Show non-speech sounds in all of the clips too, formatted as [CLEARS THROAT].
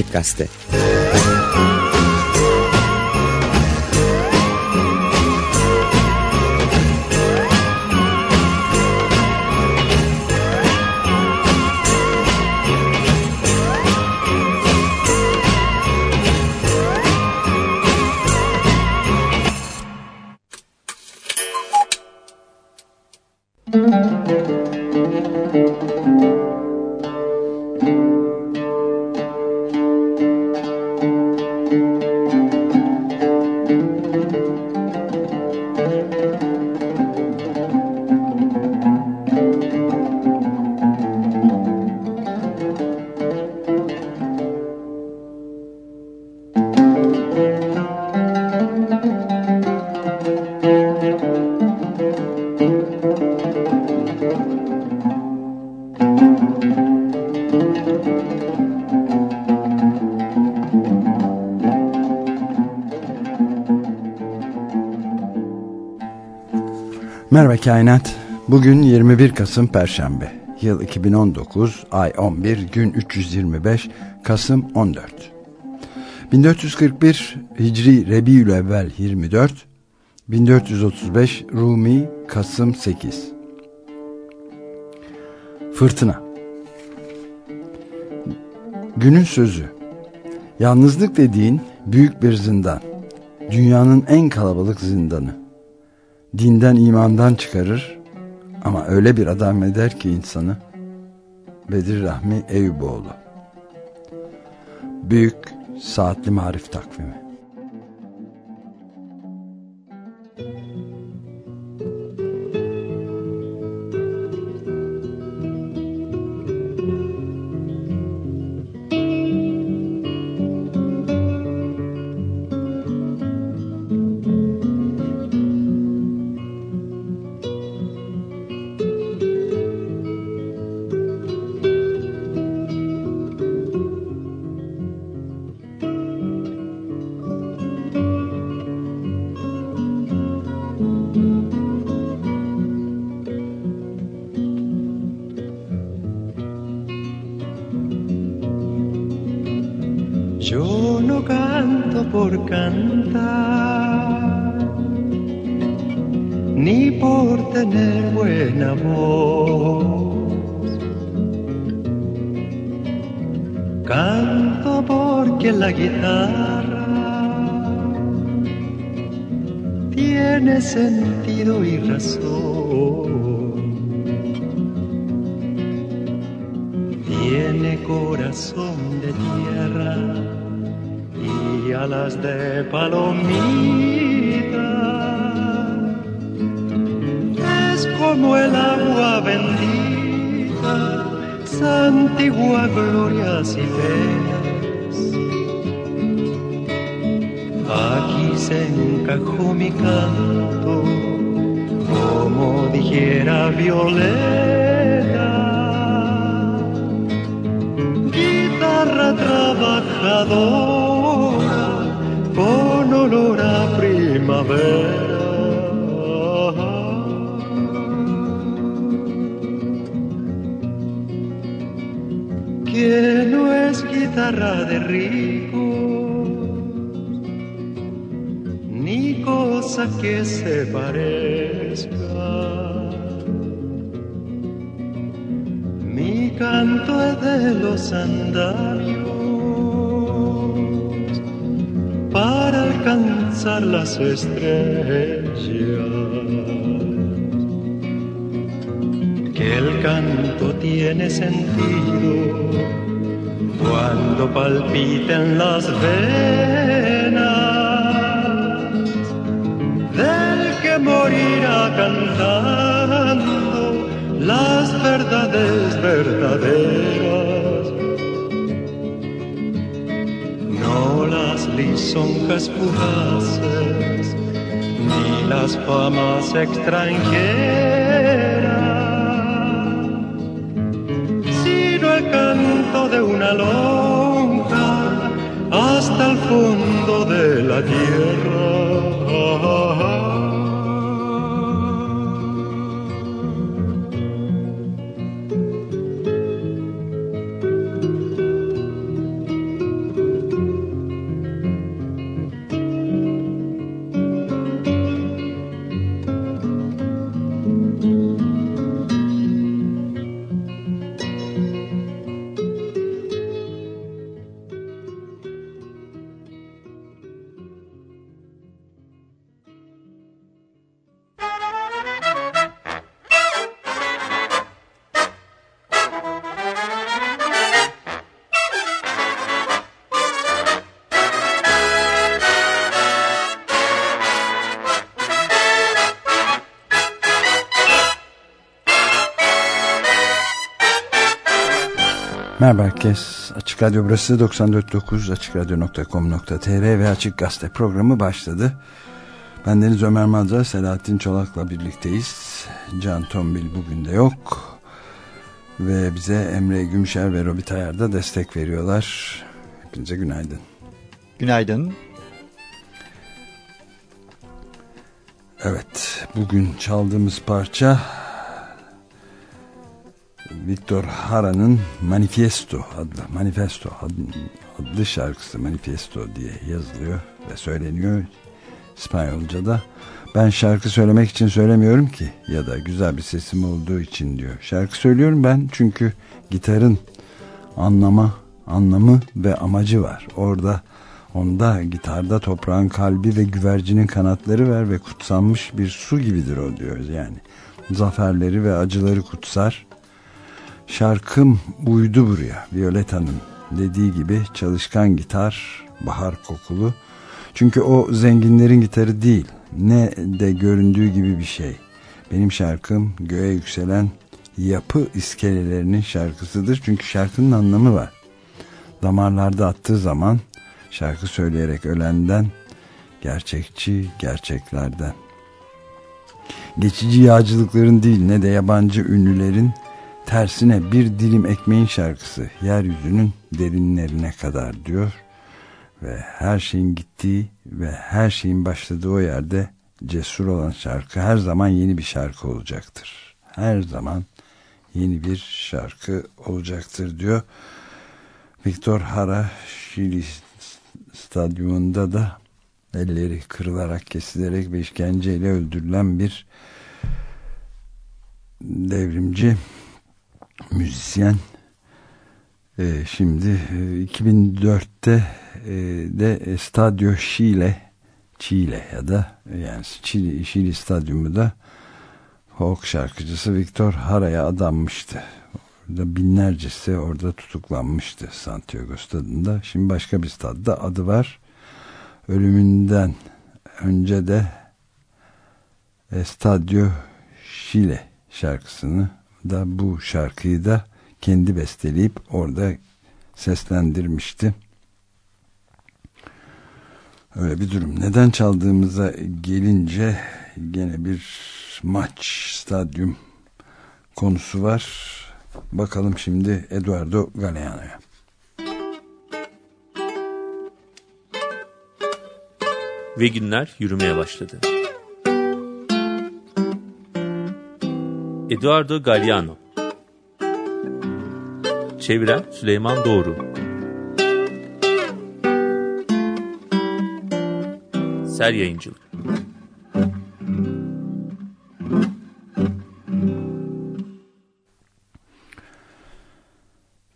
Açık Gazete Kainat. Bugün 21 Kasım Perşembe. Yıl 2019, ay 11, gün 325, Kasım 14. 1441 Hicri Rebiülevvel 24, 1435 Rumi Kasım 8. Fırtına Günün sözü Yalnızlık dediğin büyük bir zindan. Dünyanın en kalabalık zindanı dinden imandan çıkarır. Ama öyle bir adam eder ki insanı. Bedir Rahmi Eyüboğlu. Büyük Saatli Marif Takvimi antigua gloria si ves. Aquí se encajó mi canto, como dijera Violeta. Guitarra trabajadora, con olor a primavera. de ricos, ni cosa que se parezca. Mi canto es de los andamios para alcanzar las estrellas que el canto tiene sentido cuando palpiten las venas del que morirá cantando las verdades verdaderas, no las lisonjas fugaces ni las famas extranjeras canto de una lonja hasta el fondo de la tierra. Herkes. Açık Radyo burası 94.9 AçıkRadyo.com.tr ve Açık Gazete programı başladı. Ben Deniz Ömer Madra, Selahattin Çolak'la birlikteyiz. Can Tombil bugün de yok. Ve bize Emre Gümüşer ve Robi Tayar da destek veriyorlar. Hepinize günaydın. Günaydın. Evet, bugün çaldığımız parça Victor Hara'nın Manifesto adlı Manifesto adlı şarkısı Manifesto diye yazılıyor ve söyleniyor İspanyolca'da. Ben şarkı söylemek için söylemiyorum ki ya da güzel bir sesim olduğu için diyor. Şarkı söylüyorum ben çünkü gitarın anlama, anlamı ve amacı var. Orada onda gitarda toprağın kalbi ve güvercinin kanatları ver ve kutsanmış bir su gibidir o diyoruz yani. Zaferleri ve acıları kutsar Şarkım uydu buraya Violeta'nın dediği gibi çalışkan gitar bahar kokulu. Çünkü o zenginlerin gitarı değil ne de göründüğü gibi bir şey. Benim şarkım göğe yükselen yapı iskelelerinin şarkısıdır. Çünkü şarkının anlamı var. Damarlarda attığı zaman şarkı söyleyerek ölenden gerçekçi gerçeklerden. Geçici yağcılıkların değil ne de yabancı ünlülerin tersine bir dilim ekmeğin şarkısı yeryüzünün derinlerine kadar diyor ve her şeyin gittiği ve her şeyin başladığı o yerde cesur olan şarkı her zaman yeni bir şarkı olacaktır. Her zaman yeni bir şarkı olacaktır diyor. Victor Hara Şili stadyumunda da elleri kırılarak kesilerek ve işkenceyle öldürülen bir devrimci müzisyen e, şimdi e, 2004'te e, de Stadio Chile Chile ya da yani Chile, Chile Stadyumu da folk şarkıcısı Victor Hara'ya adanmıştı. Orada binlercesi orada tutuklanmıştı Santiago stadında. Şimdi başka bir stadda adı var. Ölümünden önce de Estadio Chile şarkısını da bu şarkıyı da kendi besteleyip orada seslendirmişti. Öyle bir durum. Neden çaldığımıza gelince gene bir maç, stadyum konusu var. Bakalım şimdi Eduardo Galeano'ya. Ve günler yürümeye başladı. Eduardo Galliano. Çeviren Süleyman Doğru. Ser Yayıncılık.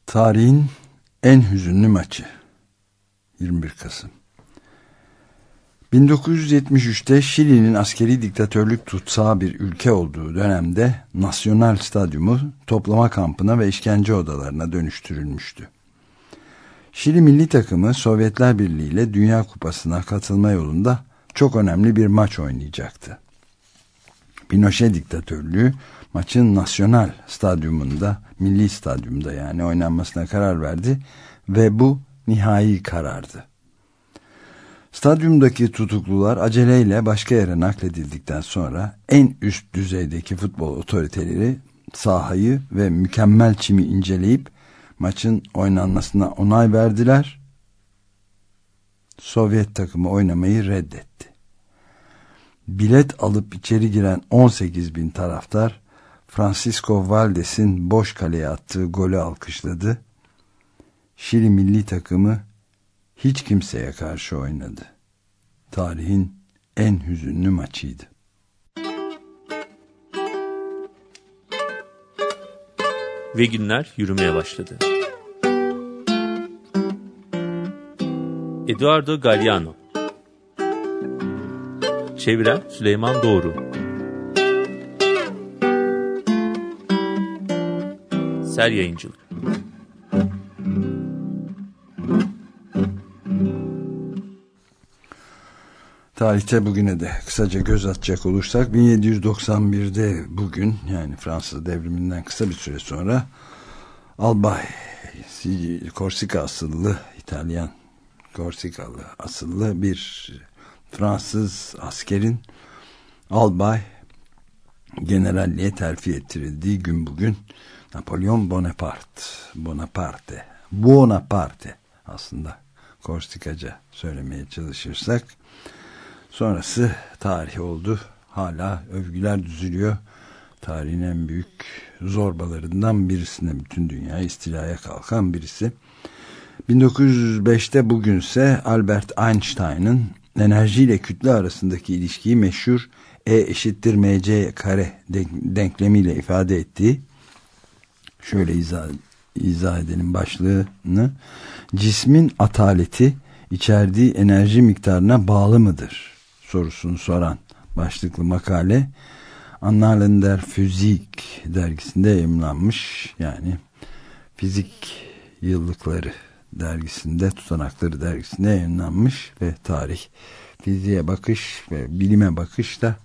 Tarihin en hüzünlü maçı. 21 Kasım 1973'te Şili'nin askeri diktatörlük tutsağı bir ülke olduğu dönemde Nasyonal Stadyumu toplama kampına ve işkence odalarına dönüştürülmüştü. Şili milli takımı Sovyetler Birliği ile Dünya Kupası'na katılma yolunda çok önemli bir maç oynayacaktı. Pinochet diktatörlüğü maçın Nasyonal Stadyumunda, Milli Stadyumda yani oynanmasına karar verdi ve bu nihai karardı. Stadyumdaki tutuklular aceleyle başka yere nakledildikten sonra en üst düzeydeki futbol otoriteleri sahayı ve mükemmel çimi inceleyip maçın oynanmasına onay verdiler. Sovyet takımı oynamayı reddetti. Bilet alıp içeri giren 18 bin taraftar Francisco Valdes'in boş kaleye attığı golü alkışladı. Şili milli takımı hiç kimseye karşı oynadı. Tarihin en hüzünlü maçıydı. Ve günler yürümeye başladı. Eduardo Galliano Çeviren Süleyman Doğru Ser Yayıncılık Tarihte bugüne de kısaca göz atacak olursak 1791'de bugün yani Fransız devriminden kısa bir süre sonra Albay Korsika asıllı İtalyan Korsikalı asıllı bir Fransız askerin albay generalliğe terfi ettirildiği gün bugün Napolyon Bonaparte Bonaparte Bonaparte aslında Korsikaca söylemeye çalışırsak sonrası tarih oldu. Hala övgüler düzülüyor. Tarihin en büyük zorbalarından birisine bütün dünya istilaya kalkan birisi. 1905'te bugünse Albert Einstein'ın enerjiyle kütle arasındaki ilişkiyi meşhur E eşittir mc kare denklemiyle ifade ettiği şöyle izah, izah edelim başlığını cismin ataleti içerdiği enerji miktarına bağlı mıdır sorusunu soran başlıklı makale Annalen Fizik dergisinde yayımlanmış yani fizik yıllıkları dergisinde tutanakları dergisinde yayınlanmış ve tarih fiziğe bakış ve bilime bakış da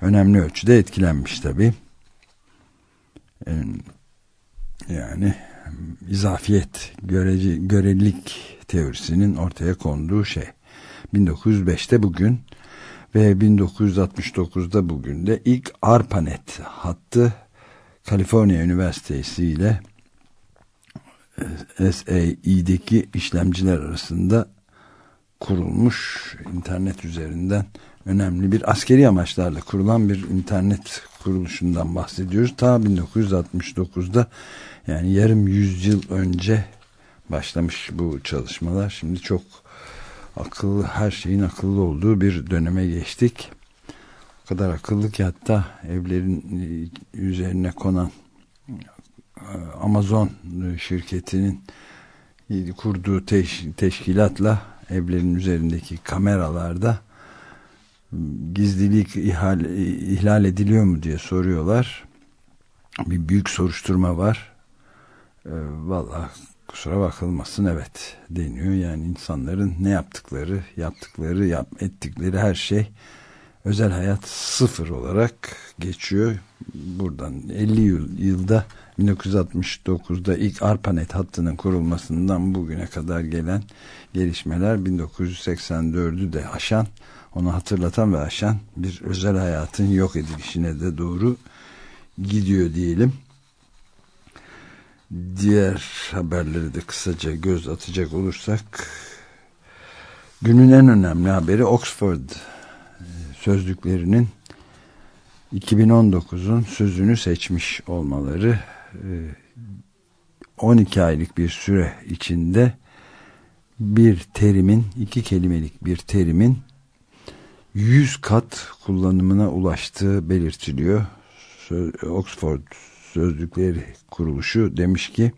önemli ölçüde etkilenmiş tabi yani izafiyet göreci, görelilik teorisinin ortaya konduğu şey. 1905'te bugün ve 1969'da bugün de ilk ARPANET hattı Kaliforniya Üniversitesi ile e, SAI'deki işlemciler arasında kurulmuş internet üzerinden önemli bir askeri amaçlarla kurulan bir internet kuruluşundan bahsediyoruz. Ta 1969'da yani yarım yüzyıl önce başlamış bu çalışmalar. Şimdi çok akıllı her şeyin akıllı olduğu bir döneme geçtik. O kadar akıllı ki hatta evlerin e, üzerine konan e, Amazon şirketinin kurduğu teş teşkilatla evlerin üzerindeki kameralarda gizlilik ihlal, ihlal ediliyor mu diye soruyorlar. Bir büyük soruşturma var. E, Valla kusura bakılmasın evet deniyor. Yani insanların ne yaptıkları, yaptıkları, yap, ettikleri her şey özel hayat sıfır olarak geçiyor. Buradan 50 yıl, yılda 1969'da ilk ARPANET hattının kurulmasından bugüne kadar gelen gelişmeler 1984'ü de aşan, onu hatırlatan ve aşan bir özel hayatın yok edilişine de doğru gidiyor diyelim. Diğer haberleri de kısaca göz atacak olursak günün en önemli haberi Oxford e, sözlüklerinin 2019'un sözünü seçmiş olmaları 12 e, aylık bir süre içinde bir terimin iki kelimelik bir terimin 100 kat kullanımına ulaştığı belirtiliyor. Oxford Sözlükleri Kuruluşu demiş ki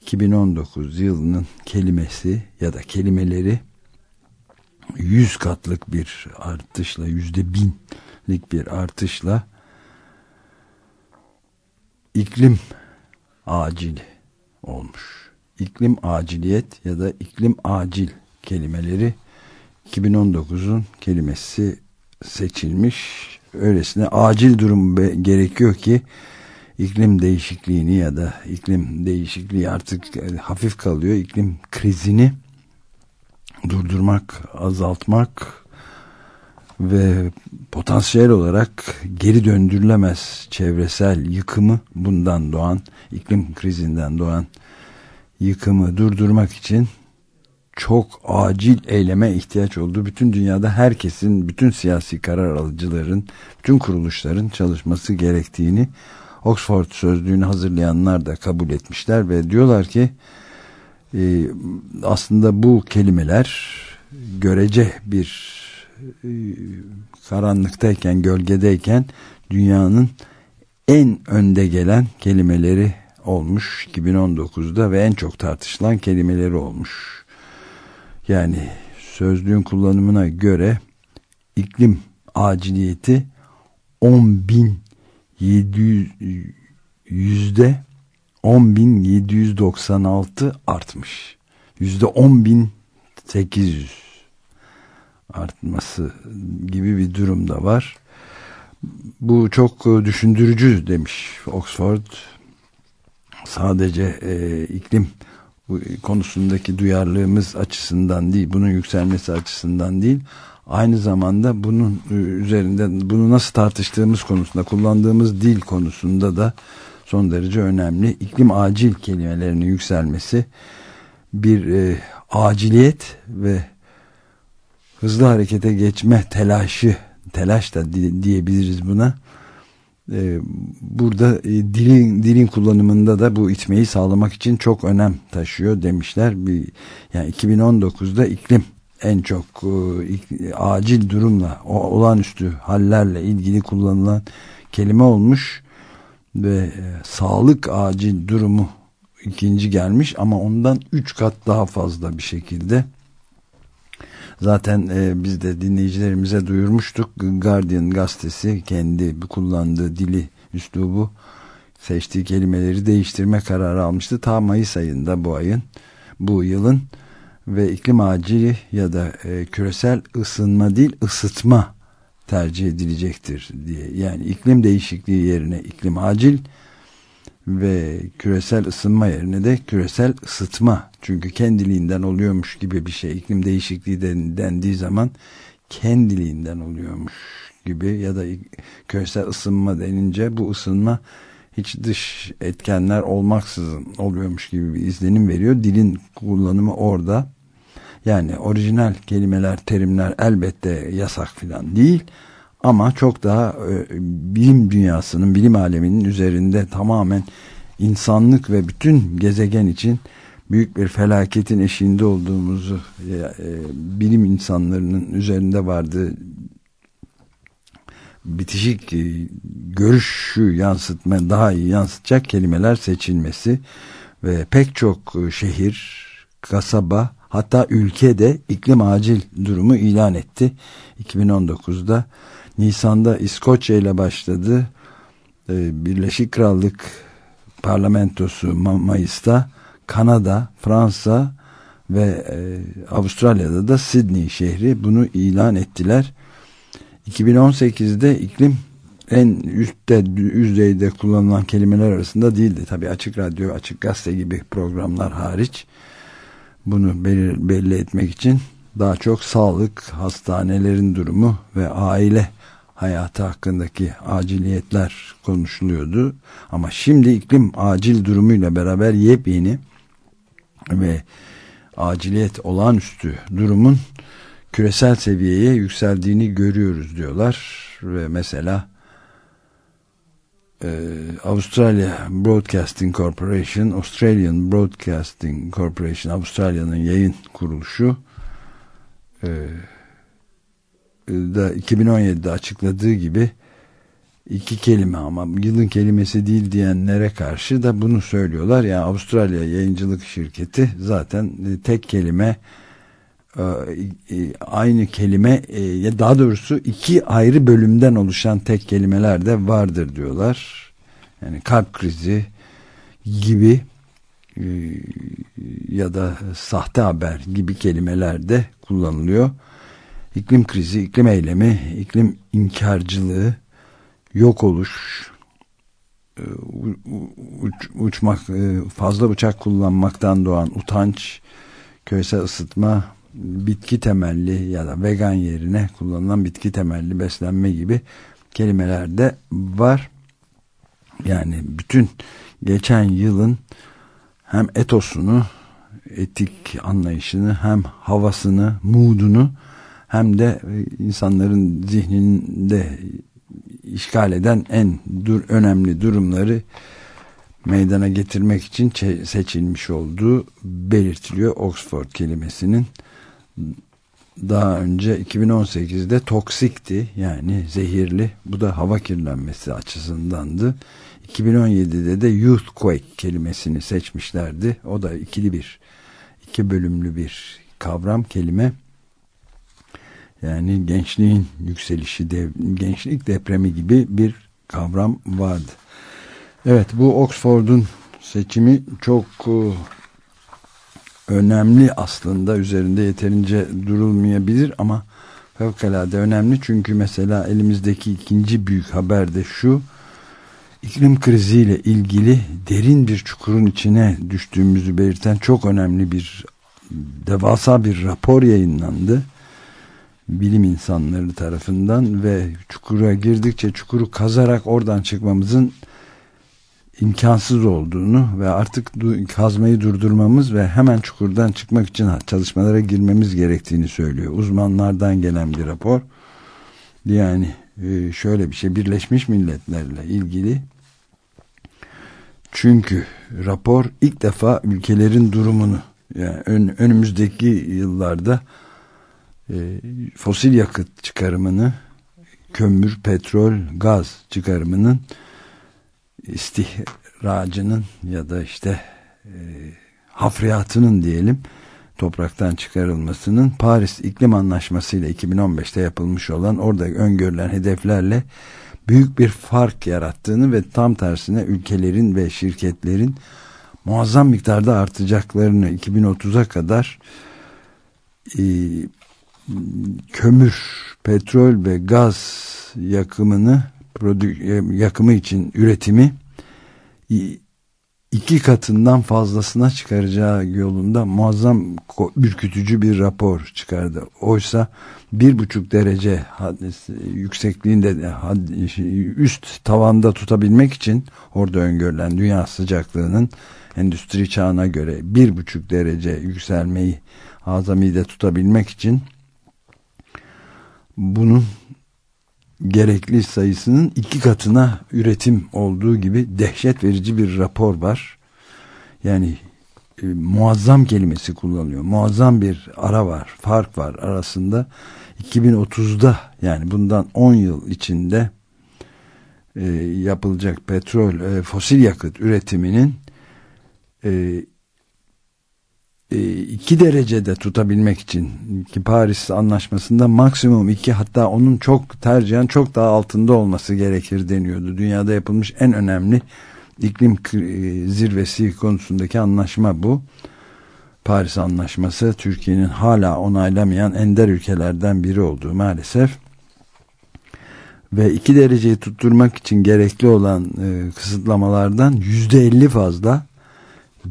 2019 yılının kelimesi ya da kelimeleri 100 katlık bir artışla yüzde binlik bir artışla iklim acil olmuş. İklim aciliyet ya da iklim acil kelimeleri 2019'un kelimesi seçilmiş. Öylesine acil durum gerekiyor ki iklim değişikliğini ya da iklim değişikliği artık hafif kalıyor. İklim krizini durdurmak, azaltmak ve potansiyel olarak geri döndürülemez çevresel yıkımı bundan doğan, iklim krizinden doğan yıkımı durdurmak için çok acil eyleme ihtiyaç olduğu bütün dünyada herkesin, bütün siyasi karar alıcıların, bütün kuruluşların çalışması gerektiğini Oxford sözlüğünü hazırlayanlar da kabul etmişler ve diyorlar ki e, aslında bu kelimeler görece bir e, karanlıktayken, gölgedeyken dünyanın en önde gelen kelimeleri olmuş 2019'da ve en çok tartışılan kelimeleri olmuş. Yani sözlüğün kullanımına göre iklim aciliyeti 10 bin 700 yüzde 10.796 artmış. Yüzde 10.800 artması gibi bir durum da var. Bu çok düşündürücü demiş Oxford sadece e, iklim konusundaki duyarlılığımız açısından değil, bunun yükselmesi açısından değil, aynı zamanda bunun e, üzerinde bunu nasıl tartıştığımız konusunda, kullandığımız dil konusunda da son derece önemli. İklim acil kelimelerinin yükselmesi bir e, aciliyet ve hızlı harekete geçme telaşı, telaş da diyebiliriz buna e, burada e, dilin dilin kullanımında da bu itmeyi sağlamak için çok önem taşıyor demişler. Bir, yani 2019'da iklim en çok e, acil durumla, o, olağanüstü hallerle ilgili kullanılan kelime olmuş ve e, sağlık acil durumu ikinci gelmiş ama ondan üç kat daha fazla bir şekilde Zaten e, biz de dinleyicilerimize duyurmuştuk. Guardian gazetesi kendi kullandığı dili, üslubu seçtiği kelimeleri değiştirme kararı almıştı. Ta Mayıs ayında bu ayın, bu yılın ve iklim acili ya da e, küresel ısınma değil ısıtma tercih edilecektir diye. Yani iklim değişikliği yerine iklim acil ve küresel ısınma yerine de küresel ısıtma çünkü kendiliğinden oluyormuş gibi bir şey iklim değişikliği dendiği zaman kendiliğinden oluyormuş gibi ya da küresel ısınma denince bu ısınma hiç dış etkenler olmaksızın oluyormuş gibi bir izlenim veriyor. Dilin kullanımı orada. Yani orijinal kelimeler, terimler elbette yasak filan değil. Ama çok daha e, bilim dünyasının, bilim aleminin üzerinde tamamen insanlık ve bütün gezegen için büyük bir felaketin eşiğinde olduğumuzu e, e, bilim insanlarının üzerinde vardığı bitişik görüşü yansıtma daha iyi yansıtacak kelimeler seçilmesi ve pek çok şehir, kasaba hatta ülkede iklim acil durumu ilan etti. 2019'da Nisan'da İskoçya ile başladı. E, Birleşik Krallık parlamentosu Mayıs'ta Kanada, Fransa ve e, Avustralya'da da Sydney şehri bunu ilan ettiler. 2018'de iklim en üstte düzeyde kullanılan kelimeler arasında değildi. Tabii açık radyo, açık gazete gibi programlar hariç bunu belli, belli etmek için daha çok sağlık, hastanelerin durumu ve aile hayatı hakkındaki aciliyetler konuşuluyordu. Ama şimdi iklim acil durumuyla beraber yepyeni ve aciliyet olağanüstü durumun küresel seviyeye yükseldiğini görüyoruz diyorlar ve mesela e, Australia Broadcasting Corporation Australian Broadcasting Corporation Avustralya'nın yayın kuruluşu e, da 2017'de açıkladığı gibi iki kelime ama yılın kelimesi değil diyenlere karşı da bunu söylüyorlar. Yani Avustralya yayıncılık şirketi zaten e, tek kelime aynı kelime daha doğrusu iki ayrı bölümden oluşan tek kelimeler de vardır diyorlar. Yani kalp krizi gibi ya da sahte haber gibi kelimeler de kullanılıyor. İklim krizi, iklim eylemi, iklim inkarcılığı yok oluş, e, uç, uçmak, e, fazla uçak kullanmaktan doğan utanç, küresel ısıtma, bitki temelli ya da vegan yerine kullanılan bitki temelli beslenme gibi kelimeler de var. Yani bütün geçen yılın hem etosunu, etik anlayışını hem havasını, moodunu hem de insanların zihninde işgal eden en dur, önemli durumları meydana getirmek için seçilmiş olduğu belirtiliyor Oxford kelimesinin daha önce 2018'de toksikti yani zehirli. Bu da hava kirlenmesi açısındandı. 2017'de de youthquake kelimesini seçmişlerdi. O da ikili bir iki bölümlü bir kavram kelime. Yani gençliğin yükselişi, dev, gençlik depremi gibi bir kavram vardı. Evet bu Oxford'un seçimi çok e, önemli aslında üzerinde yeterince durulmayabilir ama fevkalade önemli. Çünkü mesela elimizdeki ikinci büyük haber de şu iklim kriziyle ilgili derin bir çukurun içine düştüğümüzü belirten çok önemli bir devasa bir rapor yayınlandı bilim insanları tarafından ve çukura girdikçe çukuru kazarak oradan çıkmamızın imkansız olduğunu ve artık kazmayı durdurmamız ve hemen çukurdan çıkmak için çalışmalara girmemiz gerektiğini söylüyor. Uzmanlardan gelen bir rapor. Yani e, şöyle bir şey Birleşmiş Milletler'le ilgili çünkü rapor ilk defa ülkelerin durumunu yani ön, önümüzdeki yıllarda e, fosil yakıt çıkarımını kömür, petrol, gaz çıkarımının istihracının ya da işte e, hafriyatının diyelim topraktan çıkarılmasının Paris İklim Anlaşması ile 2015'te yapılmış olan orada öngörülen hedeflerle büyük bir fark yarattığını ve tam tersine ülkelerin ve şirketlerin muazzam miktarda artacaklarını 2030'a kadar e, kömür, petrol ve gaz yakımını yakımı için üretimi iki katından fazlasına çıkaracağı yolunda muazzam ürkütücü bir rapor çıkardı. Oysa bir buçuk derece yüksekliğinde üst tavanda tutabilmek için orada öngörülen dünya sıcaklığının endüstri çağına göre bir buçuk derece yükselmeyi azamide tutabilmek için bunun gerekli sayısının iki katına üretim olduğu gibi dehşet verici bir rapor var. Yani e, muazzam kelimesi kullanıyor. Muazzam bir ara var, fark var arasında. 2030'da yani bundan 10 yıl içinde e, yapılacak petrol, e, fosil yakıt üretiminin e, 2 e, derecede tutabilmek için ki Paris anlaşmasında maksimum 2 hatta onun çok tercihen çok daha altında olması gerekir deniyordu. Dünyada yapılmış en önemli iklim e, zirvesi konusundaki anlaşma bu. Paris Anlaşması Türkiye'nin hala onaylamayan ender ülkelerden biri olduğu maalesef. Ve 2 dereceyi tutturmak için gerekli olan e, kısıtlamalardan %50 fazla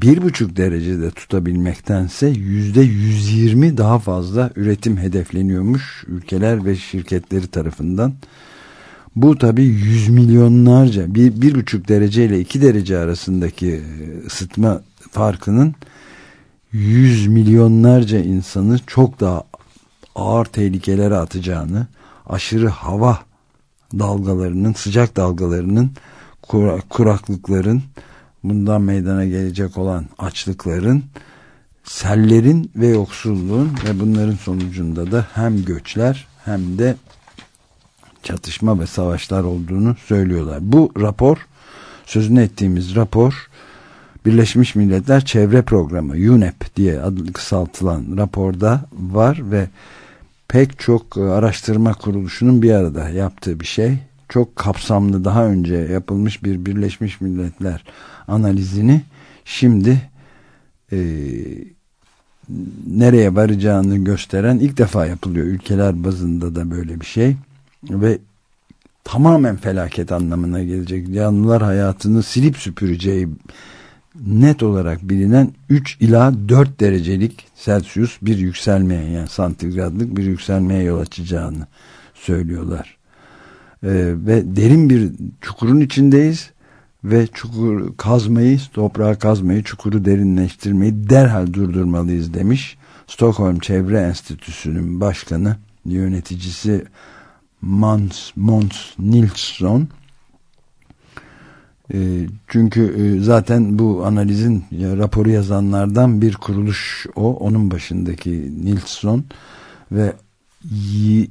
bir buçuk derecede tutabilmektense yüzde yüz yirmi daha fazla üretim hedefleniyormuş ülkeler ve şirketleri tarafından. Bu tabi yüz milyonlarca bir, bir buçuk derece ile iki derece arasındaki e, ısıtma farkının yüz milyonlarca insanı çok daha ağır tehlikelere atacağını aşırı hava dalgalarının sıcak dalgalarının kuraklıkların bundan meydana gelecek olan açlıkların, sellerin ve yoksulluğun ve bunların sonucunda da hem göçler hem de çatışma ve savaşlar olduğunu söylüyorlar. Bu rapor, sözünü ettiğimiz rapor, Birleşmiş Milletler Çevre Programı UNEP diye adlı kısaltılan raporda var ve pek çok araştırma kuruluşunun bir arada yaptığı bir şey. Çok kapsamlı daha önce yapılmış bir Birleşmiş Milletler analizini şimdi e, nereye varacağını gösteren ilk defa yapılıyor. Ülkeler bazında da böyle bir şey ve tamamen felaket anlamına gelecek. Canlılar hayatını silip süpüreceği net olarak bilinen 3 ila 4 derecelik Celsius bir yükselmeye yani santigradlık bir yükselmeye yol açacağını söylüyorlar. Ee, ve derin bir çukurun içindeyiz ve çukur kazmayı, toprağı kazmayı, çukuru derinleştirmeyi derhal durdurmalıyız demiş. Stockholm Çevre Enstitüsü'nün başkanı, yöneticisi Mons, Mons Nilsson. E, çünkü e, zaten bu analizin ya, raporu yazanlardan bir kuruluş o. Onun başındaki Nilsson ve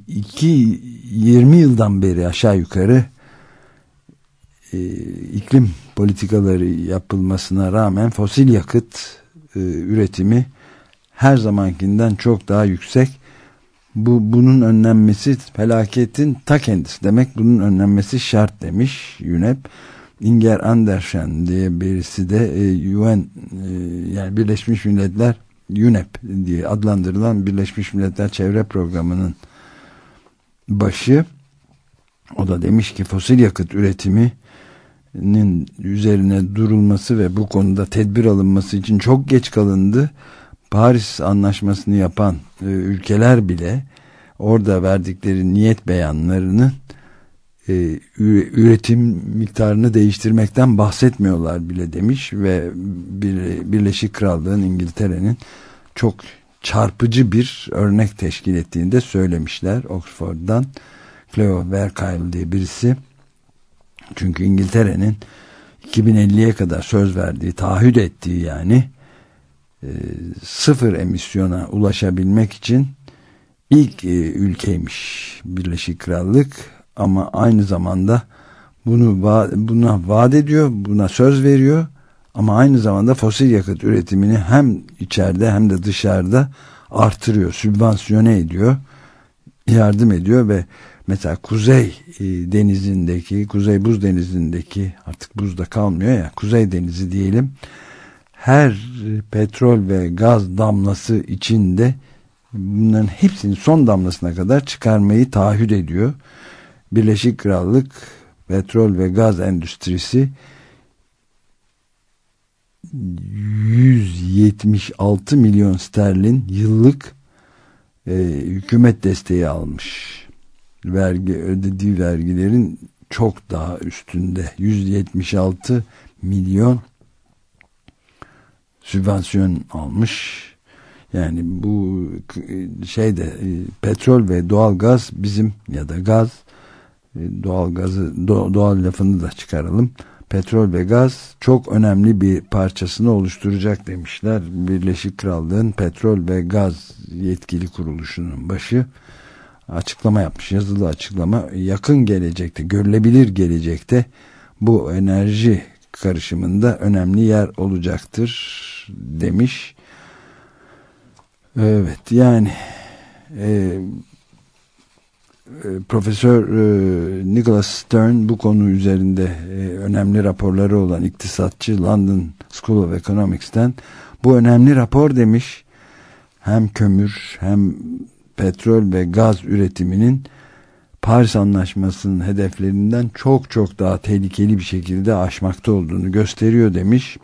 iki 20 yıldan beri aşağı yukarı iklim politikaları yapılmasına rağmen fosil yakıt e, üretimi her zamankinden çok daha yüksek. Bu bunun önlenmesi felaketin ta kendisi demek. Bunun önlenmesi şart demiş UNEP. Inger Andersen diye birisi de e, UN e, yani Birleşmiş Milletler UNEP diye adlandırılan Birleşmiş Milletler Çevre Programı'nın başı o da demiş ki fosil yakıt üretimi üzerine durulması ve bu konuda tedbir alınması için çok geç kalındı. Paris anlaşmasını yapan e, ülkeler bile orada verdikleri niyet beyanlarını e, üretim miktarını değiştirmekten bahsetmiyorlar bile demiş ve Birleşik Krallığın İngiltere'nin çok çarpıcı bir örnek teşkil ettiğini de söylemişler Oxford'dan Cleo Verkyle diye birisi çünkü İngiltere'nin 2050'ye kadar söz verdiği taahhüt ettiği yani e, sıfır emisyona ulaşabilmek için ilk e, ülkeymiş Birleşik Krallık. Ama aynı zamanda bunu va buna vaat ediyor, buna söz veriyor. Ama aynı zamanda fosil yakıt üretimini hem içeride hem de dışarıda artırıyor, sübvansiyone ediyor, yardım ediyor ve mesela Kuzey e, Denizi'ndeki, Kuzey Buz Denizi'ndeki artık buzda kalmıyor ya, Kuzey Denizi diyelim her petrol ve gaz damlası içinde bunların hepsini son damlasına kadar çıkarmayı taahhüt ediyor. Birleşik Krallık petrol ve gaz endüstrisi 176 milyon sterlin yıllık e, hükümet desteği almış. Vergi ödediği vergilerin çok daha üstünde 176 milyon sübvansiyon almış. Yani bu şeyde e, petrol ve doğal gaz bizim ya da gaz e, doğal gazı doğal lafını da çıkaralım. Petrol ve gaz çok önemli bir parçasını oluşturacak demişler. Birleşik Krallığın petrol ve gaz yetkili kuruluşunun başı açıklama yapmış. Yazılı açıklama yakın gelecekte, görülebilir gelecekte bu enerji karışımında önemli yer olacaktır demiş. Evet yani e, e, Profesör e, Nicholas Stern bu konu üzerinde e, önemli raporları olan iktisatçı London School of Economics'ten bu önemli rapor demiş hem kömür hem petrol ve gaz üretiminin Paris Anlaşması'nın hedeflerinden çok çok daha tehlikeli bir şekilde aşmakta olduğunu gösteriyor demiş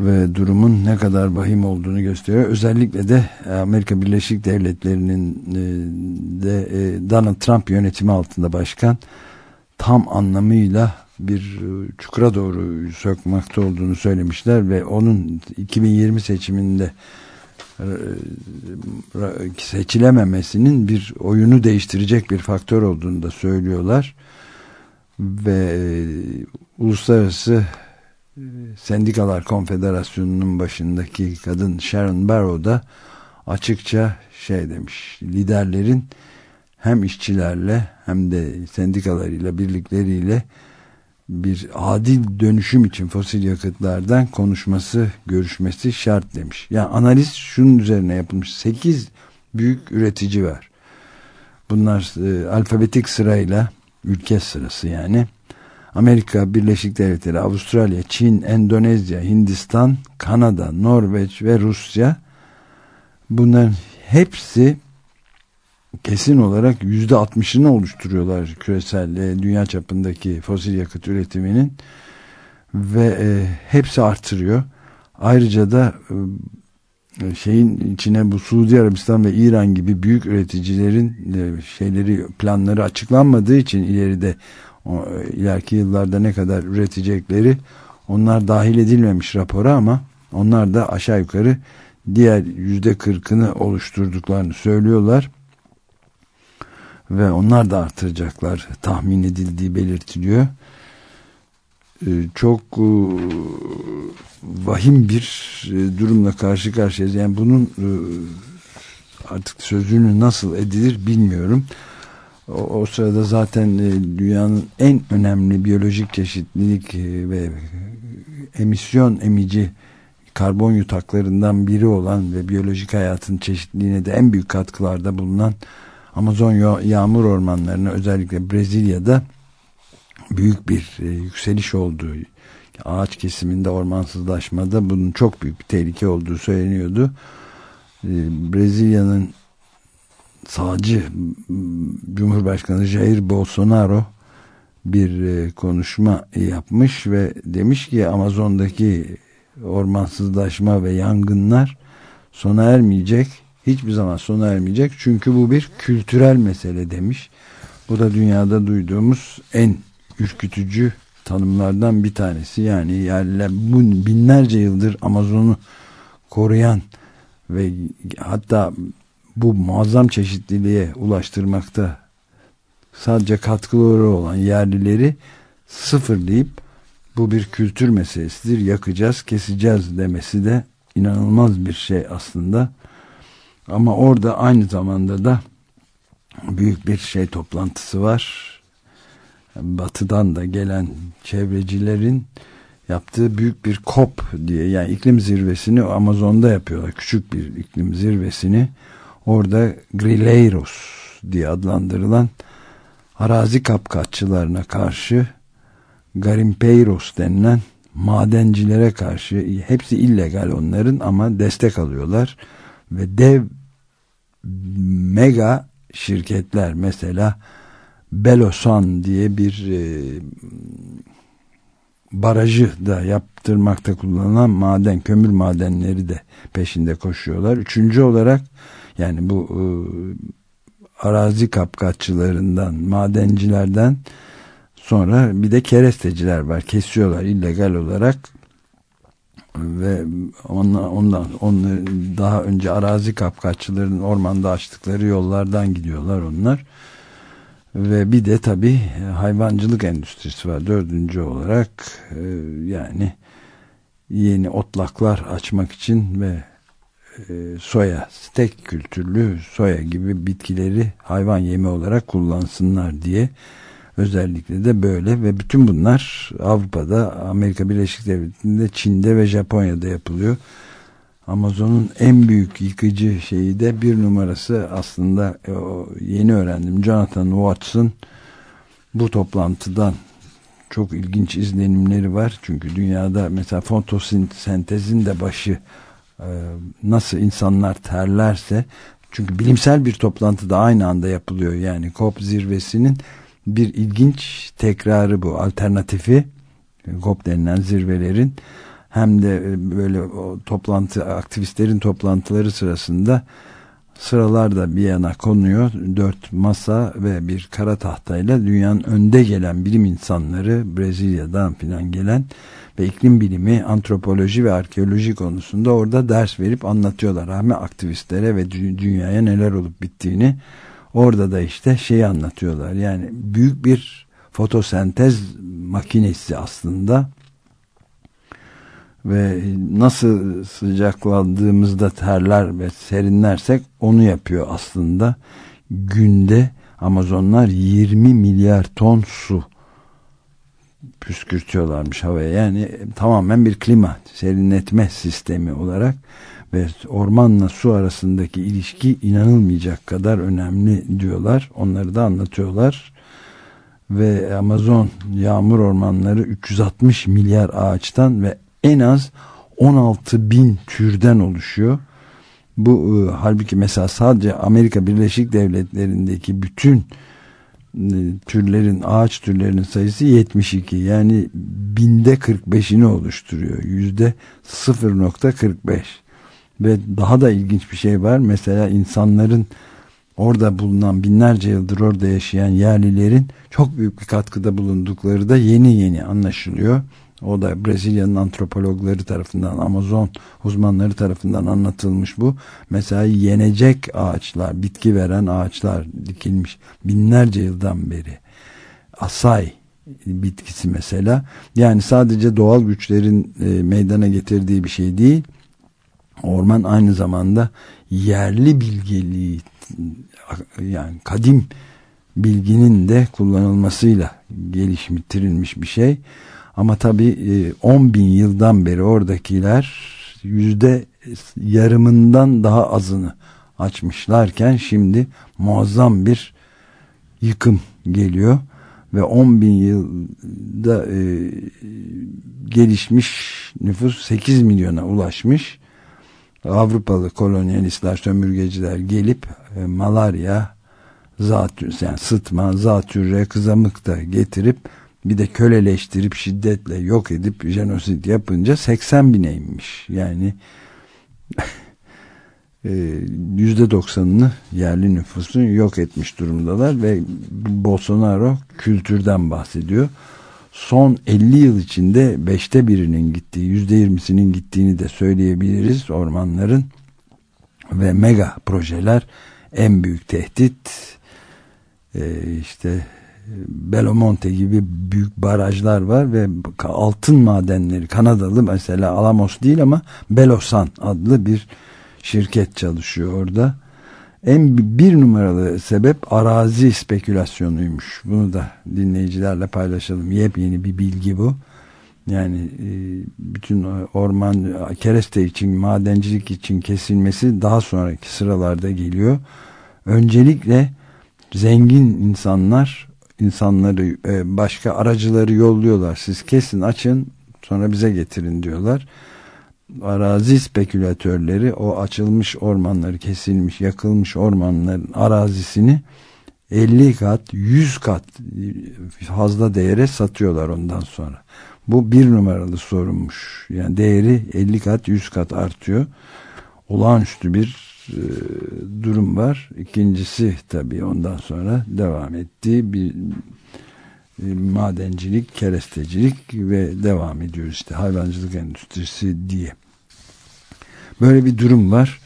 ve durumun ne kadar vahim olduğunu gösteriyor. Özellikle de Amerika Birleşik Devletleri'nin e, de e, Donald Trump yönetimi altında başkan tam anlamıyla bir e, çukura doğru sökmakta olduğunu söylemişler ve onun 2020 seçiminde seçilememesinin bir oyunu değiştirecek bir faktör olduğunu da söylüyorlar. Ve uluslararası Sendikalar Konfederasyonu'nun başındaki kadın Sharon Barrow da açıkça şey demiş liderlerin hem işçilerle hem de sendikalarıyla birlikleriyle bir adil dönüşüm için fosil yakıtlardan konuşması, görüşmesi şart demiş. Yani analiz şunun üzerine yapılmış. 8 büyük üretici var. Bunlar e, alfabetik sırayla ülke sırası yani Amerika Birleşik Devletleri, Avustralya, Çin, Endonezya, Hindistan, Kanada, Norveç ve Rusya bunların hepsi kesin olarak yüzde altmışını oluşturuyorlar küresel e, dünya çapındaki fosil yakıt üretiminin ve e, hepsi artırıyor. Ayrıca da e, şeyin içine bu Suudi Arabistan ve İran gibi büyük üreticilerin e, şeyleri planları açıklanmadığı için ileride o, ileriki yıllarda ne kadar üretecekleri onlar dahil edilmemiş rapora ama onlar da aşağı yukarı diğer yüzde kırkını oluşturduklarını söylüyorlar ve onlar da artıracaklar tahmin edildiği belirtiliyor. Ee, çok e, vahim bir e, durumla karşı karşıyayız. Yani bunun e, artık sözünü nasıl edilir bilmiyorum. O, o sırada zaten dünyanın en önemli biyolojik çeşitlilik ve emisyon emici karbon yutaklarından biri olan ve biyolojik hayatın çeşitliliğine de en büyük katkılarda bulunan Amazon yağmur ormanlarına özellikle Brezilya'da büyük bir e, yükseliş olduğu ağaç kesiminde ormansızlaşmada bunun çok büyük bir tehlike olduğu söyleniyordu. E, Brezilya'nın sağcı Cumhurbaşkanı Jair Bolsonaro bir e, konuşma yapmış ve demiş ki Amazon'daki ormansızlaşma ve yangınlar sona ermeyecek. Hiçbir zaman sona ermeyecek. Çünkü bu bir kültürel mesele demiş. Bu da dünyada duyduğumuz en ürkütücü tanımlardan bir tanesi. Yani yerler bu binlerce yıldır Amazon'u koruyan ve hatta bu muazzam çeşitliliğe ulaştırmakta sadece katkıları olan yerlileri sıfırlayıp bu bir kültür meselesidir yakacağız keseceğiz demesi de inanılmaz bir şey aslında ama orada aynı zamanda da büyük bir şey toplantısı var batıdan da gelen çevrecilerin yaptığı büyük bir COP diye yani iklim zirvesini Amazon'da yapıyorlar. Küçük bir iklim zirvesini orada Grileiros diye adlandırılan arazi kapkaççılarına karşı Garimpeiros denilen madencilere karşı hepsi illegal onların ama destek alıyorlar ve dev mega şirketler mesela Belosan diye bir e, barajı da yaptırmakta kullanılan maden, kömür madenleri de peşinde koşuyorlar. Üçüncü olarak yani bu e, arazi kapkaççılarından, madencilerden sonra bir de keresteciler var. Kesiyorlar illegal olarak ve ondan, ondan onları daha önce arazi kapkaççıların ormanda açtıkları yollardan gidiyorlar onlar. Ve bir de tabi hayvancılık endüstrisi var dördüncü olarak e, yani yeni otlaklar açmak için ve e, soya, stek kültürlü soya gibi bitkileri hayvan yemi olarak kullansınlar diye özellikle de böyle ve bütün bunlar Avrupa'da, Amerika Birleşik Devletleri'nde, Çin'de ve Japonya'da yapılıyor. Amazon'un en büyük yıkıcı şeyi de bir numarası aslında e, yeni öğrendim. Jonathan Watson bu toplantıdan çok ilginç izlenimleri var. Çünkü dünyada mesela fotosentezin de başı e, nasıl insanlar terlerse çünkü bilimsel bir toplantı da aynı anda yapılıyor. Yani COP zirvesinin bir ilginç tekrarı bu. Alternatifi COP denilen zirvelerin hem de e, böyle o toplantı aktivistlerin toplantıları sırasında sıralarda bir yana konuyor. Dört masa ve bir kara tahtayla dünyanın önde gelen bilim insanları Brezilya'dan filan gelen ve iklim bilimi, antropoloji ve arkeoloji konusunda orada ders verip anlatıyorlar. Rahmi aktivistlere ve dünyaya neler olup bittiğini orada da işte şeyi anlatıyorlar. Yani büyük bir fotosentez makinesi aslında ve nasıl sıcaklandığımızda terler ve serinlersek onu yapıyor aslında. Günde Amazonlar 20 milyar ton su püskürtüyorlarmış havaya. Yani tamamen bir klima serinletme sistemi olarak ve ormanla su arasındaki ilişki inanılmayacak kadar önemli diyorlar. Onları da anlatıyorlar. Ve Amazon yağmur ormanları 360 milyar ağaçtan ve en az 16 bin türden oluşuyor. Bu e, halbuki mesela sadece Amerika Birleşik Devletleri'ndeki bütün e, türlerin ağaç türlerinin sayısı 72 yani binde 45'ini oluşturuyor yüzde 0.45 ve daha da ilginç bir şey var mesela insanların orada bulunan binlerce yıldır orada yaşayan yerlilerin çok büyük bir katkıda bulundukları da yeni yeni anlaşılıyor o da Brezilya'nın antropologları tarafından, Amazon uzmanları tarafından anlatılmış bu. Mesela yenecek ağaçlar, bitki veren ağaçlar dikilmiş binlerce yıldan beri. Asay bitkisi mesela. Yani sadece doğal güçlerin e, meydana getirdiği bir şey değil. Orman aynı zamanda yerli bilgeliği yani kadim bilginin de kullanılmasıyla geliştirilmiş bir şey. Ama tabii 10 e, bin yıldan beri oradakiler yüzde yarımından daha azını açmışlarken şimdi muazzam bir yıkım geliyor ve 10 bin yılda e, gelişmiş nüfus 8 milyona ulaşmış Avrupalı kolonyalistler sömürgeciler gelip e, malaria zatür yani sıtma, zatürre, kızamık da getirip bir de köleleştirip şiddetle yok edip jenosit yapınca 80 bine inmiş. Yani %90'ını [LAUGHS] e, yerli nüfusun yok etmiş durumdalar ve Bolsonaro kültürden bahsediyor. Son 50 yıl içinde beşte birinin gittiği, %20'sinin gittiğini de söyleyebiliriz ormanların ve mega projeler en büyük tehdit e, işte Belomonte gibi büyük barajlar var ve altın madenleri Kanadalı mesela Alamos değil ama Belosan adlı bir şirket çalışıyor orada. En bir numaralı sebep arazi spekülasyonuymuş. Bunu da dinleyicilerle paylaşalım. Yepyeni bir bilgi bu. Yani e, bütün orman kereste için, madencilik için kesilmesi daha sonraki sıralarda geliyor. Öncelikle zengin insanlar insanları e, başka aracıları yolluyorlar. Siz kesin açın sonra bize getirin diyorlar. Arazi spekülatörleri o açılmış ormanları kesilmiş yakılmış ormanların arazisini 50 kat 100 kat fazla değere satıyorlar ondan sonra. Bu bir numaralı sorunmuş. Yani değeri 50 kat 100 kat artıyor. Olağanüstü bir e, durum var. İkincisi tabii ondan sonra devam ettiği bir e, madencilik, kerestecilik ve devam ediyoruz işte hayvancılık endüstrisi diye. Böyle bir durum var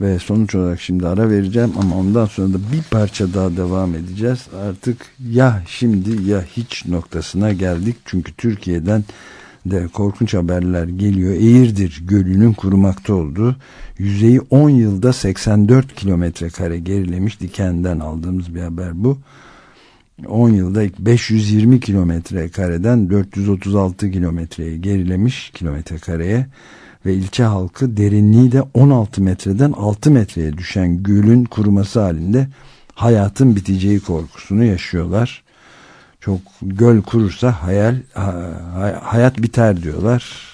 ve sonuç olarak şimdi ara vereceğim ama ondan sonra da bir parça daha devam edeceğiz. Artık ya şimdi ya hiç noktasına geldik çünkü Türkiye'den de korkunç haberler geliyor. Eğirdir gölünün kurumakta olduğu yüzeyi 10 yılda 84 kilometre kare gerilemiş dikenden aldığımız bir haber bu. 10 yılda 520 kilometre kareden 436 kilometreye gerilemiş kilometre kareye ve ilçe halkı derinliği de 16 metreden 6 metreye düşen gölün kuruması halinde hayatın biteceği korkusunu yaşıyorlar çok göl kurursa hayal hayat biter diyorlar.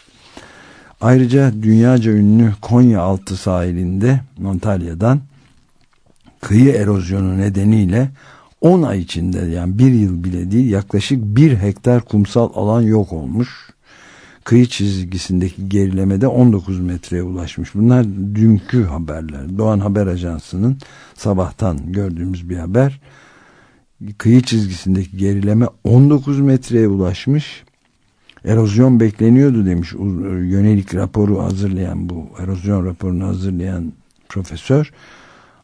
Ayrıca dünyaca ünlü Konya altı sahilinde Antalya'dan kıyı erozyonu nedeniyle 10 ay içinde yani bir yıl bile değil yaklaşık bir hektar kumsal alan yok olmuş. Kıyı çizgisindeki gerilemede 19 metreye ulaşmış. Bunlar dünkü haberler. Doğan Haber Ajansı'nın sabahtan gördüğümüz bir haber kıyı çizgisindeki gerileme 19 metreye ulaşmış. Erozyon bekleniyordu demiş yönelik raporu hazırlayan bu erozyon raporunu hazırlayan profesör.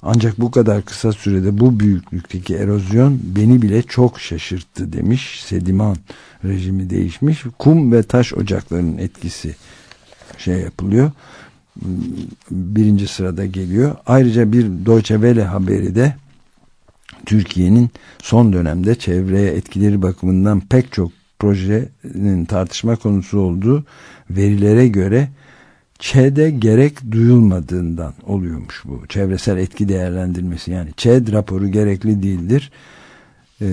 Ancak bu kadar kısa sürede bu büyüklükteki erozyon beni bile çok şaşırttı demiş. Sediman rejimi değişmiş. Kum ve taş ocaklarının etkisi şey yapılıyor. Birinci sırada geliyor. Ayrıca bir Deutsche Welle haberi de Türkiye'nin son dönemde çevreye etkileri bakımından pek çok projenin tartışma konusu olduğu verilere göre ÇED'e gerek duyulmadığından oluyormuş bu. Çevresel etki değerlendirmesi yani ÇED raporu gerekli değildir. E,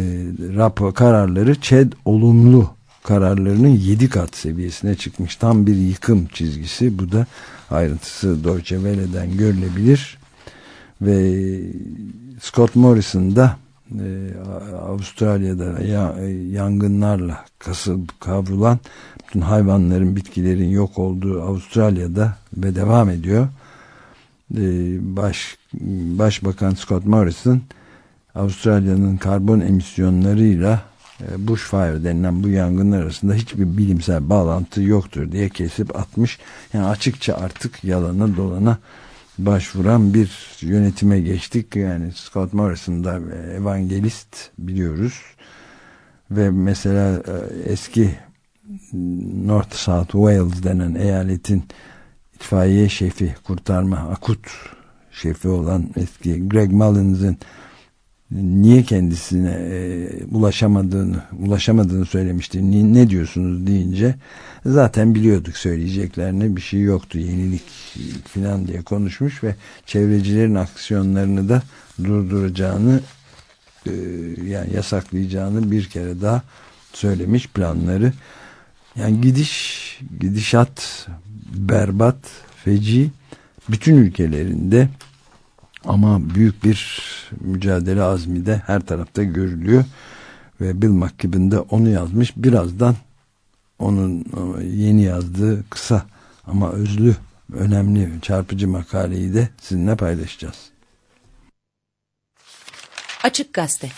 rapor kararları ÇED olumlu kararlarının 7 kat seviyesine çıkmış. Tam bir yıkım çizgisi. Bu da ayrıntısı Deutsche Welle'den görülebilir. Ve Scott Morrison da Avustralya'da ya, e, yangınlarla kasıp kavrulan bütün hayvanların bitkilerin yok olduğu Avustralya'da ve devam ediyor. E, baş, Başbakan Scott Morrison Avustralya'nın karbon emisyonlarıyla e, bushfire denilen bu yangınlar arasında hiçbir bilimsel bağlantı yoktur diye kesip atmış. Yani açıkça artık yalana dolana başvuran bir yönetime geçtik. Yani Scott Morrison da evangelist biliyoruz. Ve mesela e, eski North South Wales denen eyaletin itfaiye şefi, kurtarma, akut şefi olan eski Greg Mullins'in niye kendisine e, ulaşamadığını ulaşamadığını söylemişti. Ne, ne diyorsunuz deyince zaten biliyorduk söyleyeceklerine bir şey yoktu. Yenilik falan diye konuşmuş ve çevrecilerin aksiyonlarını da durduracağını e, yani yasaklayacağını bir kere daha söylemiş planları. Yani gidiş gidişat berbat, feci bütün ülkelerinde Ama büyük bir mücadele azmi de her tarafta görülüyor. Ve Bill McKibben de onu yazmış. Birazdan onun yeni yazdığı kısa ama özlü, önemli, çarpıcı makaleyi de sizinle paylaşacağız. Açık Gazete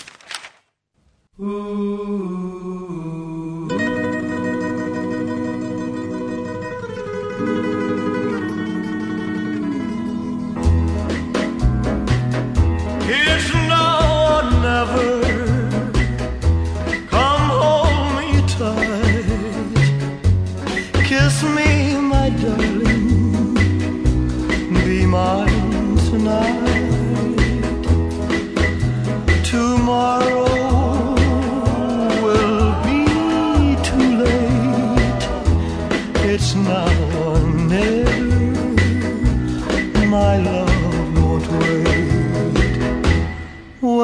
It's now or never. Come hold me tight. Kiss me, my darling. Be mine tonight. Tomorrow.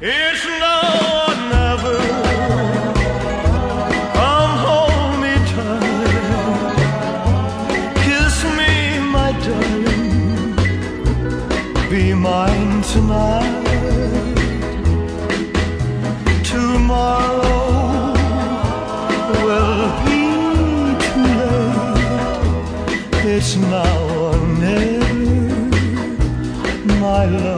It's now or never. Come home, me, darling. Kiss me, my darling. Be mine tonight. Tomorrow will be too late. It's now or never. My love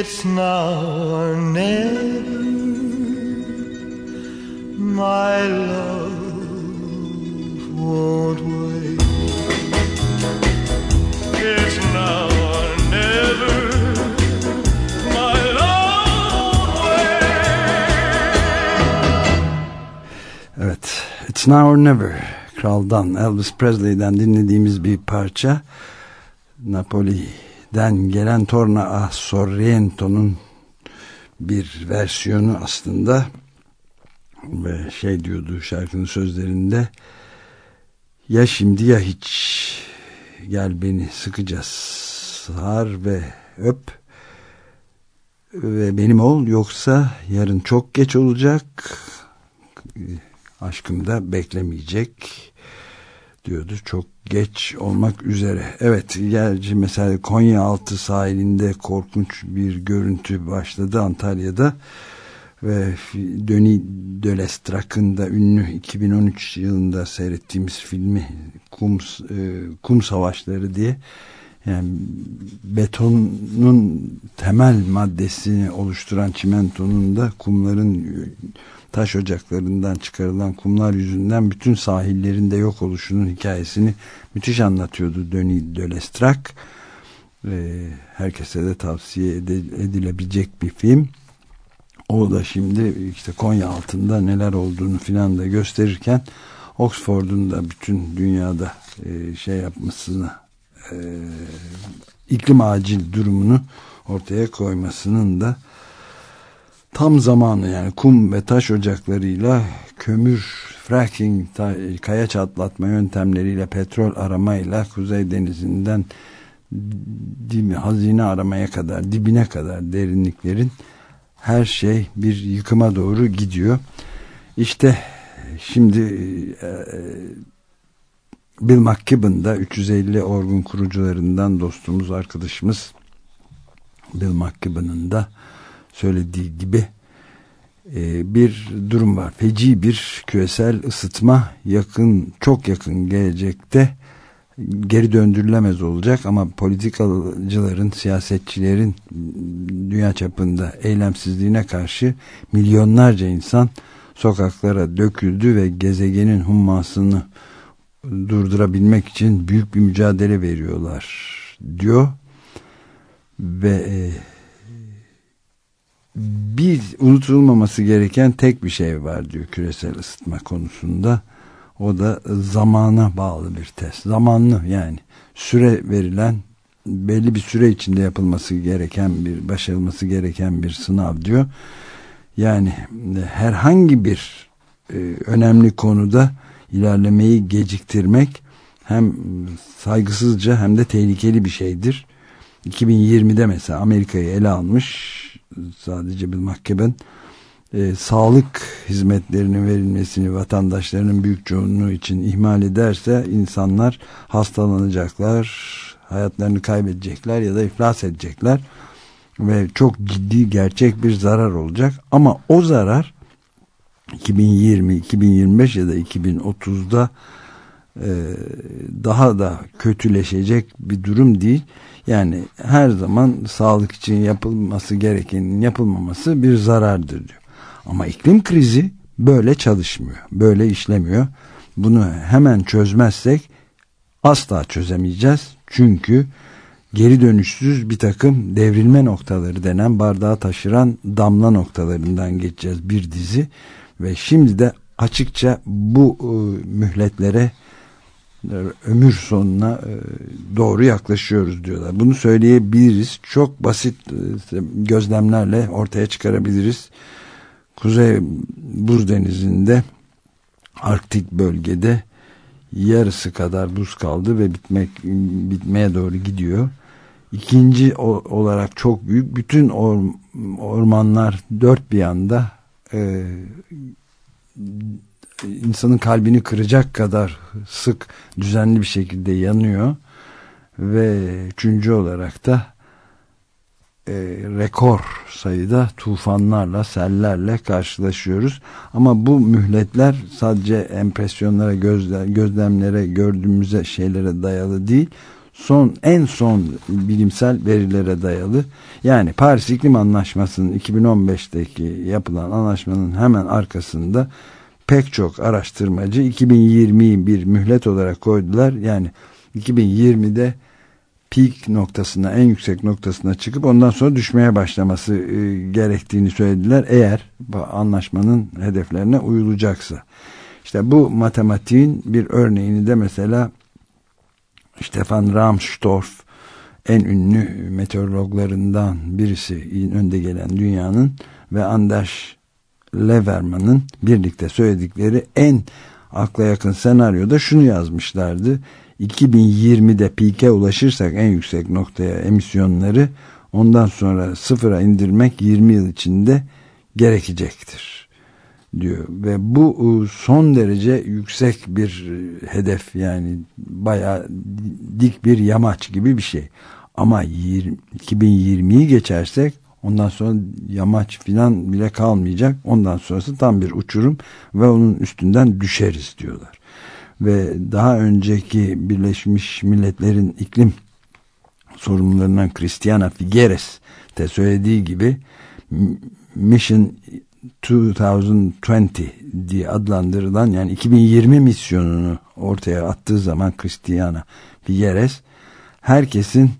It's now or never. my love won't wait. It's now or never. Evet, It's Now or Never. Kral'dan, Elvis Presley'den dinlediğimiz bir parça. Napoli'den gelen Torna a Sorrento'nun bir versiyonu aslında. Ve şey diyordu şarkının sözlerinde ya şimdi ya hiç. Gel beni sıkıca sar ve öp. Ve benim ol yoksa yarın çok geç olacak. Aşkım da beklemeyecek diyordu. Çok geç olmak üzere. Evet gerçi mesela Konyaaltı sahilinde korkunç bir görüntü başladı Antalya'da. Ve Döni Dölestrak'ın da ünlü 2013 yılında seyrettiğimiz filmi Kum, e, Kum Savaşları diye yani betonun temel maddesini oluşturan çimentonun da kumların taş ocaklarından çıkarılan kumlar yüzünden bütün sahillerinde yok oluşunun hikayesini müthiş anlatıyordu Döni Dölestrak. Herkese de tavsiye edilebilecek bir film. O da şimdi işte Konya altında neler olduğunu filan da gösterirken Oxford'un da bütün dünyada e, şey yapmasını e, iklim acil durumunu ortaya koymasının da tam zamanı yani kum ve taş ocaklarıyla kömür, fracking, kaya çatlatma yöntemleriyle petrol aramayla Kuzey Denizi'nden dibi, hazine aramaya kadar dibine kadar derinliklerin her şey bir yıkıma doğru gidiyor. İşte şimdi e, Bill McKibben da 350 orgun kurucularından dostumuz arkadaşımız Bill McKibben'ın da söylediği gibi e, bir durum var. Feci bir küresel ısıtma yakın çok yakın gelecekte geri döndürülemez olacak ama politikacıların, siyasetçilerin dünya çapında eylemsizliğine karşı milyonlarca insan sokaklara döküldü ve gezegenin hummasını durdurabilmek için büyük bir mücadele veriyorlar diyor ve e, bir unutulmaması gereken tek bir şey var diyor küresel ısıtma konusunda. O da zamana bağlı bir test. Zamanlı yani süre verilen belli bir süre içinde yapılması gereken bir başarılması gereken bir sınav diyor. Yani herhangi bir e, önemli konuda ilerlemeyi geciktirmek hem saygısızca hem de tehlikeli bir şeydir. 2020'de mesela Amerika'yı ele almış sadece bir mahkeben e, sağlık hizmetlerinin verilmesini vatandaşlarının büyük çoğunluğu için ihmal ederse insanlar hastalanacaklar, hayatlarını kaybedecekler ya da iflas edecekler ve çok ciddi gerçek bir zarar olacak ama o zarar 2020, 2025 ya da 2030'da e, daha da kötüleşecek bir durum değil. Yani her zaman sağlık için yapılması gerekenin yapılmaması bir zarardır diyor. Ama iklim krizi böyle çalışmıyor. Böyle işlemiyor. Bunu hemen çözmezsek asla çözemeyeceğiz. Çünkü geri dönüşsüz bir takım devrilme noktaları denen bardağı taşıran damla noktalarından geçeceğiz bir dizi ve şimdi de açıkça bu e, mühletlere ömür sonuna e, doğru yaklaşıyoruz diyorlar. Bunu söyleyebiliriz. Çok basit e, gözlemlerle ortaya çıkarabiliriz. Kuzey Buz Denizi'nde Arktik bölgede yarısı kadar buz kaldı ve bitmek bitmeye doğru gidiyor. İkinci olarak çok büyük bütün or, ormanlar dört bir yanda e, insanın kalbini kıracak kadar sık düzenli bir şekilde yanıyor ve üçüncü olarak da e, rekor sayıda tufanlarla, sellerle karşılaşıyoruz. Ama bu mühletler sadece empresyonlara, gözle, gözlemlere, gördüğümüze şeylere dayalı değil son en son bilimsel verilere dayalı. Yani Paris İklim Anlaşması'nın 2015'teki yapılan anlaşmanın hemen arkasında pek çok araştırmacı 2020'yi bir mühlet olarak koydular. Yani 2020'de peak noktasına en yüksek noktasına çıkıp ondan sonra düşmeye başlaması e, gerektiğini söylediler. Eğer anlaşmanın hedeflerine uyulacaksa. İşte bu matematiğin bir örneğini de mesela Stefan Ramstorff en ünlü meteorologlarından birisi önde gelen dünyanın ve Anders Leverman'ın birlikte söyledikleri en akla yakın senaryoda şunu yazmışlardı. 2020'de pike ulaşırsak en yüksek noktaya emisyonları ondan sonra sıfıra indirmek 20 yıl içinde gerekecektir diyor ve bu e, son derece yüksek bir e, hedef yani baya dik bir yamaç gibi bir şey ama 2020'yi geçersek ondan sonra yamaç filan bile kalmayacak. Ondan sonrası tam bir uçurum ve onun üstünden düşeriz diyorlar. Ve daha önceki Birleşmiş Milletler'in iklim sorumlularından Christiana Figueres de söylediği gibi Mission 2020 diye adlandırılan yani 2020 misyonunu ortaya attığı zaman Christiana Figueres herkesin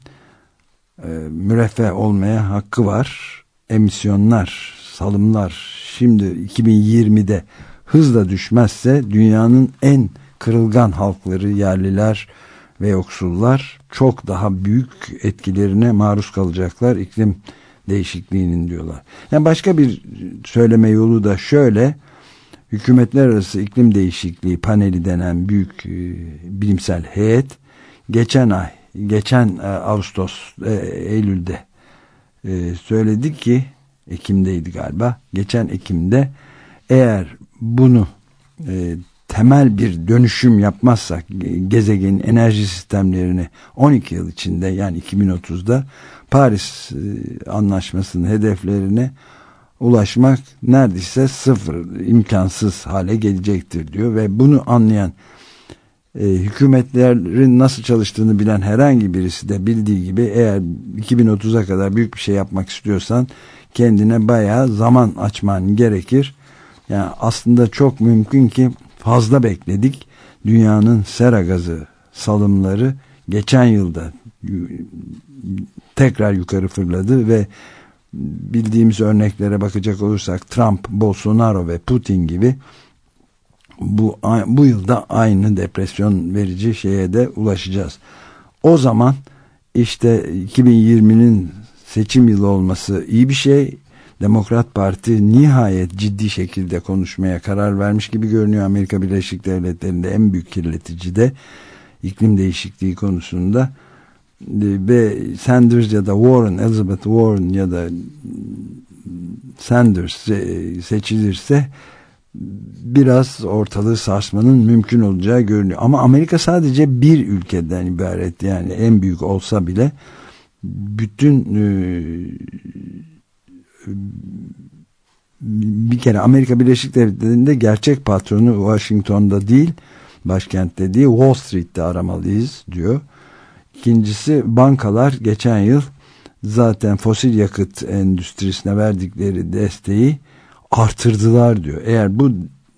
e, müreffeh olmaya hakkı var. Emisyonlar, salımlar şimdi 2020'de hızla düşmezse dünyanın en kırılgan halkları, yerliler ve yoksullar çok daha büyük etkilerine maruz kalacaklar. İklim değişikliğinin diyorlar. Yani başka bir söyleme yolu da şöyle hükümetler arası iklim değişikliği paneli denen büyük e, bilimsel heyet geçen ay geçen e, Ağustos e, Eylül'de e, söyledi ki Ekim'deydi galiba. Geçen Ekim'de eğer bunu e, temel bir dönüşüm yapmazsak gezegenin enerji sistemlerini 12 yıl içinde yani 2030'da Paris e, anlaşmasının hedeflerine ulaşmak neredeyse sıfır imkansız hale gelecektir diyor ve bunu anlayan e, hükümetlerin nasıl çalıştığını bilen herhangi birisi de bildiği gibi eğer 2030'a kadar büyük bir şey yapmak istiyorsan kendine bayağı zaman açman gerekir. Yani aslında çok mümkün ki fazla bekledik. Dünyanın sera gazı salımları geçen yılda tekrar yukarı fırladı ve bildiğimiz örneklere bakacak olursak Trump, Bolsonaro ve Putin gibi bu bu yılda aynı depresyon verici şeye de ulaşacağız. O zaman işte 2020'nin seçim yılı olması iyi bir şey. Demokrat Parti nihayet ciddi şekilde konuşmaya karar vermiş gibi görünüyor. Amerika Birleşik Devletleri'nde en büyük kirletici de iklim değişikliği konusunda ve Sanders ya da Warren, Elizabeth Warren ya da Sanders seçilirse biraz ortalığı sarsmanın mümkün olacağı görünüyor. Ama Amerika sadece bir ülkeden ibaret yani en büyük olsa bile bütün e, bir kere Amerika Birleşik Devletleri'nde gerçek patronu Washington'da değil başkentte değil Wall Street'te aramalıyız diyor. İkincisi bankalar geçen yıl zaten fosil yakıt endüstrisine verdikleri desteği artırdılar diyor. Eğer bu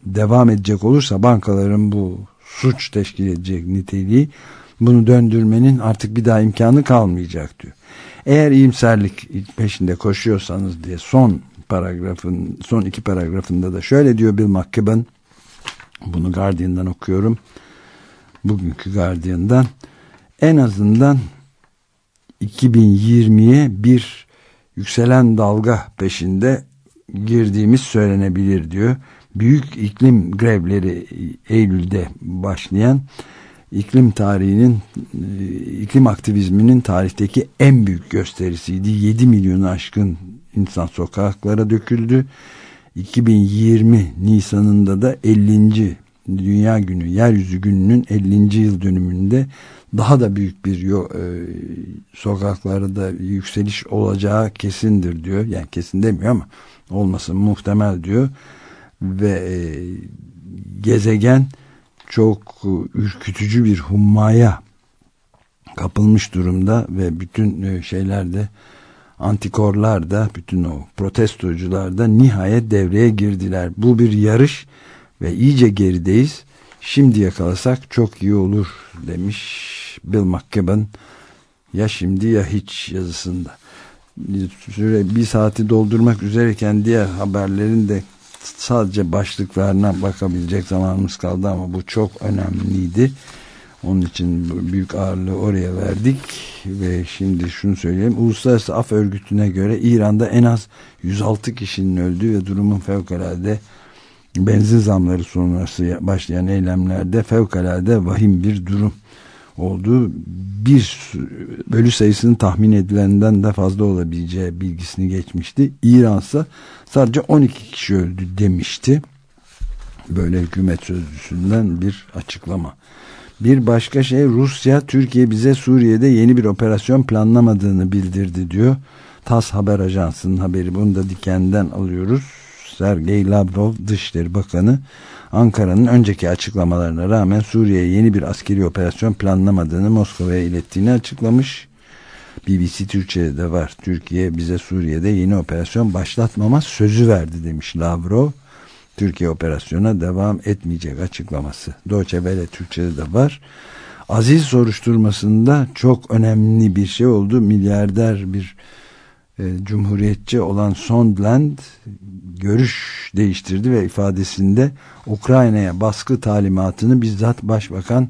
devam edecek olursa bankaların bu suç teşkil edecek niteliği bunu döndürmenin artık bir daha imkanı kalmayacak diyor. Eğer iyimserlik peşinde koşuyorsanız diye son paragrafın son iki paragrafında da şöyle diyor Bill McKibben bunu Guardian'dan okuyorum bugünkü Guardian'dan en azından 2020'ye bir yükselen dalga peşinde girdiğimiz söylenebilir diyor. Büyük iklim grevleri Eylül'de başlayan iklim tarihinin iklim aktivizminin tarihteki en büyük gösterisiydi. 7 milyonu aşkın insan sokaklara döküldü. 2020 Nisan'ında da 50. Dünya Günü, Yeryüzü Günü'nün 50. yıl dönümünde daha da büyük bir e, sokaklarda yükseliş olacağı kesindir diyor. Yani kesin demiyor ama olması muhtemel diyor. Ve e, gezegen çok ürkütücü bir hummaya kapılmış durumda ve bütün e, şeylerde antikorlar da bütün o protestocular da nihayet devreye girdiler. Bu bir yarış ve iyice gerideyiz. Şimdi yakalasak çok iyi olur demiş Bill McKibben ya şimdi ya hiç yazısında. Süre bir saati doldurmak üzereyken diğer haberlerin de sadece başlıklarına bakabilecek zamanımız kaldı ama bu çok önemliydi. Onun için büyük ağırlığı oraya verdik ve şimdi şunu söyleyeyim. Uluslararası Af Örgütü'ne göre İran'da en az 106 kişinin öldüğü ve durumun fevkalade benzin zamları sonrası başlayan eylemlerde fevkalade vahim bir durum olduğu bir bölü sayısının tahmin edilenden de fazla olabileceği bilgisini geçmişti. İran ise sadece 12 kişi öldü demişti. Böyle hükümet sözcüsünden bir açıklama. Bir başka şey Rusya Türkiye bize Suriye'de yeni bir operasyon planlamadığını bildirdi diyor. TAS haber ajansının haberi bunu da dikenden alıyoruz. Sergey Lavrov Dışişleri Bakanı Ankara'nın önceki açıklamalarına rağmen Suriye'ye yeni bir askeri operasyon planlamadığını Moskova'ya ilettiğini açıklamış. BBC Türkçe'de de var. Türkiye bize Suriye'de yeni operasyon başlatmama sözü verdi demiş Lavrov. Türkiye operasyona devam etmeyecek açıklaması. Deutsche Welle Türkçe'de de var. Aziz soruşturmasında çok önemli bir şey oldu. Milyarder bir cumhuriyetçi olan Sondland görüş değiştirdi ve ifadesinde Ukrayna'ya baskı talimatını bizzat Başbakan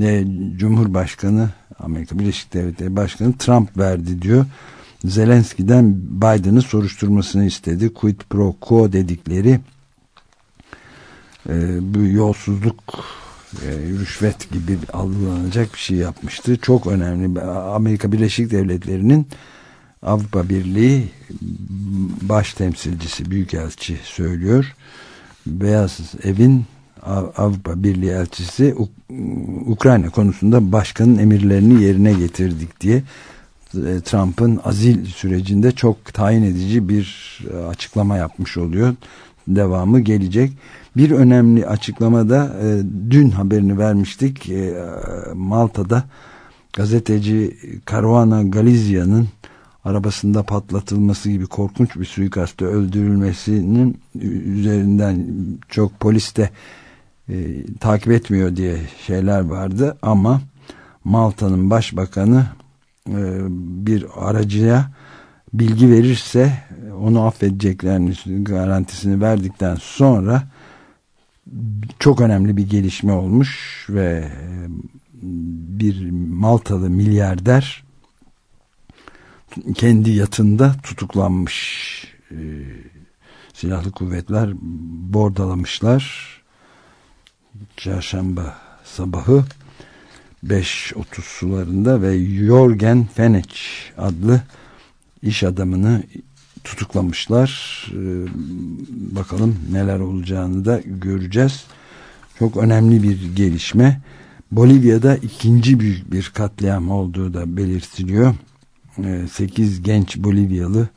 e, Cumhurbaşkanı Amerika Birleşik Devletleri Başkanı Trump verdi diyor Zelenski'den Biden'ı soruşturmasını istedi. Quid pro quo dedikleri e, bu yolsuzluk e, rüşvet gibi algılanacak bir şey yapmıştı. Çok önemli. Amerika Birleşik Devletleri'nin Avrupa Birliği baş temsilcisi, büyükelçi söylüyor. Beyaz Evin Avrupa Birliği elçisi Ukrayna konusunda başkanın emirlerini yerine getirdik diye e, Trump'ın azil sürecinde çok tayin edici bir e, açıklama yapmış oluyor. Devamı gelecek. Bir önemli açıklamada e, dün haberini vermiştik. Malta'da gazeteci Caruana Galizia'nın arabasında patlatılması gibi korkunç bir suikastta öldürülmesinin üzerinden çok poliste e, takip etmiyor diye şeyler vardı. Ama Malta'nın başbakanı e, bir aracıya bilgi verirse onu affedeceklerini garantisini verdikten sonra çok önemli bir gelişme olmuş ve e, bir Maltalı milyarder kendi yatında tutuklanmış e, silahlı kuvvetler bordalamışlar çarşamba sabahı 5.30 sularında ve Jorgen Fenech adlı iş adamını tutuklamışlar. Ee, bakalım neler olacağını da göreceğiz. Çok önemli bir gelişme. Bolivya'da ikinci büyük bir katliam olduğu da belirtiliyor. Ee, 8 genç Bolivyalı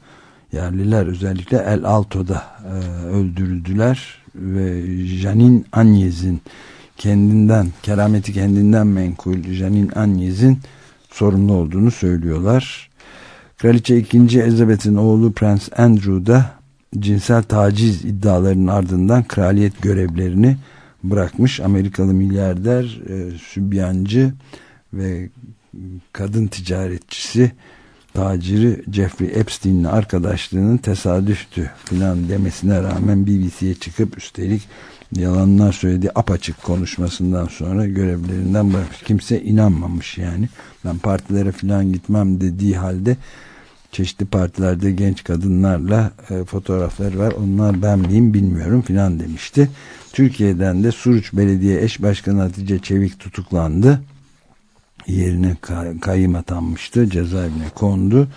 yerliler özellikle El Alto'da e, öldürüldüler ve Janin Anyez'in kendinden, kerameti kendinden menkul Janin Anyez'in sorumlu olduğunu söylüyorlar. Kraliçe 2. Elizabeth'in oğlu Prens Andrew da cinsel taciz iddialarının ardından kraliyet görevlerini bırakmış. Amerikalı milyarder, e, sübyancı ve kadın ticaretçisi taciri Jeffrey Epstein'le arkadaşlığının tesadüftü filan demesine rağmen BBC'ye çıkıp üstelik yalanlar söylediği apaçık konuşmasından sonra görevlerinden bırakmış. Kimse inanmamış yani. Ben partilere filan gitmem dediği halde çeşitli partilerde genç kadınlarla e, fotoğrafları var. Onlar ben miyim bilmiyorum filan demişti. Türkiye'den de Suruç Belediye Eş Başkanı Hatice Çevik tutuklandı yerine kayyım atanmıştı. Cezaevine kondu.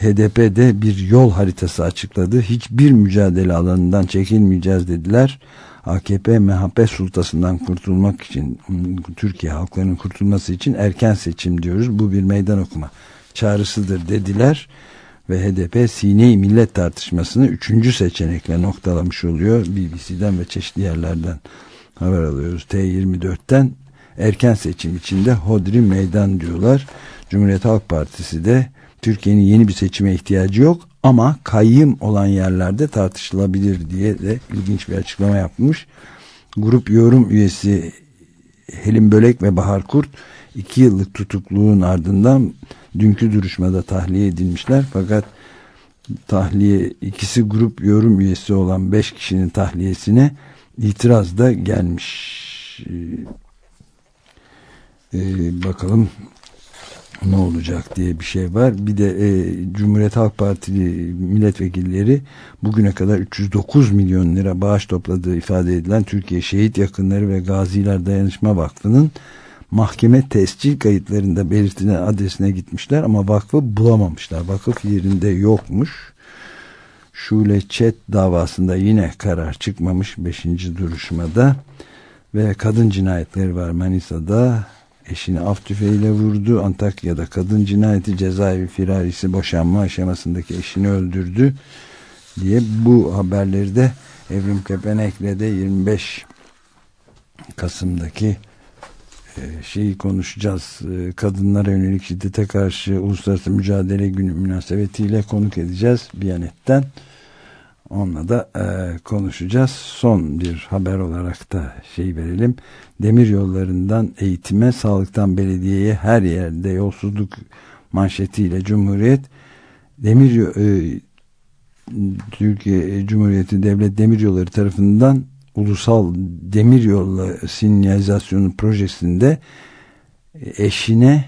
HDP de bir yol haritası açıkladı. Hiçbir mücadele alanından çekilmeyeceğiz dediler. AKP MHP sultasından kurtulmak için Türkiye halklarının kurtulması için erken seçim diyoruz. Bu bir meydan okuma çağrısıdır dediler. Ve HDP Sine-i Millet tartışmasını üçüncü seçenekle noktalamış oluyor. BBC'den ve çeşitli yerlerden haber alıyoruz. T24'ten erken seçim içinde hodri meydan diyorlar. Cumhuriyet Halk Partisi de Türkiye'nin yeni bir seçime ihtiyacı yok ama kayyım olan yerlerde tartışılabilir diye de ilginç bir açıklama yapmış. Grup yorum üyesi Helin Bölek ve Bahar Kurt iki yıllık tutukluğun ardından dünkü duruşmada tahliye edilmişler fakat tahliye ikisi grup yorum üyesi olan beş kişinin tahliyesine itiraz da gelmiş e, bakalım ne olacak diye bir şey var. Bir de e, Cumhuriyet Halk Partili milletvekilleri bugüne kadar 309 milyon lira bağış topladığı ifade edilen Türkiye Şehit Yakınları ve Gaziler Dayanışma Vakfı'nın mahkeme tescil kayıtlarında belirtilen adresine gitmişler ama vakfı bulamamışlar. Vakıf yerinde yokmuş. Şule Çet davasında yine karar çıkmamış 5. duruşmada ve kadın cinayetleri var Manisa'da eşini af tüfeğiyle vurdu. Antakya'da kadın cinayeti cezaevi firarisi boşanma aşamasındaki eşini öldürdü diye bu haberleri de Evrim Kepenek'le de 25 Kasım'daki e, şeyi konuşacağız. E, kadınlara yönelik şiddete karşı Uluslararası Mücadele Günü münasebetiyle konuk edeceğiz Biyanet'ten. Onunla da e, konuşacağız. Son bir haber olarak da şey verelim. Demir yollarından eğitime, sağlıktan belediyeye her yerde yolsuzluk manşetiyle Cumhuriyet Demir e, Türkiye Cumhuriyeti Devlet Demiryolları tarafından ulusal demiryolu sinyalizasyonu projesinde eşine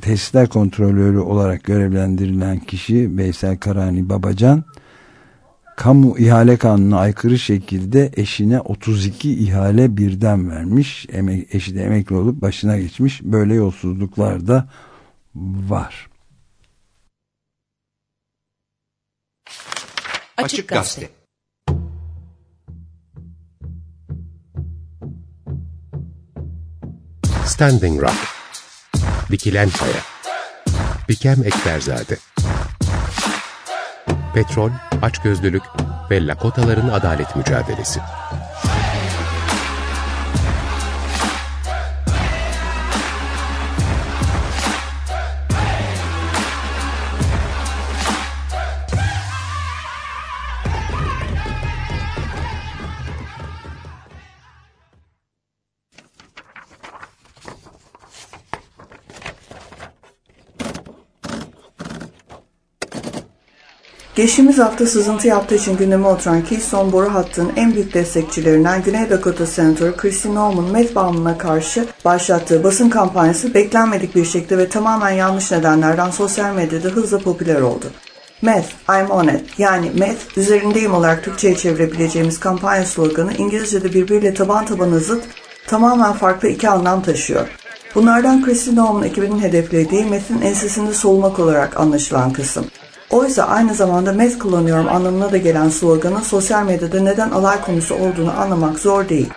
tesisler kontrolörü olarak görevlendirilen kişi Veysel Karani Babacan kamu ihale kanununa aykırı şekilde eşine 32 ihale birden vermiş. Emek, eşi de emekli olup başına geçmiş. Böyle yolsuzluklar da var. Açık Gazete. Standing Rock Dikilen Kaya Bikem Ekberzade Petrol, açgözlülük ve Lakotaların adalet mücadelesi. Geçtiğimiz hafta sızıntı yaptığı için gündeme oturan Keystone boru hattının en büyük destekçilerinden Güney Dakota Senatörü Kristi Norman met bağımlılığına karşı başlattığı basın kampanyası beklenmedik bir şekilde ve tamamen yanlış nedenlerden sosyal medyada hızla popüler oldu. Meth, I'm on it yani meth üzerindeyim olarak Türkçe'ye çevirebileceğimiz kampanya sloganı İngilizce'de birbiriyle taban tabana zıt tamamen farklı iki anlam taşıyor. Bunlardan Kristi Norman ekibinin hedeflediği methin ensesinde solmak olarak anlaşılan kısım. Oysa aynı zamanda meth kullanıyorum anlamına da gelen sloganın sosyal medyada neden alay konusu olduğunu anlamak zor değil.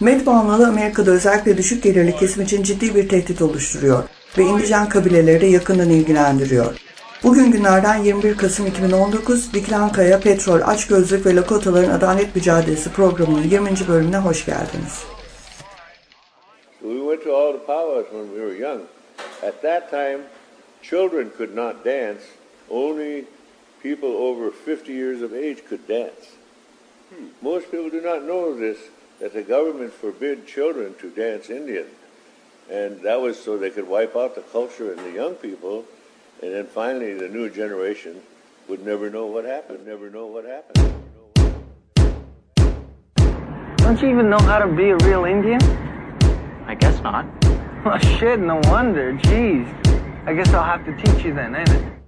Meth bağımlılığı Amerika'da özellikle düşük gelirli kesim için ciddi bir tehdit oluşturuyor ve indijen kabileleri de yakından ilgilendiriyor. Bugün günlerden 21 Kasım 2019 Diklankaya, Petrol, Açgözlük ve Lakotaların Adalet Mücadelesi programının 20. bölümüne hoş geldiniz. We went to all the powwows when we were young. At that time, children could not dance. Only people over 50 years of age could dance. Hmm. Most people do not know this, that the government forbid children to dance Indian. And that was so they could wipe out the culture and the young people. And then finally, the new generation would never know what happened, never know what happened. Don't you even know how to be a real Indian? I guess not. [LAUGHS] Well, shit, no wonder. Jeez. I guess I'll have to teach you then, ain't it?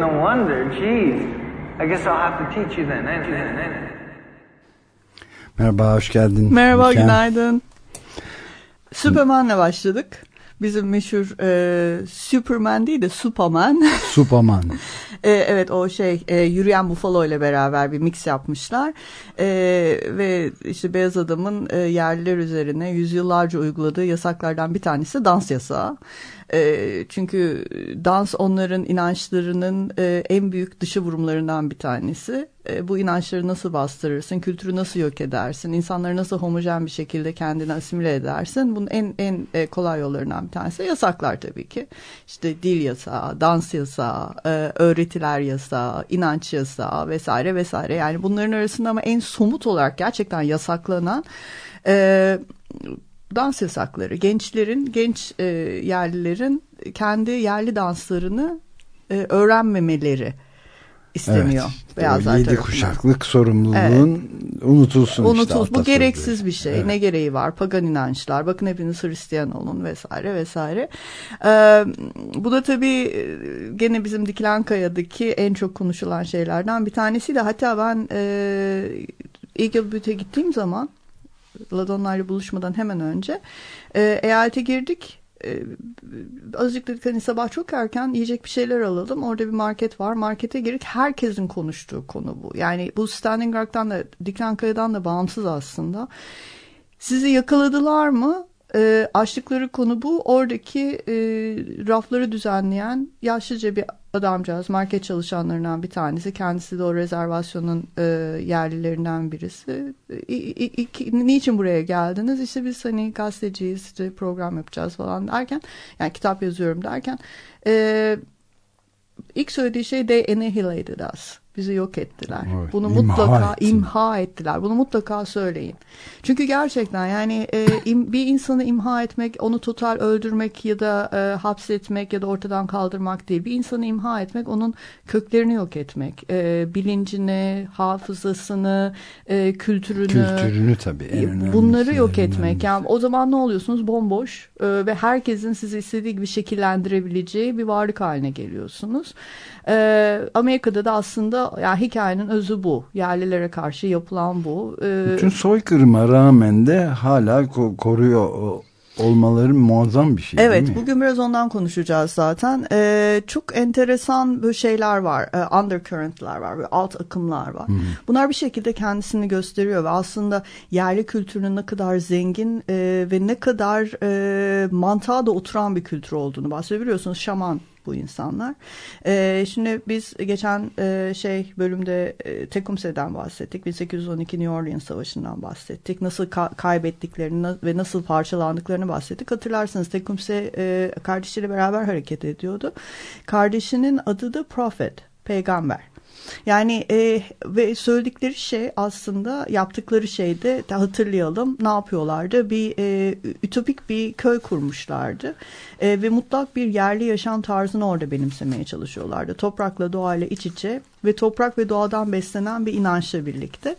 No wonder. Jeez. I guess I'll have to teach you then? Merhaba, hoş geldin. Merhaba, Mükemmel. günaydın. Superman'la başladık. Bizim meşhur e, Superman değil de Superman. Superman. [LAUGHS] E, evet o şey e, yürüyen bufalo ile beraber bir mix yapmışlar E, ve işte beyaz adamın e, yerliler üzerine yüzyıllarca uyguladığı yasaklardan bir tanesi dans yasağı. E, çünkü dans onların inançlarının e, en büyük dışı vurumlarından bir tanesi. E, bu inançları nasıl bastırırsın, kültürü nasıl yok edersin, insanları nasıl homojen bir şekilde kendine asimile edersin. Bunun en en kolay yollarından bir tanesi yasaklar tabii ki. İşte dil yasağı, dans yasağı, e, öğretiler yasağı, inanç yasağı vesaire vesaire. Yani bunların arasında ama en somut olarak gerçekten yasaklanan e, dans yasakları. Gençlerin, genç e, yerlilerin kendi yerli danslarını e, öğrenmemeleri isteniyor. Evet. Beyazlar O yedi tarafından. kuşaklık sorumluluğun unutulsun işte. Unutulmuş. Bu gereksiz bir şey. Evet. Ne gereği var? Pagan inançlar. Bakın hepiniz Hristiyan olun vesaire vesaire. Ee, bu da tabii e, gene bizim Dikilen Kaya'daki en çok konuşulan şeylerden bir tanesi de hatta ben e, Eagle Butte gittiğim zaman Ladonlarla buluşmadan hemen önce e, eyalete girdik. E, azıcık dedik hani sabah çok erken yiyecek bir şeyler alalım. Orada bir market var. Markete girdik. Herkesin konuştuğu konu bu. Yani bu Standing Rock'tan da Diklankaya'dan da bağımsız aslında. Sizi yakaladılar mı? E, açtıkları konu bu. Oradaki e, rafları düzenleyen yaşlıca bir adamcağız. Market çalışanlarından bir tanesi. Kendisi de o rezervasyonun e, yerlilerinden birisi. E, i- iki- niçin buraya geldiniz? İşte biz hani gazeteciyiz, işte program yapacağız falan derken, yani kitap yazıyorum derken, e, ilk söylediği şey they annihilated us. Bizi yok ettiler. Evet, Bunu imha mutlaka ettiler. imha ettiler. Bunu mutlaka söyleyin. Çünkü gerçekten yani e, im- bir insanı imha etmek, onu total öldürmek ya da e, hapsetmek ya da ortadan kaldırmak değil. Bir insanı imha etmek, onun köklerini yok etmek. E, bilincini, hafızasını, e, kültürünü. Kültürünü tabii. en önemlisi, Bunları yok en etmek. önemlisi. Yani o zaman ne oluyorsunuz? Bomboş e, ve herkesin sizi istediği gibi şekillendirebileceği bir varlık haline geliyorsunuz. E, Amerika'da da aslında yani hikayenin özü bu. Yerlilere karşı yapılan bu. E, Bütün soykırıma rağmen de hala ko- koruyor o- olmaları muazzam bir şey Evet, bugün biraz ondan konuşacağız zaten. Ee, çok enteresan böyle şeyler var, e, undercurrent'lar var, böyle alt akımlar var. Bunlar bir şekilde kendisini gösteriyor ve aslında yerli kültürünün ne kadar zengin e, ve ne kadar e, mantığa da oturan bir kültür olduğunu bahsediyor. Biliyorsunuz şaman bu insanlar. Ee, şimdi biz geçen e, şey bölümde e, Tecumseh'den bahsettik. 1812 New Orleans Savaşı'ndan bahsettik. Nasıl ka- kaybettiklerini na- ve nasıl parçalandıklarını bahsettik. Hatırlarsınız Tecumseh e, kardeşiyle beraber hareket ediyordu. Kardeşinin adı da Prophet, peygamber. Yani e, ve söyledikleri şey aslında yaptıkları şeyde de hatırlayalım. Ne yapıyorlardı? Bir e, ütopik bir köy kurmuşlardı. E, ve mutlak bir yerli yaşam tarzını orada benimsemeye çalışıyorlardı. Toprakla doğayla iç içe ve toprak ve doğadan beslenen bir inançla birlikte.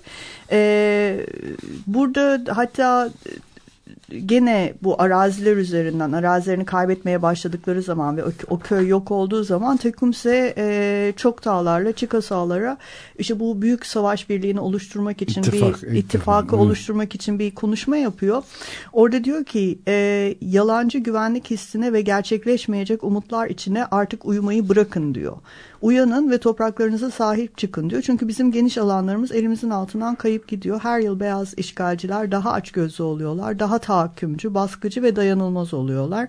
E, burada hatta gene bu araziler üzerinden arazilerini kaybetmeye başladıkları zaman ve o, o köy yok olduğu zaman Tecumseh e, çok dağlarla Chickasao'lara işte bu büyük savaş birliğini oluşturmak için İttifak, bir ittifak, ittifakı evet. oluşturmak için bir konuşma yapıyor. Orada diyor ki e, yalancı güvenlik hissine ve gerçekleşmeyecek umutlar içine artık uyumayı bırakın diyor. Uyanın ve topraklarınıza sahip çıkın diyor. Çünkü bizim geniş alanlarımız elimizin altından kayıp gidiyor. Her yıl beyaz işgalciler daha açgözlü oluyorlar. Daha tahakkümcü, baskıcı ve dayanılmaz oluyorlar.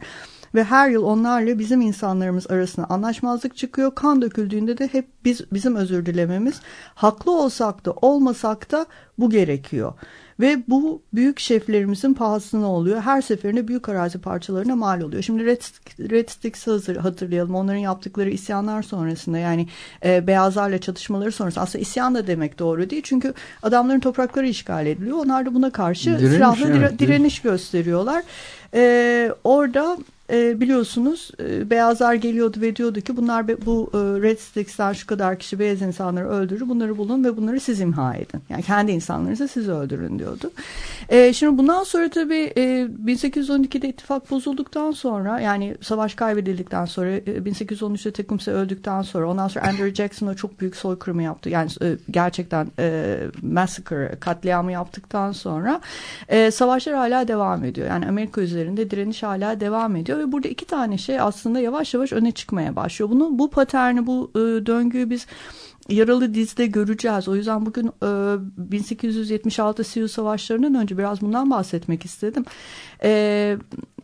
Ve her yıl onlarla bizim insanlarımız arasında anlaşmazlık çıkıyor. Kan döküldüğünde de hep biz bizim özür dilememiz. Haklı olsak da olmasak da bu gerekiyor. Ve bu büyük şeflerimizin pahasına oluyor. Her seferinde büyük arazi parçalarına mal oluyor. Şimdi Red, Red Sticks'i hazır, hatırlayalım. Onların yaptıkları isyanlar sonrasında yani e, beyazlarla çatışmaları sonrasında aslında isyan da demek doğru değil. Çünkü adamların toprakları işgal ediliyor. Onlar da buna karşı Direniş, silahlı dire- evet, direniş gösteriyorlar. E, orada e, biliyorsunuz e, beyazlar geliyordu ve diyordu ki bunlar bu e, Red Sticks'ten şu kadar kişi beyaz insanları öldürür. Bunları bulun ve bunları siz imha edin. Yani kendi insanlarınızı siz öldürün diyordu. E, şimdi bundan sonra tabii e, 1812'de ittifak bozulduktan sonra yani savaş kaybedildikten sonra e, 1813'te Tecumseh öldükten sonra ondan sonra Andrew Jackson o çok büyük soykırımı yaptı. Yani e, gerçekten e, massacre katliamı yaptıktan sonra e, savaşlar hala devam ediyor. Yani Amerika üzerinde direniş hala devam ediyor ve burada iki tane şey aslında yavaş yavaş öne çıkmaya başlıyor. Bunu bu paterni bu e, döngüyü biz yaralı dizide göreceğiz. O yüzden bugün e, 1876 Sioux Savaşları'ndan önce biraz bundan bahsetmek istedim. E,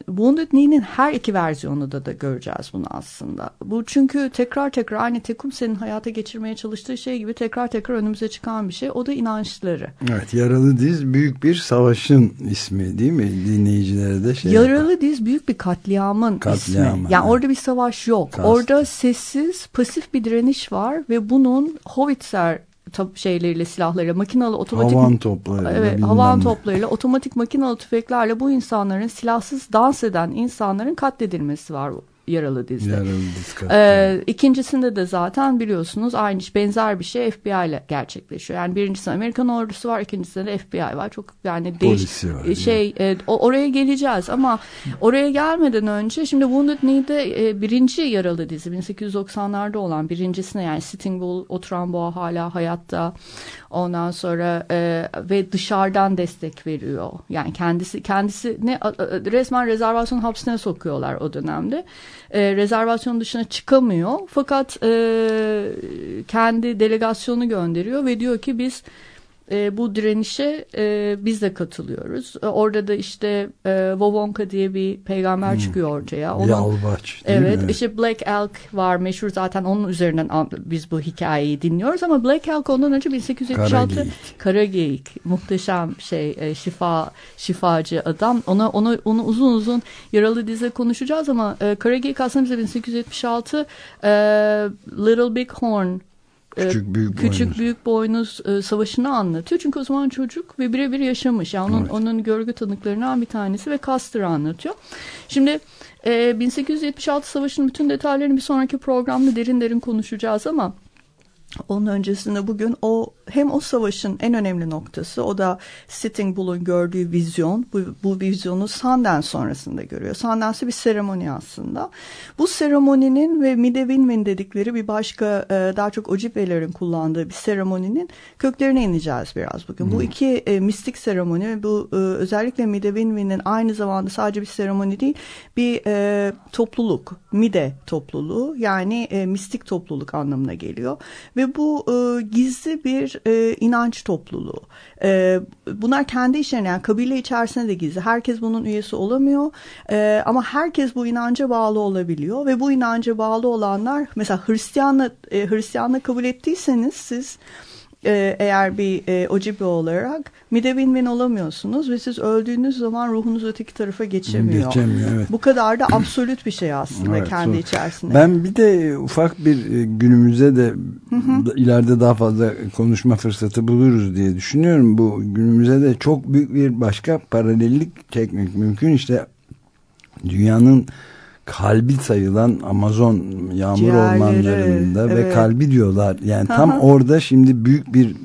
Wounded Knee'nin her iki versiyonunda da göreceğiz bunu aslında. Bu çünkü tekrar tekrar aynı Tecumseh'in hayata geçirmeye çalıştığı şey gibi tekrar tekrar önümüze çıkan bir şey. O da inançları. Evet Yaralı Diz büyük bir savaşın ismi değil mi? Dinleyicilere de şey Yaralı Diz büyük bir katliamın Katliamın, ismi. Yani evet. orada bir savaş yok. Kastım. Orada sessiz, pasif bir direniş var ve bunun Howitzer şeyleriyle silahlarıyla makinalı otomatik Havan toplarıyla, evet havan ne. toplarıyla otomatik makinalı tüfeklerle bu insanların silahsız dans eden insanların katledilmesi var yaralı dizde. Yaralı Diz. Ee, ikincisinde de zaten biliyorsunuz aynı benzer bir şey FBI ile gerçekleşiyor. Yani birincisinde Amerikan ordusu var, ikincisinde de FBI var. Çok yani değiş var, şey e, o- oraya geleceğiz ama oraya gelmeden önce şimdi Wounded Knee'de e, birinci yaralı dizi 1890'larda olan birincisine yani Sitting Bull oturan boğa hala hayatta. Ondan sonra e, ve dışarıdan destek veriyor. Yani kendisi kendisi ne resmen rezervasyon hapsine sokuyorlar o dönemde. E, rezervasyon dışına çıkamıyor. Fakat e, kendi delegasyonu gönderiyor ve diyor ki biz e, bu direnişe e, biz de katılıyoruz. E, orada da işte e, Wawonka diye bir peygamber çıkıyor ortaya. Bir Yalvaç değil Evet, mi? işte Black Elk var meşhur zaten onun üzerinden biz bu hikayeyi dinliyoruz ama Black Elk ondan önce 1876 Karageyik. Karageyik muhteşem şey e, şifa şifacı adam ona onu onu uzun uzun yaralı dize konuşacağız ama e, Karageyik aslında bize 1876 e, Little Big Horn Küçük büyük küçük boynuz. büyük boynuz e, savaşını anlatıyor. Çünkü o zaman çocuk ve birebir yaşamış. Yani onun, Evet. onun görgü tanıklarından bir tanesi ve Custer'ı anlatıyor. Şimdi e, 1876 savaşının bütün detaylarını bir sonraki programda derin derin konuşacağız ama onun öncesinde bugün o hem o savaşın en önemli noktası o da Sitting Bull'un gördüğü vizyon. Bu, bu vizyonu Sundance sonrasında görüyor. Sundance bir seremoni aslında. Bu seremoninin ve Mide Win dedikleri bir başka e, daha çok Ojibwelerin kullandığı bir seremoninin köklerine ineceğiz biraz bugün. Bu iki e, mistik seremoni bu e, özellikle Mide Win aynı zamanda sadece bir seremoni değil bir e, topluluk. Mide topluluğu yani e, mistik topluluk anlamına geliyor. Ve bu e, gizli bir e, inanç topluluğu. E, bunlar kendi işlerine yani kabile içerisinde de gizli. Herkes bunun üyesi olamıyor. E, ama herkes bu inanca bağlı olabiliyor. Ve bu inanca bağlı olanlar mesela Hristiyanla, e, Hristiyanla kabul ettiyseniz siz e, eğer bir e, Ojibwe olarak midevin olamıyorsunuz ve siz öldüğünüz zaman ruhunuz öteki tarafa geçemiyor. Geçemiyor, evet. Bu kadar da absolut bir şey aslında Evet, kendi zor. içerisinde. Ben bir de ufak bir e, günümüze de da- ileride daha fazla konuşma fırsatı buluruz diye düşünüyorum. Bu günümüze de çok büyük bir başka paralellik çekmek mümkün. İşte dünyanın kalbi sayılan Amazon yağmur Ciğerleri, ormanlarında ve evet. kalbi diyorlar. Yani tam Aha. orada şimdi büyük bir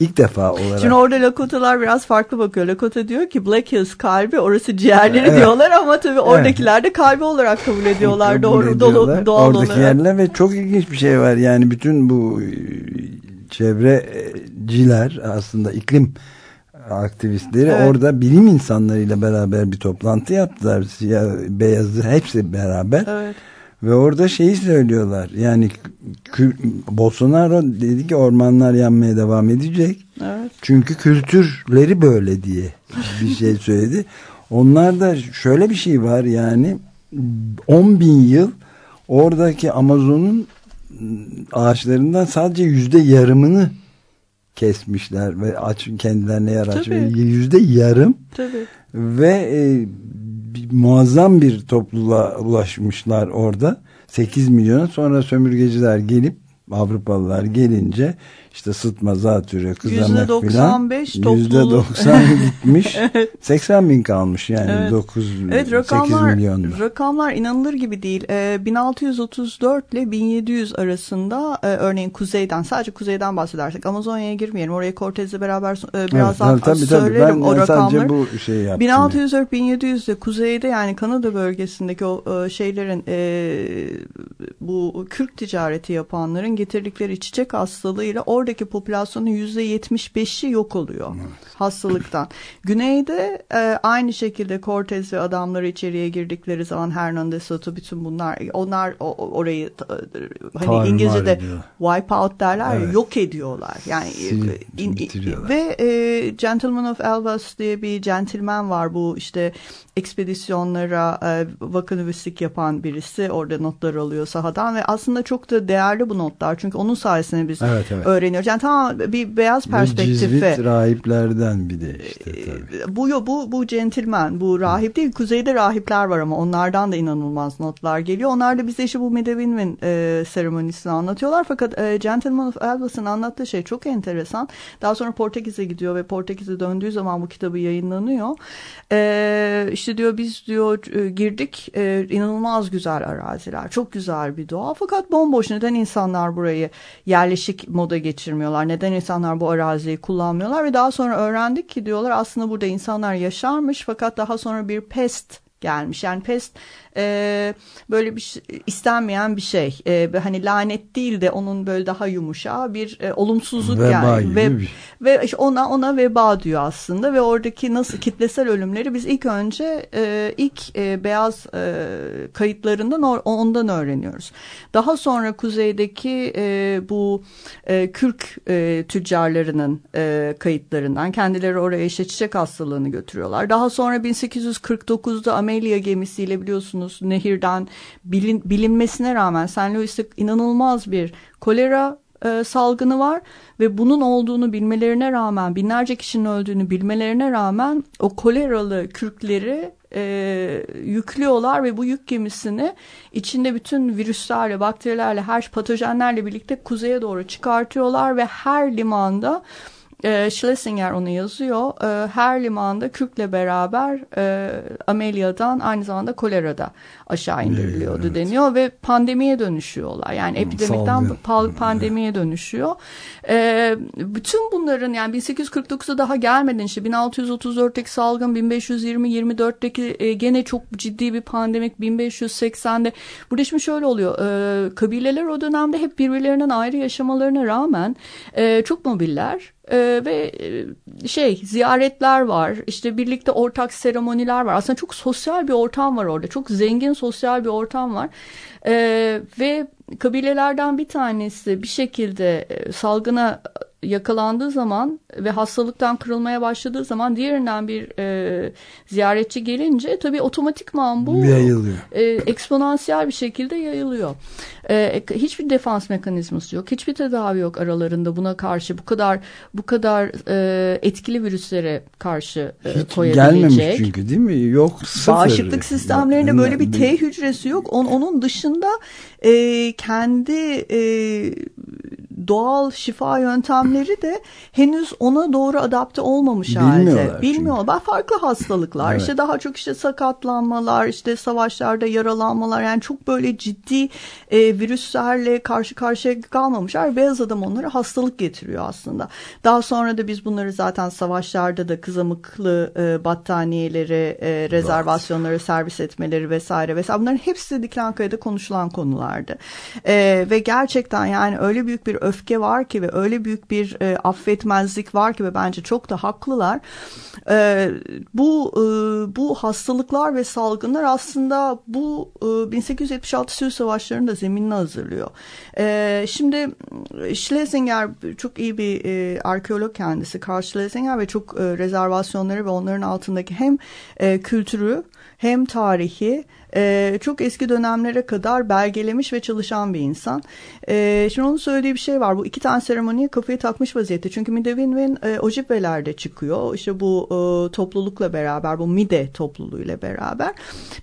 ilk defa olarak Şimdi orada Lakotalar biraz farklı bakıyor. Lakota diyor ki Black Hills kalbi orası ciğerleri Evet. diyorlar ama tabii oradakiler de kalbi olarak kabul ediyorlar. kabul Doğru ediyorlar. doğal Oradaki olarak. yerler ve çok ilginç bir şey var. Yani bütün bu e, çevreciler aslında iklim aktivistleri Evet. orada bilim insanlarıyla beraber bir toplantı yaptılar. Siyah, beyazı hepsi beraber. Evet. Ve orada şeyi söylüyorlar. Yani Bolsonaro dedi ki ormanlar yanmaya devam edecek. Evet. Çünkü kültürleri böyle diye bir şey söyledi. [LAUGHS] Onlar da şöyle bir şey var yani 10 bin yıl oradaki Amazon'un ağaçlarından sadece yüzde yarımını kesmişler ve aç kendilerine yer aç Tabii. ve yüzde yarım Tabii. ve e, bir- muazzam bir topluluğa ulaşmışlar orada 8 milyona sonra sömürgeciler gelip Avrupalılar gelince işte sıtma, zatürre, kızamak filan %95 topluluğu. %90 gitmiş 80 bin kalmış yani Evet. 9 Evet 8 rakamlar inanılır gibi değil. Ee, 1634 ile 1700 arasında e, örneğin kuzeyden sadece kuzeyden bahsedersek Amazonya'ya girmeyelim. Oraya Cortez'le beraber e, birazdan Evet, tabii, tabii. söylerim Ben o sadece rakamları. bu şeyi yaptım. 1604-1700'de kuzeyde yani Kanada bölgesindeki o e, şeylerin e, bu kürk ticareti yapanların getirdikleri çiçek hastalığıyla oradaki popülasyonun %75'i yok oluyor hastalıktan. [CLEARS THROAT] Güneyde e, aynı şekilde Cortez ve adamları içeriye girdikleri zaman Hernandez Soto bütün bunlar onlar o- orayı e, hani Tarumar İngilizce'de ediyor. wipe out derler Evet. yok ediyorlar. Yani Silip in- ve e, Gentleman of Elvas diye bir gentleman var bu işte ekspedisyonlara e, vakanüvistik yapan birisi orada notlar alıyor sahadan ve aslında çok da değerli bu notlar çünkü onun sayesinde biz Evet, evet. Öğreniyoruz. Yani tamam bir beyaz Ve perspektifi. Cizvit rahiplerden bir de işte Ee, tabii. Bu bu bu gentleman, bu rahip değil. Kuzeyde rahipler var ama onlardan da inanılmaz notlar geliyor. Onlar da bize işte bu Medevin e, seremonisini anlatıyorlar. Fakat e, Gentleman of Elvas'ın anlattığı şey çok enteresan. Daha sonra Portekiz'e gidiyor ve Portekiz'e döndüğü zaman bu kitabı yayınlanıyor. E, işte diyor biz diyor e, girdik e, inanılmaz güzel araziler. Çok güzel bir doğa. Fakat bomboş. Neden insanlar burayı yerleşik moda geçirmiyorlar? Neden insanlar bu araziyi kullanmıyorlar? Ve daha sonra öğrendik ki diyorlar aslında burada insanlar yaşarmış fakat daha sonra bir pest gelmiş. Yani pest e, böyle bir şey- istenmeyen bir şey. E, hani lanet değil de onun böyle daha yumuşağı bir e, olumsuzluk Veba yani. Ve, şey. ve işte ona ona veba diyor aslında ve oradaki nasıl kitlesel ölümleri biz ilk önce e, ilk e, beyaz e, kayıtlarından or- ondan öğreniyoruz. Daha sonra kuzeydeki e, bu e, kürk e, tüccarlarının e, kayıtlarından kendileri oraya işte çiçek hastalığını götürüyorlar. Daha sonra 1849'da Amelia gemisiyle biliyorsunuz nehirden bilin, bilinmesine rağmen St. Louis'te inanılmaz bir kolera e, salgını var ve bunun olduğunu bilmelerine rağmen binlerce kişinin öldüğünü bilmelerine rağmen o koleralı kürkleri e, yüklüyorlar ve bu yük gemisini içinde bütün virüslerle, bakterilerle, her patojenlerle birlikte kuzeye doğru çıkartıyorlar ve her limanda e, Schlesinger onu yazıyor. E, her limanda kürkle beraber e, Amelia'dan aynı zamanda kolerada aşağı indiriliyordu Evet. deniyor ve pandemiye dönüşüyorlar. Yani epidemikten pandemiye dönüşüyor. E, bütün bunların yani 1849'a daha gelmeden işte 1634'teki salgın, 1520-24'teki e, gene çok ciddi bir pandemik, 1580'de. Burada şimdi şöyle oluyor. E, kabileler o dönemde hep birbirlerinden ayrı yaşamalarına rağmen e, çok mobiller. Ee, ve e, şey ziyaretler var işte birlikte ortak seremoniler var. Aslında çok sosyal bir ortam var orada çok zengin sosyal bir ortam var. Ee, ve kabilelerden bir tanesi bir şekilde e, salgına yakalandığı zaman ve hastalıktan kırılmaya başladığı zaman diğerinden bir e, ziyaretçi gelince tabii otomatikman bu Yayılıyor. e, eksponansiyel bir şekilde yayılıyor. E, hiçbir defans mekanizması yok, hiçbir tedavi yok aralarında buna karşı bu kadar bu kadar e, etkili virüslere karşı e, Hiç koyabilecek. gelmemiş çünkü değil mi? Yok sıfır. Bağışıklık sistemlerinde Yani böyle bir T hücresi yok. On- onun dışında e, kendi e, doğal şifa yöntemleri de henüz ona doğru adapte olmamış halde. Bilmiyorlar çünkü. Bilmiyorlar. Bak farklı hastalıklar. Evet. İşte daha çok işte sakatlanmalar, işte savaşlarda yaralanmalar. Yani çok böyle ciddi e, virüslerle karşı karşıya kalmamışlar. Beyaz adam onlara hastalık getiriyor aslında. Daha sonra da biz bunları zaten savaşlarda da kızamıklı e, battaniyeleri, e, rezervasyonları servis etmeleri vesaire vesaire. Bunların hepsi Diklankaya'da konuşulan konulardı. E, ve gerçekten yani öyle büyük bir öfke var ki ve öyle büyük bir e, affetmezlik var ki ve bence çok da haklılar. E, bu e, bu hastalıklar ve salgınlar aslında bu e, 1876 Sivil Savaşları'nın da zeminini hazırlıyor. E, şimdi Schlesinger çok iyi bir e, arkeolog kendisi. Karl Schlesinger ve çok e, rezervasyonları ve onların altındaki hem e, kültürü hem tarihi e, çok eski dönemlere kadar belgelemiş ve çalışan bir insan. E, şimdi onun söylediği bir şey var. Bu iki tane seremoniye kafayı takmış vaziyette. Çünkü Midewin e, Ojibwe'lerde çıkıyor. İşte bu e, toplulukla beraber, bu Mide topluluğuyla beraber.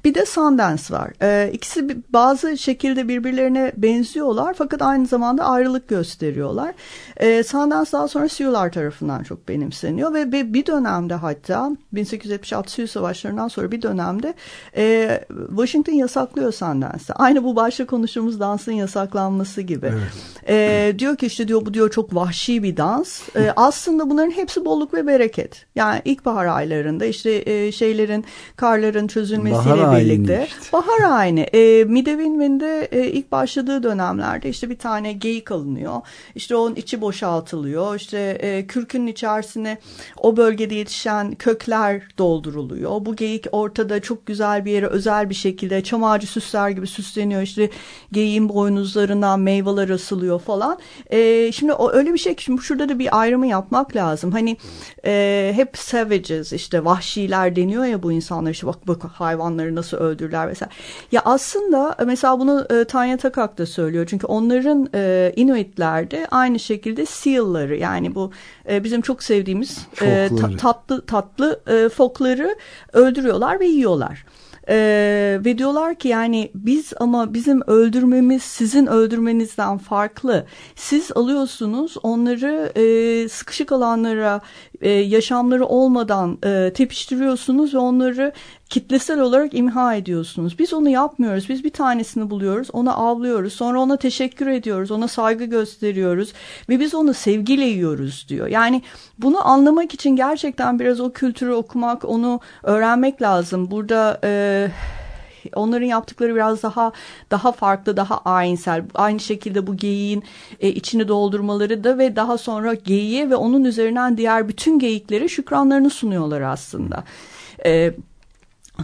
Bir de Sundance var. E, ikisi bazı şekilde birbirlerine benziyorlar fakat aynı zamanda ayrılık gösteriyorlar. E, Sundance daha sonra Sioux'lar tarafından çok benimseniyor ve, ve bir dönemde hatta 1876 Sioux Savaşları'ndan sonra bir dönemde e, Washington yasaklıyor Sundance'ı. Aynı bu başta konuştuğumuz dansın yasaklanması gibi. E, diyor ki işte diyor bu diyor çok vahşi bir dans. E, aslında bunların hepsi bolluk ve bereket. Yani ilkbahar aylarında işte e, şeylerin karların çözülmesiyle Bahar ayini birlikte. işte. Bahar aynı. E, Midewinwind'de e, ilk başladığı dönemlerde işte bir tane geyik alınıyor. İşte onun içi boşaltılıyor. İşte e, kürkünün içerisine o bölgede yetişen kökler dolduruluyor. Bu geyik ortada çok güzel bir yere özel bir şekilde çam ağacı süsler gibi süsleniyor. İşte geyiğin boynuzlarından meyveler asılıyor falan. E, şimdi o öyle bir şey ki şimdi şurada da bir ayrımı yapmak lazım. Hani e, hep savages işte vahşiler deniyor ya bu insanlar işte bak bak hayvanları nasıl öldürürler mesela. Ya aslında mesela bunu e, Tanya Takak da söylüyor. Çünkü onların e, Inuitlerde aynı şekilde seal'ları yani bu e, bizim çok sevdiğimiz e, ta- tatlı tatlı e, fokları öldürüyorlar ve yiyorlar. Ee, ve diyorlar ki yani biz ama bizim öldürmemiz sizin öldürmenizden farklı. Siz alıyorsunuz onları e, sıkışık alanlara e, yaşamları olmadan e, tepiştiriyorsunuz ve onları kitlesel olarak imha ediyorsunuz. Biz onu yapmıyoruz. Biz bir tanesini buluyoruz, onu avlıyoruz. Sonra ona teşekkür ediyoruz, ona saygı gösteriyoruz ve biz onu sevgiyle yiyoruz diyor. Yani bunu anlamak için gerçekten biraz o kültürü okumak, onu öğrenmek lazım. Burada e, onların yaptıkları biraz daha daha farklı, daha ayinsel. Aynı şekilde bu geyiğin e, içini doldurmaları da ve daha sonra geyiğe ve onun üzerinden diğer bütün geyiklere şükranlarını sunuyorlar aslında. E,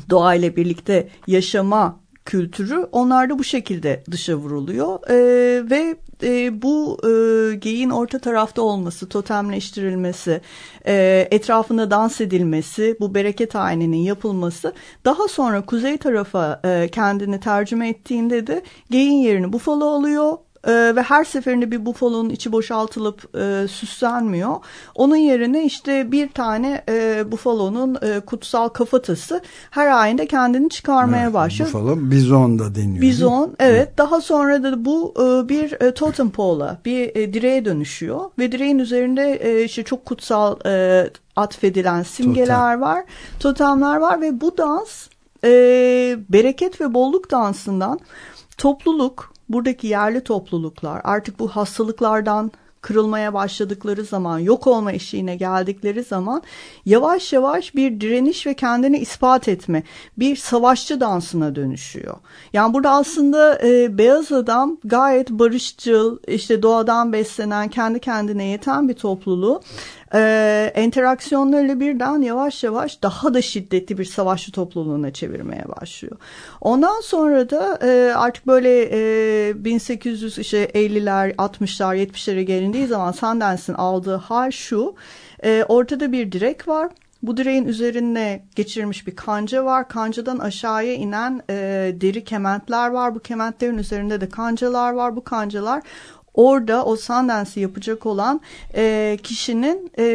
doğayla birlikte yaşama kültürü onlarda bu şekilde dışa vuruluyor Ee, ve e, bu e, geyiğin orta tarafta olması, totemleştirilmesi, e, etrafında dans edilmesi, bu bereket ayininin yapılması daha sonra kuzey tarafa e, kendini tercüme ettiğinde de geyiğin yerini bufalo alıyor. Ee, ve her seferinde bir bufalonun içi boşaltılıp e, süslenmiyor. Onun yerine işte bir tane e, bufalonun e, kutsal kafatası her ayında kendini çıkarmaya Evet, başlıyor. Buffalo, bizon da deniyor. Bizon evet daha sonra da bu e, bir e, totem pole'a bir e, direğe dönüşüyor ve direğin üzerinde e, işte çok kutsal e, atfedilen simgeler var totemler var ve bu dans e, bereket ve bolluk dansından topluluk buradaki yerli topluluklar artık bu hastalıklardan kırılmaya başladıkları zaman, yok olma eşiğine geldikleri zaman yavaş yavaş bir direniş ve kendini ispat etme, bir savaşçı dansına dönüşüyor. Yani burada aslında e, beyaz adam gayet barışçıl, işte doğadan beslenen, kendi kendine yeten bir topluluğu e, interaksiyonlarıyla birden yavaş yavaş daha da şiddetli bir savaşçı topluluğuna çevirmeye başlıyor. Ondan sonra da e, artık böyle e, 1800 işte 50'ler, 60'lar, 70'lere gelindiği zaman Sundance'ın aldığı hal şu. E, ortada bir direk var. Bu direğin üzerine geçirilmiş bir kanca var. Kancadan aşağıya inen e, deri kementler var. Bu kementlerin üzerinde de kancalar var. Bu kancalar orada o Sundance'i yapacak olan e, kişinin e,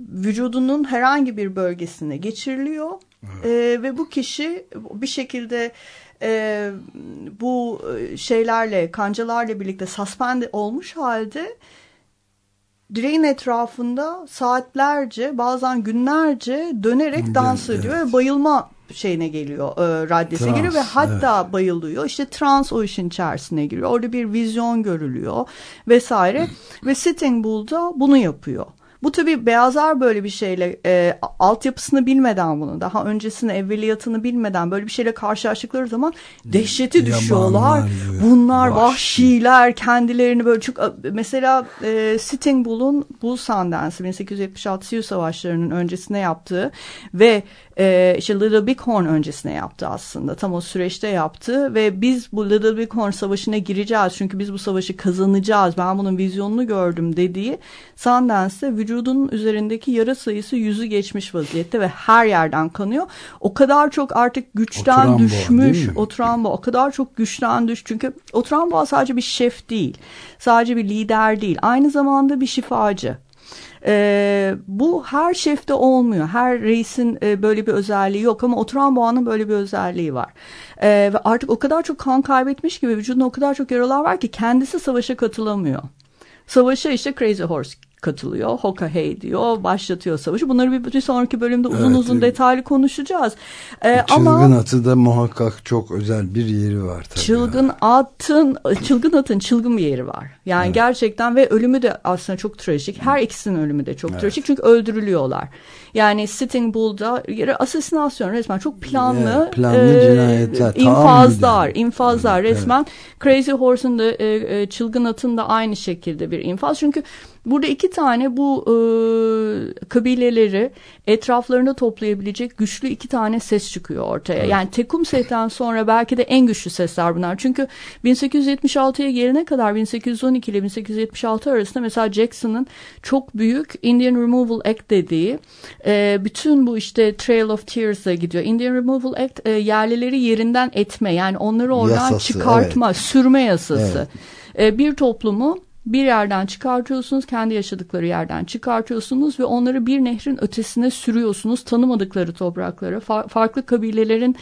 vücudunun herhangi bir bölgesine geçiriliyor. E, ve bu kişi bir şekilde e, bu şeylerle kancalarla birlikte suspende olmuş halde direğin etrafında saatlerce bazen günlerce dönerek dans ediyor ve bayılma şeyine geliyor, e, raddesine Trans, geliyor ve hatta bayılıyor. İşte trans o işin içerisine giriyor. Orada bir vizyon görülüyor vesaire ve Sitting Bull da bunu yapıyor. Bu tabii beyazlar böyle bir şeyle e, altyapısını bilmeden bunu daha öncesini evveliyatını bilmeden böyle bir şeyle karşılaştıkları zaman dehşeti düşüyorlar. diyor. Bunlar Vahşi. vahşiler kendilerini böyle çok mesela e, Sitting Bull'un Bull Sundance 1876 Sioux Savaşları'nın öncesine yaptığı ve e, işte Little Bighorn öncesine yaptı aslında. Tam o süreçte yaptı ve biz bu Little Bighorn savaşına gireceğiz çünkü biz bu savaşı kazanacağız. Ben bunun vizyonunu gördüm dediği Sundance'de vücudunun üzerindeki yara sayısı yüzü geçmiş vaziyette ve her yerden kanıyor. O kadar çok artık güçten Oturan düşmüş. Oturan boğa o kadar çok güçten düş. Çünkü oturan boğa sadece bir şef değil. Sadece bir lider değil. Aynı zamanda bir şifacı. Ee, bu her şefte olmuyor. Her reisin e, böyle bir özelliği yok ama oturan boğanın böyle bir özelliği var. Ee, ve artık o kadar çok kan kaybetmiş gibi vücudunda o kadar çok yaralar var ki kendisi savaşa katılamıyor. Savaşa işte Crazy Horse katılıyor. Hoka hey diyor. Başlatıyor savaşı. Bunları bir, bir sonraki bölümde uzun Evet, uzun evet. detaylı konuşacağız. Ee, Çılgın ama atı da muhakkak çok özel bir yeri var tabii. çılgın atın çılgın atın çılgın bir yeri var. Yani gerçekten ve ölümü de aslında çok trajik. Her ikisinin ölümü de çok trajik çünkü öldürülüyorlar. Yani Sitting Bull'da yeri asesinasyon resmen çok planlı, Evet, planlı cinayetler, tam infazlar, infazlar Evet, resmen. Crazy Horse'un da e, e, çılgın atın da aynı şekilde bir infaz. Çünkü burada iki tane bu e, kabileleri etraflarında toplayabilecek güçlü iki tane ses çıkıyor ortaya. Yani Tecumseh'ten sonra belki de en güçlü sesler bunlar. Çünkü 1876'ya gelene kadar 1812 ile 1876 arasında mesela Jackson'ın çok büyük Indian Removal Act dediği e, bütün bu işte Trail of Tears'a gidiyor. Indian Removal Act e, yerlileri yerinden etme yani onları oradan Yasası, çıkartma, sürme yasası. E, bir toplumu bir yerden çıkartıyorsunuz, kendi yaşadıkları yerden çıkartıyorsunuz ve onları bir nehrin ötesine sürüyorsunuz. Tanımadıkları topraklara, fa- farklı kabilelerin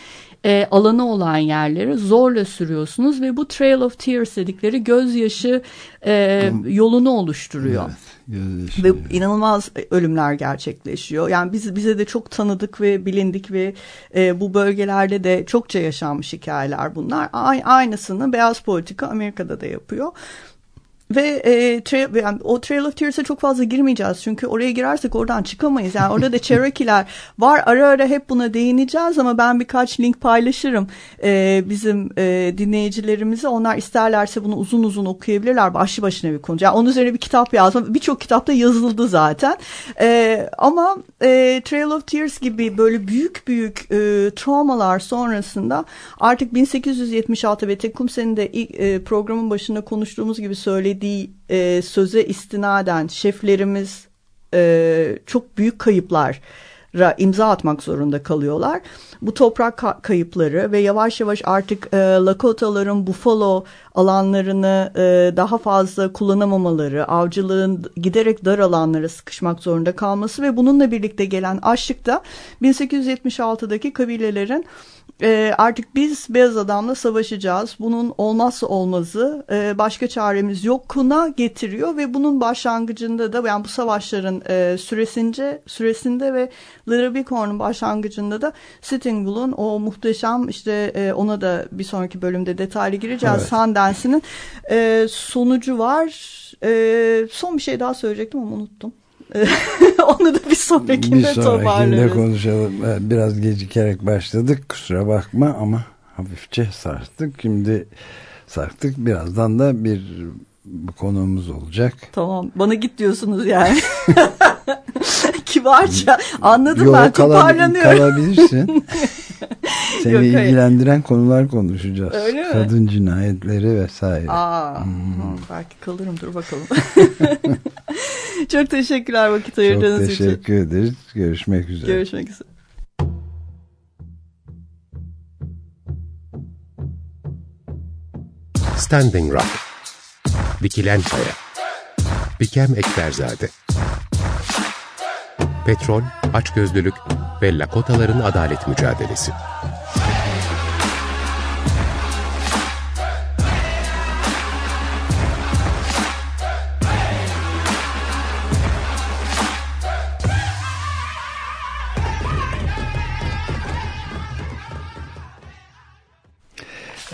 e, alanı olan yerlere zorla sürüyorsunuz ve bu Trail of Tears dedikleri gözyaşı e, yolunu oluşturuyor. Gözyaşı. Ve inanılmaz ölümler gerçekleşiyor. Yani biz, bize de çok tanıdık ve bilindik ve e, bu bölgelerde de çokça yaşanmış hikayeler bunlar. A- aynısını beyaz politika Amerika'da da yapıyor. Ve e, trail, yani o Trail of Tears'e çok fazla girmeyeceğiz. Çünkü oraya girersek oradan çıkamayız. Yani orada da [LAUGHS] Cherokee'ler var. Ara ara hep buna değineceğiz ama ben birkaç link paylaşırım e, bizim e, dinleyicilerimize. Onlar isterlerse bunu uzun uzun okuyabilirler. Başlı başına bir konu. Yani onun üzerine bir kitap yazma. Birçok kitapta yazıldı zaten. E, ama e, Trail of Tears gibi böyle büyük büyük e, travmalar sonrasında artık 1876 ve Tecumseh'in de ilk, e, programın başında konuştuğumuz gibi söylediği e, söze istinaden şeflerimiz e, çok büyük kayıplara imza atmak zorunda kalıyorlar. Bu toprak ka- kayıpları ve yavaş yavaş artık e, Lakotaların Buffalo alanlarını e, daha fazla kullanamamaları, avcılığın giderek dar alanlara sıkışmak zorunda kalması ve bununla birlikte gelen açlık da 1876'daki kabilelerin e, artık biz beyaz adamla savaşacağız. Bunun olmazsa olmazı e, başka çaremiz yokuna getiriyor ve bunun başlangıcında da yani bu savaşların e, süresince süresinde ve Little Bighorn'un başlangıcında da Sitting Bull'un o muhteşem işte e, ona da bir sonraki bölümde detaylı gireceğiz. Evet. Sundance'inin e, sonucu var. E, son bir şey daha söyleyecektim ama unuttum. [LAUGHS] Onu da bir sonrakinde Bir sonrakinde konuşalım. Biraz gecikerek başladık. Kusura bakma ama hafifçe sarktık. Şimdi sarktık. Birazdan da bir konuğumuz olacak. Tamam. Bana git diyorsunuz yani. [LAUGHS] Kibarca. Anladım Yok, ben toparlanıyorum. kalabilirsin. [LAUGHS] Seni Yok, hayır. ilgilendiren konular konuşacağız. Öyle mi? Kadın cinayetleri vesaire. Aa, tamam, belki kalırım dur bakalım. Çok teşekkürler vakit Çok ayırdığınız için. teşekkür ederiz. Görüşmek üzere. Görüşmek üzere. Standing Rock Dikilen Kaya Bikem Ekberzade Petrol, açgözlülük ve Lakotaların adalet mücadelesi.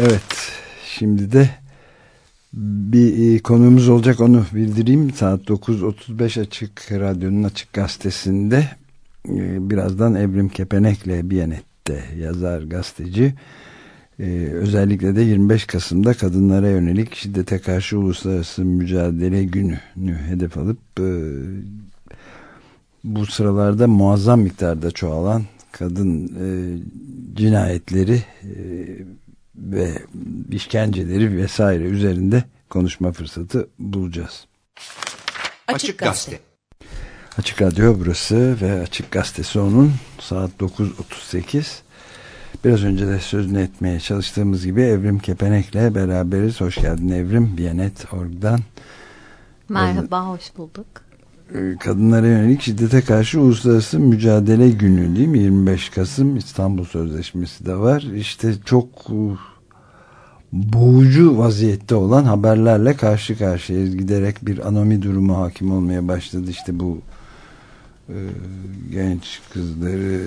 Evet. Şimdi de bir e, konuğumuz olacak onu bildireyim. Saat 9.35 Açık Radyo'nun Açık Gazetesi'nde e, birazdan Evrim Kepenek'le Biyanet'te yazar gazeteci. E, özellikle de 25 Kasım'da kadınlara yönelik şiddete karşı uluslararası mücadele gününü hedef alıp bu sıralarda muazzam miktarda çoğalan kadın e, cinayetleri e, ve işkenceleri vesaire üzerinde konuşma fırsatı bulacağız. Açık Gazete. Açık Radyo burası ve Açık Gazetesi onun saat 9.38 biraz önce de sözünü etmeye çalıştığımız gibi Evrim Kepenek'le beraberiz. Hoş geldin Evrim. Biyanet.org'dan Merhaba, hoş bulduk. E, kadınlara yönelik şiddete karşı uluslararası mücadele günü değil mi? 25 Kasım İstanbul Sözleşmesi de var. İşte çok e, boğucu vaziyette olan haberlerle karşı karşıyayız. Giderek bir anomi durumu hakim olmaya başladı. İşte bu e, genç kızları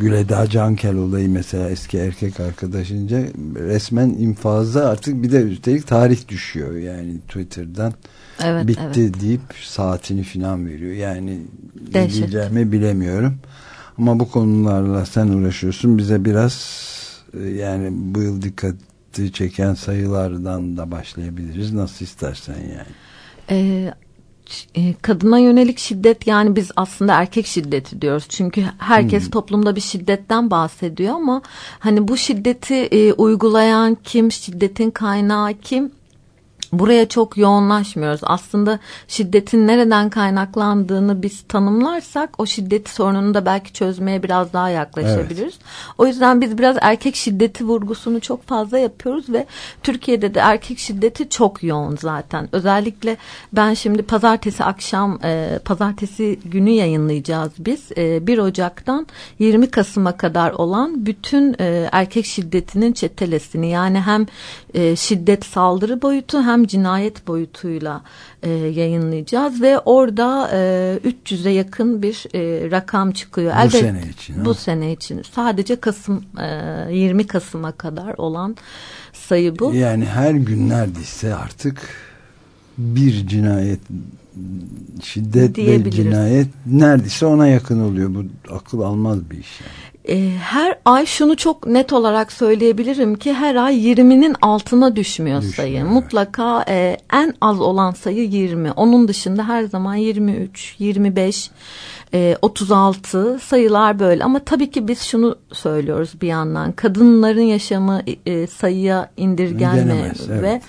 Güleda Cankel olayı mesela eski erkek arkadaşınca resmen infaza artık bir de üstelik tarih düşüyor. Yani Twitter'dan Evet, bitti evet. deyip saatini filan veriyor. Yani ne diyeceğimi bilemiyorum. Ama bu konularla sen uğraşıyorsun. Bize biraz e, yani bu yıl dikkati çeken sayılardan da başlayabiliriz. Nasıl istersen yani. Ee, e, kadına yönelik şiddet yani biz aslında erkek şiddeti diyoruz. Çünkü herkes Hmm. toplumda bir şiddetten bahsediyor ama hani bu şiddeti e, uygulayan kim, şiddetin kaynağı kim? Buraya çok yoğunlaşmıyoruz. Aslında şiddetin nereden kaynaklandığını biz tanımlarsak o şiddet sorununu da belki çözmeye biraz daha yaklaşabiliriz. O yüzden biz biraz erkek şiddeti vurgusunu çok fazla yapıyoruz ve Türkiye'de de erkek şiddeti çok yoğun zaten. Özellikle ben şimdi pazartesi akşam e, pazartesi günü yayınlayacağız biz. E, 1 Ocak'tan 20 Kasım'a kadar olan bütün e, erkek şiddetinin çetelesini yani hem e, şiddet saldırı boyutu hem cinayet boyutuyla e, yayınlayacağız ve orada e, 300'e yakın bir e, rakam çıkıyor. Bu sene için, Bu ha? sene için. Sadece Kasım e, 20 Kasım'a kadar olan sayı bu. Yani her gün neredeyse artık bir cinayet şiddet ve cinayet neredeyse ona yakın oluyor. Bu akıl almaz bir iş yani. E, her ay şunu çok net olarak söyleyebilirim ki her ay 20'nin altına düşmüyor, sayı. Mutlaka e, en az olan sayı 20. Onun dışında her zaman 23, 25, e, 36 sayılar böyle. Ama tabii ki biz şunu söylüyoruz bir yandan. Kadınların yaşamı e, sayıya indirgenme İndirgenemez, evet, ve evet.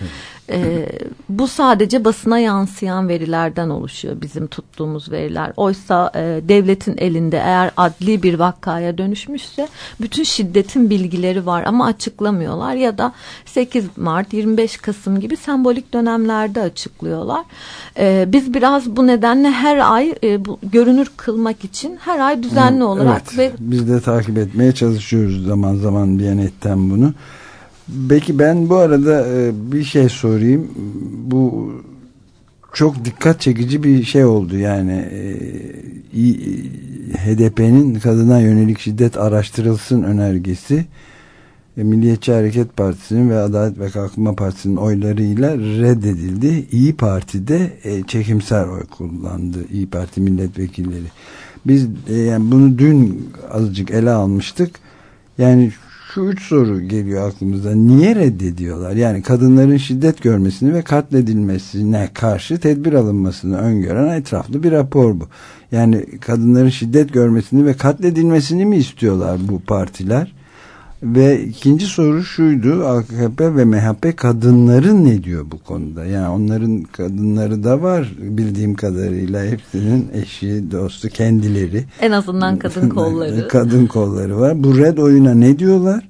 E, bu sadece basına yansıyan verilerden oluşuyor bizim tuttuğumuz veriler. Oysa e, devletin elinde eğer adli bir vakaya dönüşmüşse bütün şiddetin bilgileri var ama açıklamıyorlar ya da 8 Mart 25 Kasım gibi sembolik dönemlerde açıklıyorlar. E, biz biraz bu nedenle her ay e, bu, görünür kılmak için her ay düzenli olarak Evet, ve biz de takip etmeye çalışıyoruz zaman zaman Biyanet'ten bunu. Peki ben bu arada e, bir şey sorayım. Bu çok dikkat çekici bir şey oldu yani e, HDP'nin kadına yönelik şiddet araştırılsın önergesi e, Milliyetçi Hareket Partisi'nin ve Adalet ve Kalkınma Partisi'nin oylarıyla reddedildi. İyi Parti'de e, çekimser oy kullandı. İyi Parti milletvekilleri. Biz yani bunu dün azıcık ele almıştık. Yani şu üç soru geliyor aklımıza. Niye reddediyorlar? Yani kadınların şiddet görmesini ve katledilmesine karşı tedbir alınmasını öngören etraflı bir rapor bu. Yani kadınların şiddet görmesini ve katledilmesini mi istiyorlar bu partiler? Ve ikinci soru şuydu AKP ve MHP kadınları ne diyor bu konuda? Yani onların kadınları da var bildiğim kadarıyla hepsinin eşi, dostu, kendileri. en azından kadın [LAUGHS] kolları. Kadın kolları var. Bu red oyuna ne diyorlar?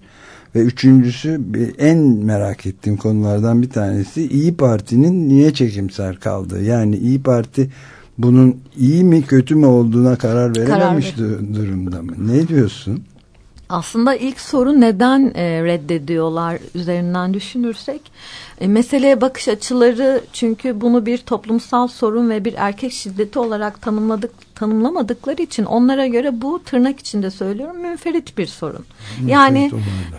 Ve üçüncüsü en merak ettiğim konulardan bir tanesi İyi Parti'nin niye çekimser kaldığı. Yani İyi Parti bunun iyi mi kötü mü olduğuna karar verememiş ver- du- durumda mı? Ne diyorsun? Aslında ilk soru neden e, reddediyorlar üzerinden düşünürsek e, meseleye bakış açıları çünkü bunu bir toplumsal sorun ve bir erkek şiddeti olarak tanımladık tanımlamadıkları için onlara göre bu tırnak içinde söylüyorum münferit bir sorun. yani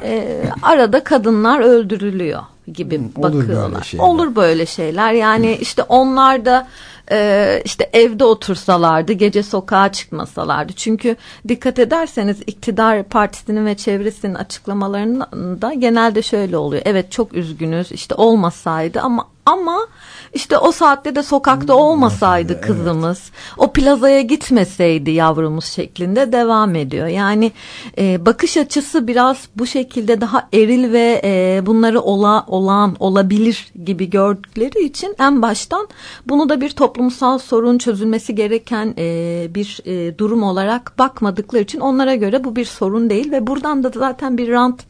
e, arada kadınlar öldürülüyor gibi olur böyle bakıyorlar. şeyler. Olur böyle şeyler. Yani işte onlar da e, işte evde otursalardı, gece sokağa çıkmasalardı. Çünkü dikkat ederseniz iktidar partisinin ve çevresinin açıklamalarında genelde şöyle oluyor. Evet çok üzgünüz. işte olmasaydı ama ama işte o saatte de sokakta olmasaydı kızımız, o plazaya gitmeseydi yavrumuz şeklinde devam ediyor. Yani e, bakış açısı biraz bu şekilde daha eril ve e, bunları ola, olağan olabilir gibi gördükleri için en baştan bunu da bir toplumsal sorun çözülmesi gereken e, bir e, durum olarak bakmadıkları için onlara göre bu bir sorun değil ve buradan da zaten bir rant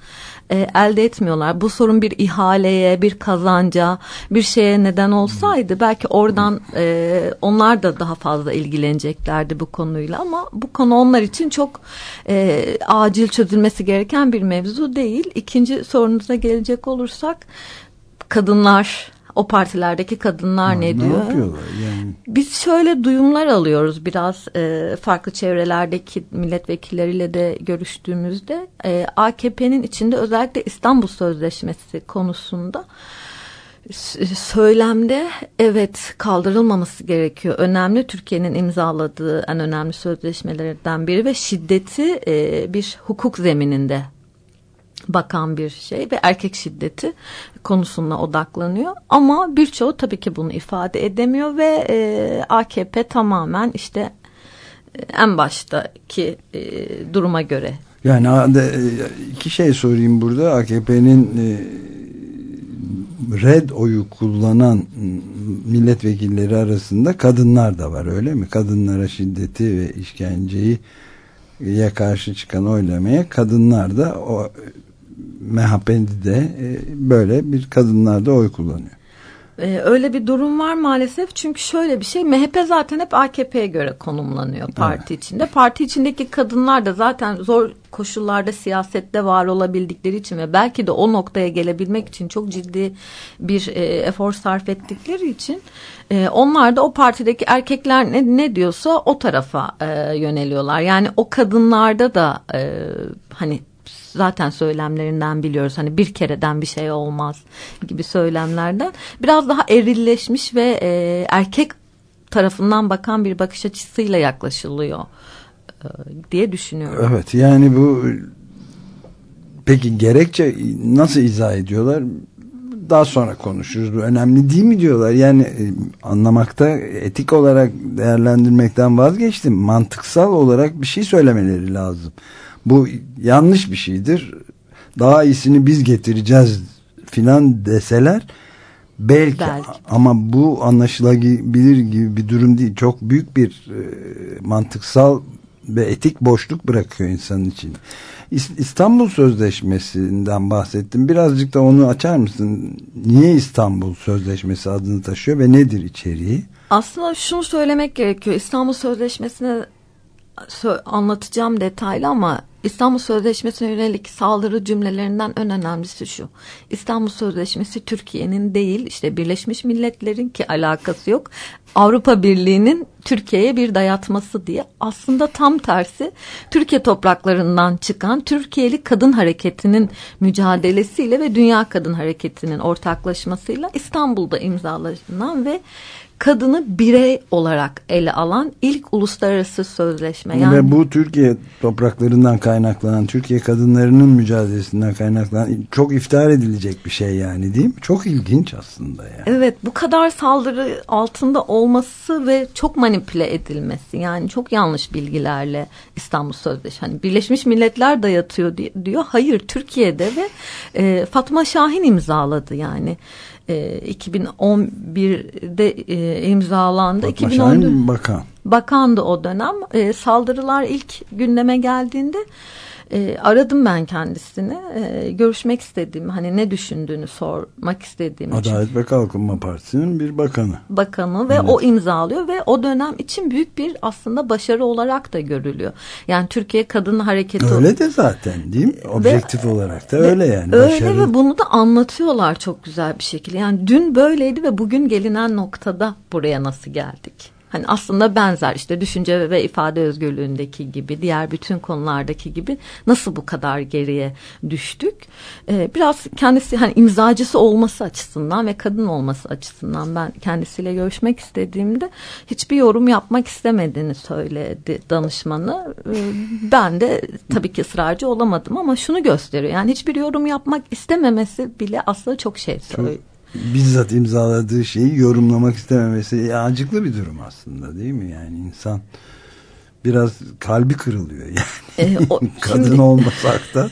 e, elde etmiyorlar. Bu sorun bir ihaleye, bir kazanca, bir şeye neden olsaydı belki oradan e, onlar da daha fazla ilgileneceklerdi bu konuyla ama bu konu onlar için çok e, acil çözülmesi gereken bir mevzu değil. İkinci sorunuza gelecek olursak kadınlar o partilerdeki kadınlar ne, ne diyor? yapıyorlar yani? Biz şöyle duyumlar alıyoruz biraz e, farklı çevrelerdeki milletvekilleriyle de görüştüğümüzde e, AKP'nin içinde özellikle İstanbul Sözleşmesi konusunda söylemde evet kaldırılmaması gerekiyor. Önemli Türkiye'nin imzaladığı en önemli sözleşmelerden biri ve şiddeti e, bir hukuk zemininde bakan bir şey ve erkek şiddeti konusuna odaklanıyor. Ama birçoğu tabii ki bunu ifade edemiyor ve e, AKP tamamen işte e, en baştaki e, duruma göre Yani de- iki şey sorayım burada. AKP'nin e, red oyu kullanan milletvekilleri arasında kadınlar da var öyle mi? Kadınlara şiddeti ve işkenceyi ya karşı çıkan oylamaya kadınlar da o MHP'de de e, böyle bir kadınlar da oy kullanıyor. Ee, öyle bir durum var maalesef çünkü şöyle bir şey MHP zaten hep AKP'ye göre konumlanıyor parti içinde. Parti içindeki kadınlar da zaten zor koşullarda siyasette var olabildikleri için ve belki de o noktaya gelebilmek için çok ciddi bir e, efor sarf ettikleri için e, onlar da o partideki erkekler ne, ne diyorsa o tarafa e, yöneliyorlar. Yani o kadınlarda da e, hani zaten söylemlerinden biliyoruz. Hani bir kereden bir şey olmaz gibi söylemlerden. Biraz daha erilleşmiş ve e, erkek tarafından bakan bir bakış açısıyla yaklaşılıyor e, diye düşünüyorum. Evet yani bu peki gerekçe nasıl izah ediyorlar? Daha sonra konuşuruz. Bu önemli değil mi diyorlar? Yani e, anlamakta etik olarak değerlendirmekten vazgeçtim. Mantıksal olarak bir şey söylemeleri lazım. Bu yanlış bir şeydir. Daha iyisini biz getireceğiz filan deseler belki, Belki. ama bu anlaşılabilir gibi bir durum değil. Çok büyük bir e, mantıksal ve etik boşluk bırakıyor insanın için. İs- İstanbul Sözleşmesi'nden bahsettim. Birazcık da onu açar mısın? Niye İstanbul Sözleşmesi adını taşıyor ve nedir içeriği? Aslında şunu söylemek gerekiyor. İstanbul Sözleşmesi'ne sö- anlatacağım detaylı ama İstanbul Sözleşmesi'ne yönelik saldırı cümlelerinden en önemlisi şu. İstanbul Sözleşmesi Türkiye'nin değil işte Birleşmiş Milletler'in ki alakası yok. Avrupa Birliği'nin Türkiye'ye bir dayatması diye aslında tam tersi Türkiye topraklarından çıkan Türkiye'li kadın hareketinin mücadelesiyle ve Dünya Kadın Hareketi'nin ortaklaşmasıyla İstanbul'da imzalanan ve kadını birey olarak ele alan ilk uluslararası sözleşme. Yani Ve bu Türkiye topraklarından kaynaklanan, Türkiye kadınlarının mücadelesinden kaynaklanan çok iftihar edilecek bir şey yani değil mi? Çok ilginç aslında yani. Evet bu kadar saldırı altında olması ve çok manipüle edilmesi yani çok yanlış bilgilerle İstanbul Sözleşmesi hani Birleşmiş Milletler dayatıyor di- diyor. Hayır Türkiye'de ve e, Fatma Şahin imzaladı yani. E, 2011'de e, imzalandı. Fatma 2014 Şahin bakan. bakandı o dönem. E, saldırılar ilk gündeme geldiğinde e, aradım ben kendisini. E, görüşmek istediğim, hani ne düşündüğünü sormak istediğim için Adalet ve Kalkınma Partisi'nin bir bakanı. bakanı ve o imzalıyor ve o dönem için büyük bir aslında başarı olarak da görülüyor. Yani Türkiye Kadın Hareketi Öyle de zaten değil mi? Objektif olarak da ve öyle yani. Öyle Başarı. ve bunu da anlatıyorlar çok güzel bir şekilde. Yani dün böyleydi ve bugün gelinen noktada buraya nasıl geldik? Hani aslında benzer işte düşünce ve ifade özgürlüğündeki gibi diğer bütün konulardaki gibi nasıl bu kadar geriye düştük? Ee, biraz kendisi hani imzacısı olması açısından ve kadın olması açısından ben kendisiyle görüşmek istediğimde hiçbir yorum yapmak istemediğini söyledi danışmanı. Ee, ben de tabii ki ısrarcı olamadım ama şunu gösteriyor. Yani hiçbir yorum yapmak istememesi bile aslında çok şey söylüyor. Bizzat imzaladığı şeyi yorumlamak istememesi acıklı bir durum aslında değil mi? Yani insan biraz kalbi kırılıyor yani. E, o- [LAUGHS] Kadın şimdi- olmasak da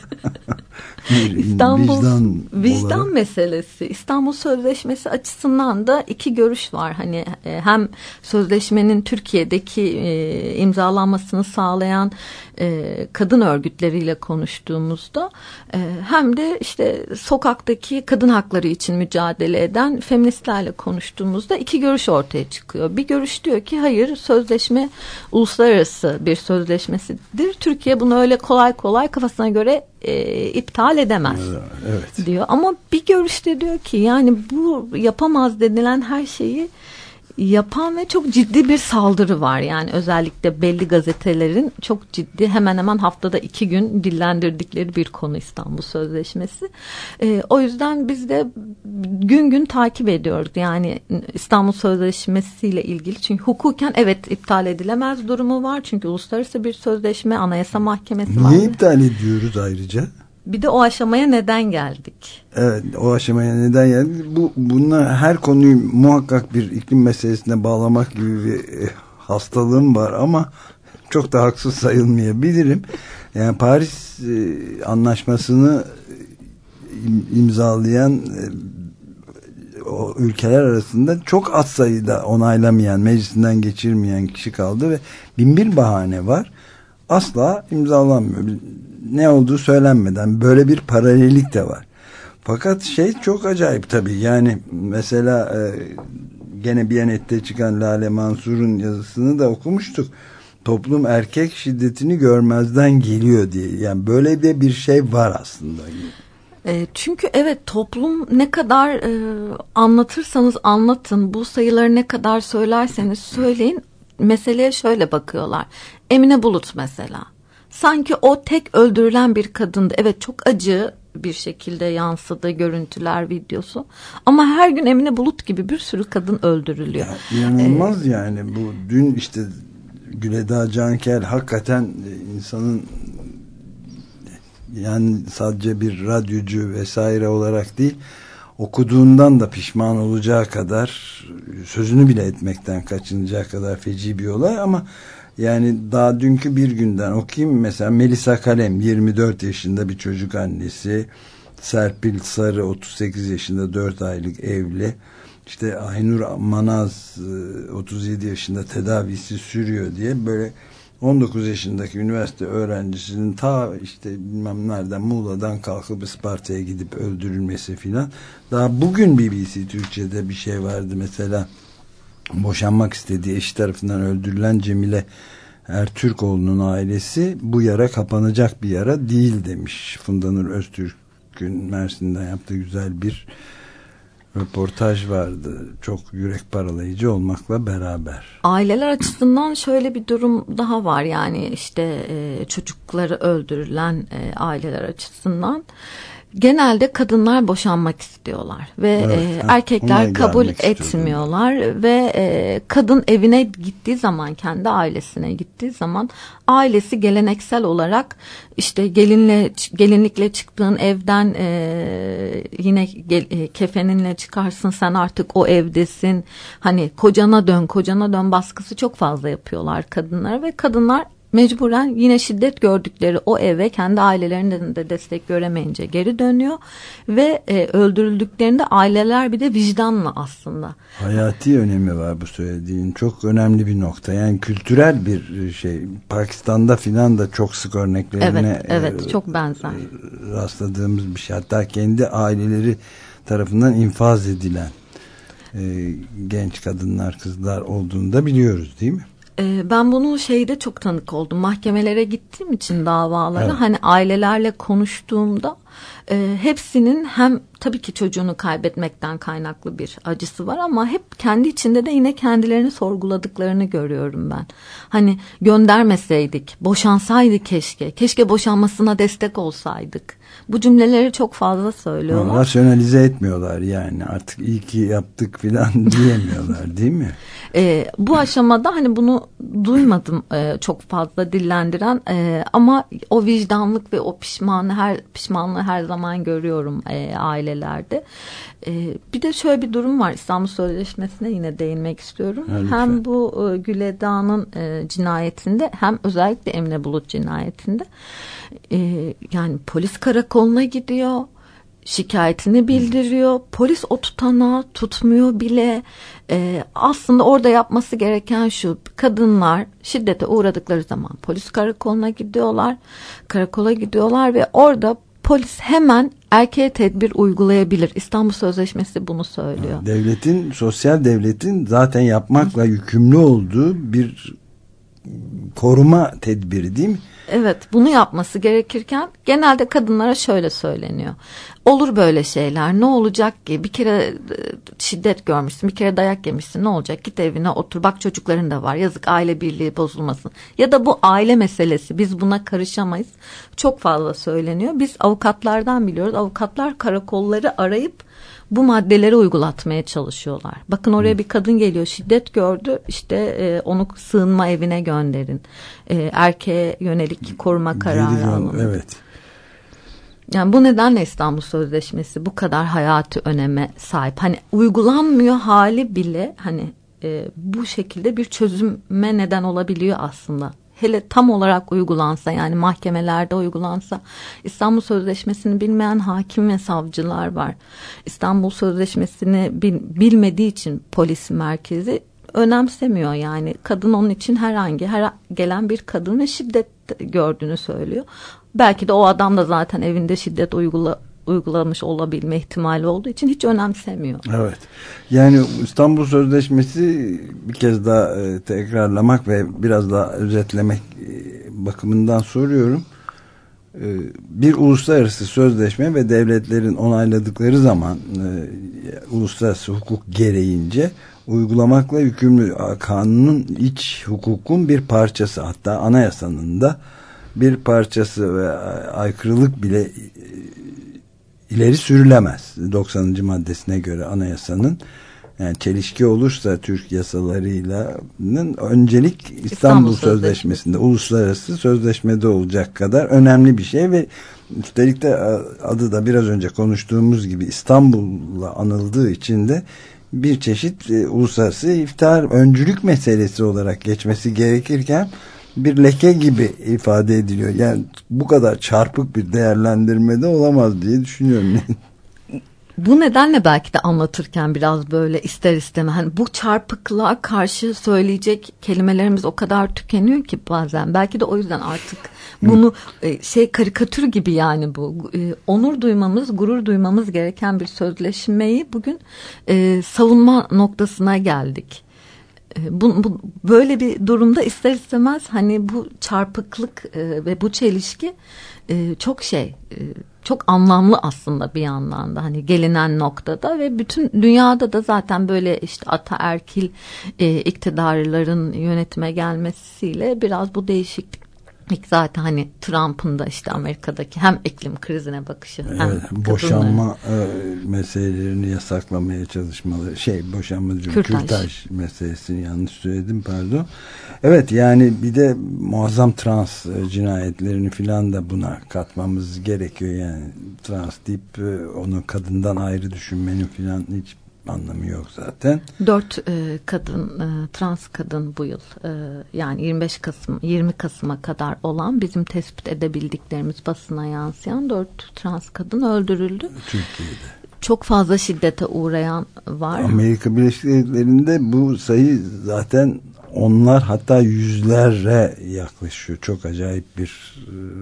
[LAUGHS] İstanbul vicdan, vicdan, olarak. meselesi. İstanbul Sözleşmesi açısından da iki görüş var. Hani e, hem sözleşmenin Türkiye'deki e, imzalanmasını sağlayan e, kadın örgütleriyle konuştuğumuzda e, hem de işte sokaktaki kadın hakları için mücadele eden feministlerle konuştuğumuzda iki görüş ortaya çıkıyor. Bir görüş diyor ki hayır sözleşme uluslararası bir sözleşmesidir. Türkiye bunu öyle kolay kolay kafasına göre e, iptal edemez Evet. diyor. Ama bir görüşte diyor ki yani bu yapamaz denilen her şeyi yapan ve çok ciddi bir saldırı var. Yani özellikle belli gazetelerin çok ciddi hemen hemen haftada iki gün dillendirdikleri bir konu İstanbul Sözleşmesi. Ee, o yüzden biz de gün gün takip ediyoruz. Yani İstanbul Sözleşmesi ile ilgili. Çünkü hukuken evet iptal edilemez durumu var. Çünkü uluslararası bir sözleşme, anayasa mahkemesi var. Niye iptal ediyoruz ayrıca? Bir de o aşamaya neden geldik? Evet o aşamaya neden geldi? Bu bununla her konuyu muhakkak bir iklim meselesine bağlamak gibi bir eh, hastalığım var ama çok da haksız sayılmayabilirim. Yani Paris eh, anlaşmasını im- imzalayan o ülkeler arasında çok az sayıda onaylamayan, meclisinden geçirmeyen kişi kaldı ve bin bir bahane var. Asla imzalanmıyor. Ne olduğu söylenmeden böyle bir paralellik de var. Fakat şey çok acayip tabii. Yani mesela e, gene Biyanet'te çıkan Lale Mansur'un yazısını da okumuştuk. Toplum erkek şiddetini görmezden geliyor diye. Yani böyle de bir şey var aslında. E, çünkü evet toplum ne kadar e, anlatırsanız anlatın, bu sayıları ne kadar söylerseniz söyleyin, meseleye şöyle bakıyorlar. Emine Bulut mesela. Sanki o tek öldürülen bir kadındı. Evet çok acı bir şekilde yansıdı görüntüler, videosu. Ama her gün Emine Bulut gibi bir sürü kadın öldürülüyor. İnanılmaz yani bu dün işte Güleda Cankel hakikaten insanın yani sadece bir radyocu vesaire olarak değil okuduğundan da pişman olacağı kadar sözünü bile etmekten kaçınacağı kadar feci bir olay ama yani daha dünkü bir günden okuyayım mesela Melisa Kalem 24 yaşında bir çocuk annesi. Serpil Sarı 38 yaşında 4 aylık evli. İşte Aynur Manaz e, 37 yaşında tedavisi sürüyor diye böyle 19 yaşındaki üniversite öğrencisinin ta işte bilmem nereden Muğla'dan kalkıp Isparta'ya gidip öldürülmesi filan. Daha bugün BBC Türkçe'de bir şey vardı mesela boşanmak istediği eşi tarafından öldürülen Cemile Ertürkoğlu'nun ailesi bu yara kapanacak bir yara değil demiş. Funda Nur Öztürk'ün Mersin'den yaptığı güzel bir röportaj vardı. Çok yürek paralayıcı olmakla beraber. Aileler açısından şöyle bir durum daha var yani işte e, çocukları öldürülen e, aileler açısından genelde kadınlar boşanmak istiyorlar ve Evet, e, erkekler kabul gelmek istiyordum. etmiyorlar ve e, kadın evine gittiği zaman kendi ailesine gittiği zaman ailesi geleneksel olarak işte gelinle gelinlikle çıktığın evden e, yine gel, e, kefeninle çıkarsın sen artık o evdesin hani kocana dön kocana dön baskısı çok fazla yapıyorlar kadınlara ve kadınlar mecburen yine şiddet gördükleri o eve kendi ailelerinden de destek göremeyince geri dönüyor ve e, öldürüldüklerinde aileler bir de vicdanla aslında Hayati önemi var bu söylediğin. Çok önemli bir nokta. Yani kültürel bir şey. Pakistan'da filan da çok sık örneklerine evet evet e, çok benzer rastladığımız bir şey. Hatta kendi aileleri tarafından infaz edilen e, genç kadınlar, kızlar olduğunu da biliyoruz değil mi? Ee, ben bunu şeyde çok tanık oldum. Mahkemelere gittiğim için davalara Evet. hani ailelerle konuştuğumda e, hepsinin hem tabii ki çocuğunu kaybetmekten kaynaklı bir acısı var ama hep kendi içinde de yine kendilerini sorguladıklarını görüyorum ben. Hani göndermeseydik, boşansaydı keşke, keşke boşanmasına destek olsaydık. Bu cümleleri çok fazla söylüyorlar. Rasyonalize etmiyorlar yani. Artık iyi ki yaptık filan [LAUGHS] diyemiyorlar değil mi? E, bu aşamada hani bunu duymadım e, çok fazla dillendiren e, ama o vicdanlık ve o pişmanlığı her pişmanlığı her zaman görüyorum e, ailelerde. E, bir de şöyle bir durum var İstanbul Sözleşmesi'ne yine değinmek istiyorum. Ha, lütfen. hem bu e, Güledağ'ın e, cinayetinde hem özellikle Emine Bulut cinayetinde e, yani polis karakoluna gidiyor şikayetini bildiriyor. Polis o tutanağı tutmuyor bile. Ee, aslında orada yapması gereken şu. Kadınlar şiddete uğradıkları zaman polis karakoluna gidiyorlar. Karakola gidiyorlar ve orada polis hemen erkeğe tedbir uygulayabilir. İstanbul Sözleşmesi bunu söylüyor. Devletin, sosyal devletin zaten yapmakla yükümlü olduğu bir koruma tedbiri değil mi? Evet bunu yapması gerekirken genelde kadınlara şöyle söyleniyor. Olur böyle şeyler ne olacak ki bir kere e, şiddet görmüşsün bir kere dayak yemişsin ne olacak git evine otur bak çocukların da var yazık aile birliği bozulmasın. Ya da bu aile meselesi biz buna karışamayız çok fazla söyleniyor. Biz avukatlardan biliyoruz avukatlar karakolları arayıp bu maddeleri uygulatmaya çalışıyorlar. Bakın oraya bir kadın geliyor şiddet gördü işte e, onu sığınma evine gönderin. E, erkeğe yönelik koruma kararı alın. Evet. Yani bu nedenle İstanbul Sözleşmesi bu kadar hayati öneme sahip. Hani uygulanmıyor hali bile hani e, bu şekilde bir çözüme neden olabiliyor aslında. Hele tam olarak uygulansa yani mahkemelerde uygulansa İstanbul Sözleşmesi'ni bilmeyen hakim ve savcılar var. İstanbul Sözleşmesi'ni bil- bilmediği için polis merkezi önemsemiyor yani kadın onun için herhangi her gelen bir kadın ve şiddet gördüğünü söylüyor. Belki de o adam da zaten evinde şiddet uygula, uygulamış olabilme ihtimali olduğu için hiç önemsemiyor. Evet. Yani İstanbul Sözleşmesi bir kez daha e, tekrarlamak ve biraz daha özetlemek e, bakımından soruyorum. E, bir uluslararası sözleşme ve devletlerin onayladıkları zaman uluslararası hukuk gereğince uygulamakla yükümlü kanunun iç hukukun bir parçası hatta anayasanın da bir parçası ve aykırılık bile ileri sürülemez. 90. maddesine göre anayasanın yani çelişki olursa Türk yasalarıyla öncelik İstanbul, İstanbul Sözleşmesi'nde uluslararası sözleşmede olacak kadar önemli bir şey ve üstelik de adı da biraz önce konuştuğumuz gibi İstanbul'la anıldığı için de bir çeşit e, uluslararası iftihar öncülük meselesi olarak geçmesi gerekirken bir leke gibi ifade ediliyor. Yani bu kadar çarpık bir değerlendirmede olamaz diye düşünüyorum. [LAUGHS] Bu nedenle belki de anlatırken biraz böyle ister istemez hani bu çarpıklığa karşı söyleyecek kelimelerimiz o kadar tükeniyor ki bazen belki de o yüzden artık bunu e, şey karikatür gibi yani bu e, onur duymamız gurur duymamız gereken bir sözleşmeyi bugün e, savunma noktasına geldik. E, Bu, bu böyle bir durumda ister istemez hani bu çarpıklık e, ve bu çelişki e, çok şey e, çok anlamlı aslında bir yandan da hani gelinen noktada ve bütün dünyada da zaten böyle işte ataerkil e, iktidarların yönetime gelmesiyle biraz bu değişiklik zaten hani Trump'ın da işte Amerika'daki hem iklim krizine bakışı hem evet, boşanma e, meselelerini yasaklamaya çalışmaları şey boşanma diyorum, Kürtaj. kürtaj meselesini yanlış söyledim pardon. Evet yani bir de muazzam trans e, cinayetlerini filan da buna katmamız gerekiyor. Yani trans deyip e, onu kadından ayrı düşünmenin filan hiç anlamı yok zaten. Dört e, kadın, e, trans kadın bu yıl e, yani 25 Kasım, 20 Kasım'a kadar olan bizim tespit edebildiklerimiz basına yansıyan dört trans kadın öldürüldü. Türkiye'de. Çok fazla şiddete uğrayan var. Amerika Birleşik Devletleri'nde bu sayı zaten onlar hatta yüzlere yaklaşıyor. Çok acayip bir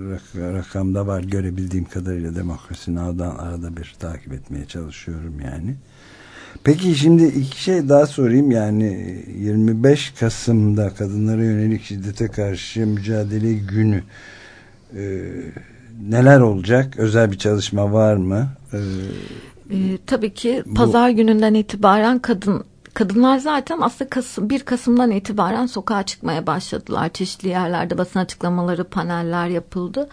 rak- rakamda var görebildiğim kadarıyla demokrasi Now'dan arada bir takip etmeye çalışıyorum yani. Peki şimdi iki şey daha sorayım yani 25 Kasım'da kadınlara yönelik şiddete karşı mücadele günü e, neler olacak? Özel bir çalışma var mı? E, Ee, tabii ki pazar gününden itibaren kadın kadınlar zaten aslında Kasım, 1 Kasım'dan itibaren sokağa çıkmaya başladılar. Çeşitli yerlerde basın açıklamaları, paneller yapıldı.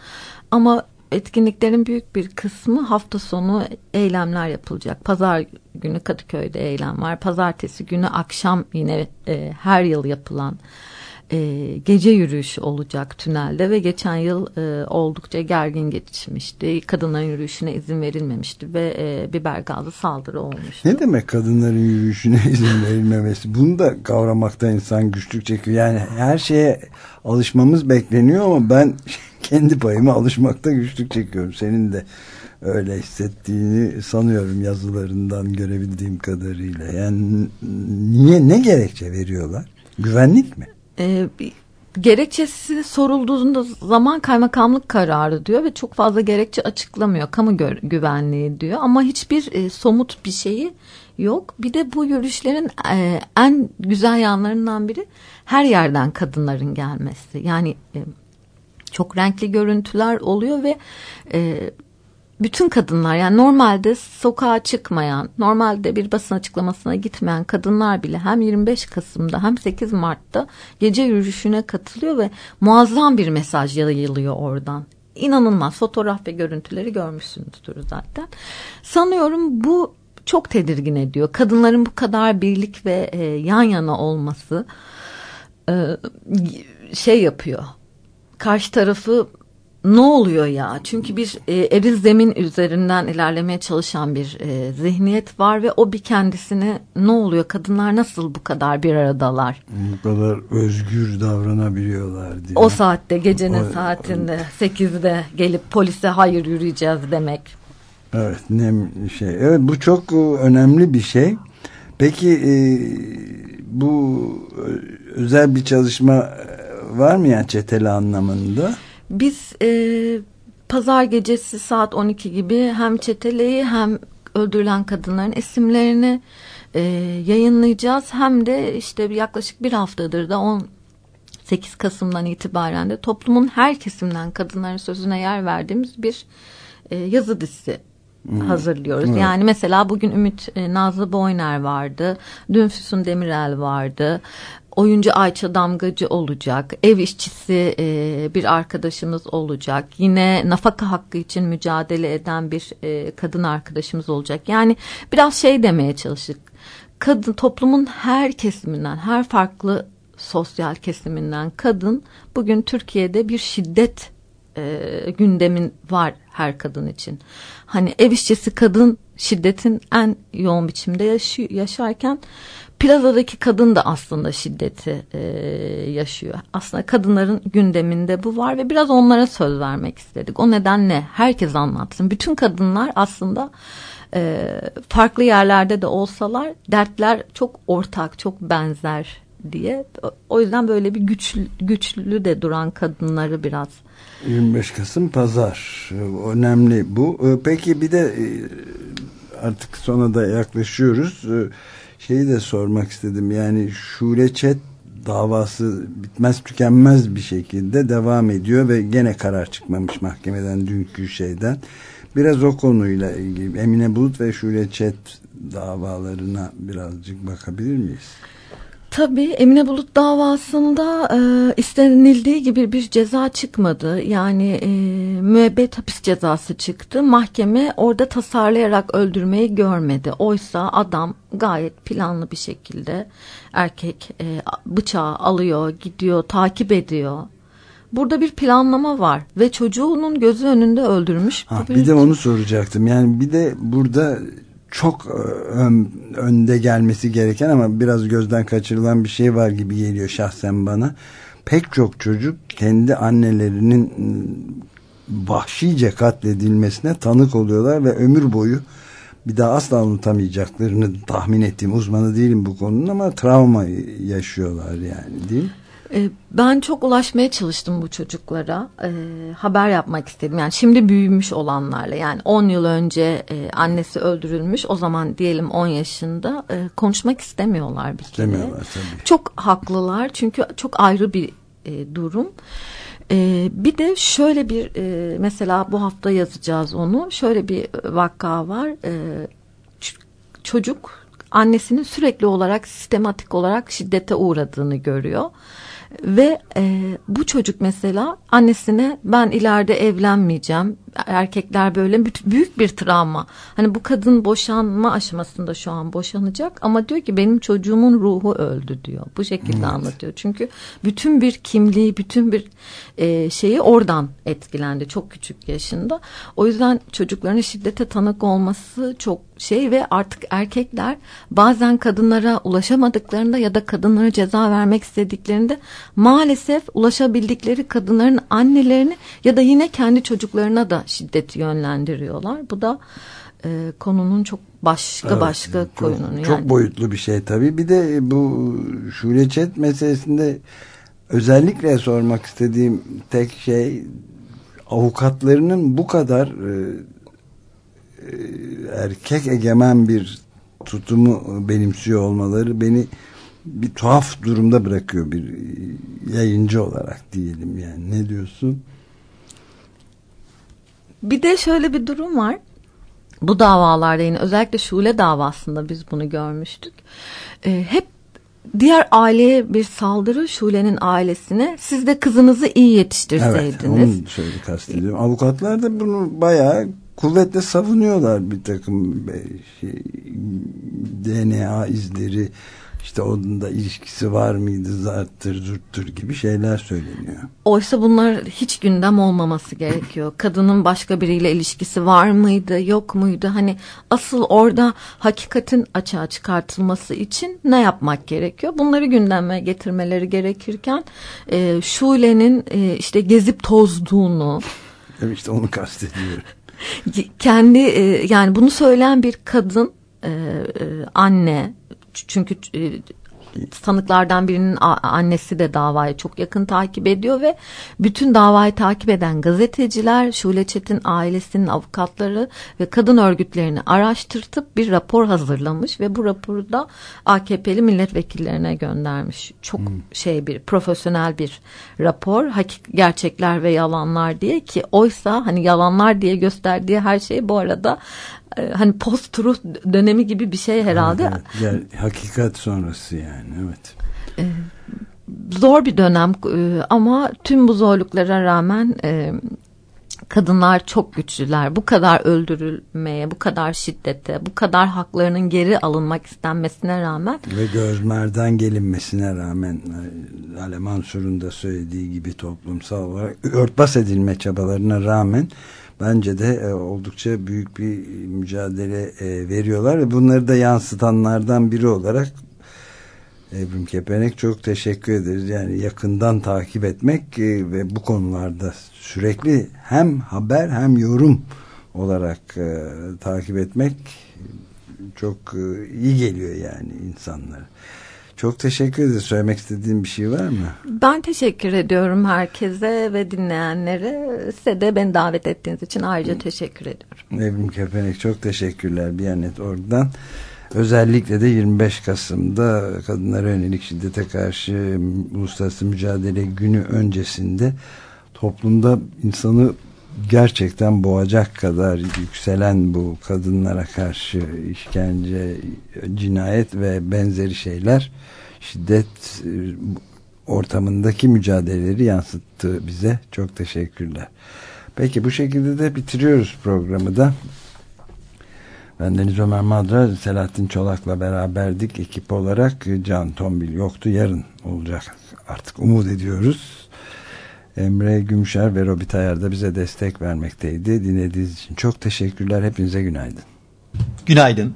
Ama etkinliklerin büyük bir kısmı hafta sonu eylemler yapılacak. Pazar günü Kadıköy'de eylem var. Pazartesi günü akşam yine e, her yıl yapılan e, gece yürüyüşü olacak tünelde ve geçen yıl e, oldukça gergin geçmişti. Kadınların yürüyüşüne izin verilmemişti ve e, biber gazı saldırı olmuştu. Ne demek kadınların yürüyüşüne [LAUGHS] izin verilmemesi? Bunu da kavramakta insan güçlük çekiyor. Yani her şeye alışmamız bekleniyor ama ben [LAUGHS] kendi payıma alışmakta güçlük çekiyorum. Senin de öyle hissettiğini sanıyorum yazılarından görebildiğim kadarıyla. Yani niye ne gerekçe veriyorlar? Güvenlik mi? Ee, gerekçesi sorulduğunda zaman kaymakamlık kararı diyor ve çok fazla gerekçe açıklamıyor. Kamu güvenliği diyor ama hiçbir e, somut bir şeyi yok. Bir de bu yürüyüşlerin e, en güzel yanlarından biri her yerden kadınların gelmesi. Yani e, çok renkli görüntüler oluyor ve e, bütün kadınlar yani normalde sokağa çıkmayan, normalde bir basın açıklamasına gitmeyen kadınlar bile hem 25 Kasım'da hem 8 Mart'ta gece yürüyüşüne katılıyor ve muazzam bir mesaj yayılıyor oradan. İnanılmaz fotoğraf ve görüntüleri görmüşsünüzdür zaten. Sanıyorum bu çok tedirgin ediyor. Kadınların bu kadar birlik ve e, yan yana olması e, şey yapıyor. Karşı tarafı ne oluyor ya? Çünkü bir e, eril zemin üzerinden ilerlemeye çalışan bir e, zihniyet var ve o bir kendisine ne oluyor? Kadınlar nasıl bu kadar bir aradalar? Bu kadar özgür davranabiliyorlar diye. O saatte gecenin o, saatinde sekizde gelip polise hayır yürüyeceğiz demek. Evet ne şey. Evet bu çok önemli bir şey. Peki e, bu özel bir çalışma var mı yani çeteli anlamında? Biz e, pazar gecesi saat 12 gibi hem çeteleyi hem öldürülen kadınların isimlerini e, yayınlayacağız. Hem de işte yaklaşık bir haftadır da 18 Kasım'dan itibaren de toplumun her kesimden kadınların sözüne yer verdiğimiz bir e, yazı dizisi hmm. hazırlıyoruz. Evet. Yani mesela bugün Ümit e, Nazlı Boyner vardı. Dün Füsun Demirel vardı oyuncu Ayça Damgacı olacak, ev işçisi e, bir arkadaşımız olacak, yine nafaka hakkı için mücadele eden bir e, kadın arkadaşımız olacak. Yani biraz şey demeye çalıştık. Kadın toplumun her kesiminden, her farklı sosyal kesiminden kadın bugün Türkiye'de bir şiddet e, gündemin var her kadın için. Hani ev işçisi kadın şiddetin en yoğun biçimde yaşarken plazadaki kadın da aslında şiddeti e, yaşıyor. Aslında kadınların gündeminde bu var ve biraz onlara söz vermek istedik. O nedenle herkes anlatsın. Bütün kadınlar aslında e, farklı yerlerde de olsalar dertler çok ortak, çok benzer diye. O yüzden böyle bir güçlü, güçlü de duran kadınları biraz 25 Kasım Pazar. Önemli bu. E, peki bir de e, artık sona da yaklaşıyoruz. E, şeyi de sormak istedim. Yani Şule Çet davası bitmez tükenmez bir şekilde devam ediyor ve gene karar çıkmamış mahkemeden dünkü şeyden. Biraz o konuyla ilgili Emine Bulut ve Şule davalarına birazcık bakabilir miyiz? Tabii Emine Bulut davasında e, istenildiği gibi bir ceza çıkmadı. Yani e, müebbet hapis cezası çıktı. Mahkeme orada tasarlayarak öldürmeyi görmedi. Oysa adam gayet planlı bir şekilde erkek e, bıçağı alıyor, gidiyor, takip ediyor. Burada bir planlama var ve çocuğunun gözü önünde öldürmüş. Ha, bir, bir de onu soracaktım. Yani bir de burada çok e, ön, önde gelmesi gereken ama biraz gözden kaçırılan bir şey var gibi geliyor şahsen bana. Pek çok çocuk kendi annelerinin ıı, vahşice katledilmesine tanık oluyorlar ve ömür boyu bir daha asla unutamayacaklarını tahmin ettiğim uzmanı değilim bu konunun ama travma yaşıyorlar yani değil mi? Ee, ben çok ulaşmaya çalıştım bu çocuklara. E, haber yapmak istedim. Yani şimdi büyümüş olanlarla yani 10 yıl önce e, annesi öldürülmüş. O zaman diyelim 10 yaşında e, konuşmak istemiyorlar bir kere. İstemiyorlar tabii. Çok haklılar çünkü çok ayrı bir e, durum. E, bir de şöyle bir e, mesela bu hafta yazacağız onu. Şöyle bir vaka var. E, çocuk annesinin sürekli olarak sistematik olarak şiddete uğradığını görüyor. Ve e, bu çocuk mesela annesine ben ileride evlenmeyeceğim, erkekler böyle büyük bir travma. Hani bu kadın boşanma aşamasında şu an boşanacak ama diyor ki benim çocuğumun ruhu öldü diyor. Bu şekilde evet. anlatıyor. Çünkü bütün bir kimliği, bütün bir e, şeyi oradan etkilendi çok küçük yaşında. O yüzden çocukların şiddete tanık olması çok şey ve artık erkekler bazen kadınlara ulaşamadıklarında ya da kadınlara ceza vermek istediklerinde maalesef ulaşabildikleri kadınların annelerini ya da yine kendi çocuklarına da şiddeti yönlendiriyorlar. Bu da e, konunun çok başka evet, başka çok, koyunun yani. Çok boyutlu bir şey tabii. Bir de bu Şule Çet meselesinde özellikle sormak istediğim tek şey avukatlarının bu kadar e, e, erkek egemen bir tutumu benimsiyor olmaları beni bir tuhaf durumda bırakıyor bir yayıncı olarak diyelim yani ne diyorsun? Bir de şöyle bir durum var. Bu davalarda yine özellikle Şule davasında biz bunu görmüştük. Ee, hep diğer aileye bir saldırı Şule'nin ailesine siz de kızınızı iyi yetiştirseydiniz. Evet onu şöyle kastediyorum. Avukatlar da bunu bayağı kuvvetle savunuyorlar bir takım şey, DNA izleri işte onun da ilişkisi var mıydı zarttır zurttur gibi şeyler söyleniyor. Oysa bunlar hiç gündem olmaması gerekiyor. [LAUGHS] Kadının başka biriyle ilişkisi var mıydı yok muydu? Hani asıl orada hakikatin açığa çıkartılması için ne yapmak gerekiyor? Bunları gündeme getirmeleri gerekirken e, Şule'nin e, işte gezip tozduğunu. Evet işte onu kastediyorum. [LAUGHS] kendi e, yani bunu söyleyen bir kadın e, e, anne çünkü e, sanıklardan birinin annesi de davayı çok yakın takip ediyor ve bütün davayı takip eden gazeteciler Şule Çetin ailesinin avukatları ve kadın örgütlerini araştırtıp bir rapor hazırlamış ve bu raporu da AKP'li milletvekillerine göndermiş. Çok hmm. şey bir profesyonel bir rapor. Hakik gerçekler ve yalanlar diye ki oysa hani yalanlar diye gösterdiği her şey bu arada e, hani post truth dönemi gibi bir şey herhalde. Evet, yani, hakikat sonrası yani evet. E, zor bir dönem e, ama tüm bu zorluklara rağmen kadınlar çok güçlüler. Bu kadar öldürülmeye, bu kadar şiddete, bu kadar haklarının geri alınmak istenmesine rağmen. Ve gözmerden gelinmesine rağmen Ale Mansur'un da söylediği gibi toplumsal olarak örtbas edilme çabalarına rağmen bence de e, oldukça büyük bir mücadele e, veriyorlar ve bunları da yansıtanlardan biri olarak Evrim Kepenek çok teşekkür ederiz. Yani yakından takip etmek e, ve bu konularda sürekli hem haber hem yorum olarak e, takip etmek çok e, iyi geliyor yani insanlara. Çok teşekkür ederiz. Söylemek istediğin bir şey var mı? Ben teşekkür ediyorum herkese ve dinleyenlere. Size de beni davet ettiğiniz için ayrıca teşekkür ediyorum. Evrim Kepenek çok teşekkürler Biyanet oradan. Özellikle de 25 Kasım'da kadınlara yönelik şiddete karşı uluslararası mücadele günü öncesinde toplumda insanı gerçekten boğacak kadar yükselen bu kadınlara karşı işkence, cinayet ve benzeri şeyler şiddet e, ortamındaki mücadeleleri yansıttı bize. Çok teşekkürler. Peki bu şekilde de bitiriyoruz programı da. Ben Deniz Ömer Madra, Selahattin Çolak'la beraberdik ekip olarak. Can Tombil yoktu. Yarın olacak artık umut ediyoruz. Emre Gümüşer ve Robi Tayar da bize destek vermekteydi. Dinlediğiniz için çok teşekkürler. Hepinize günaydın. Günaydın.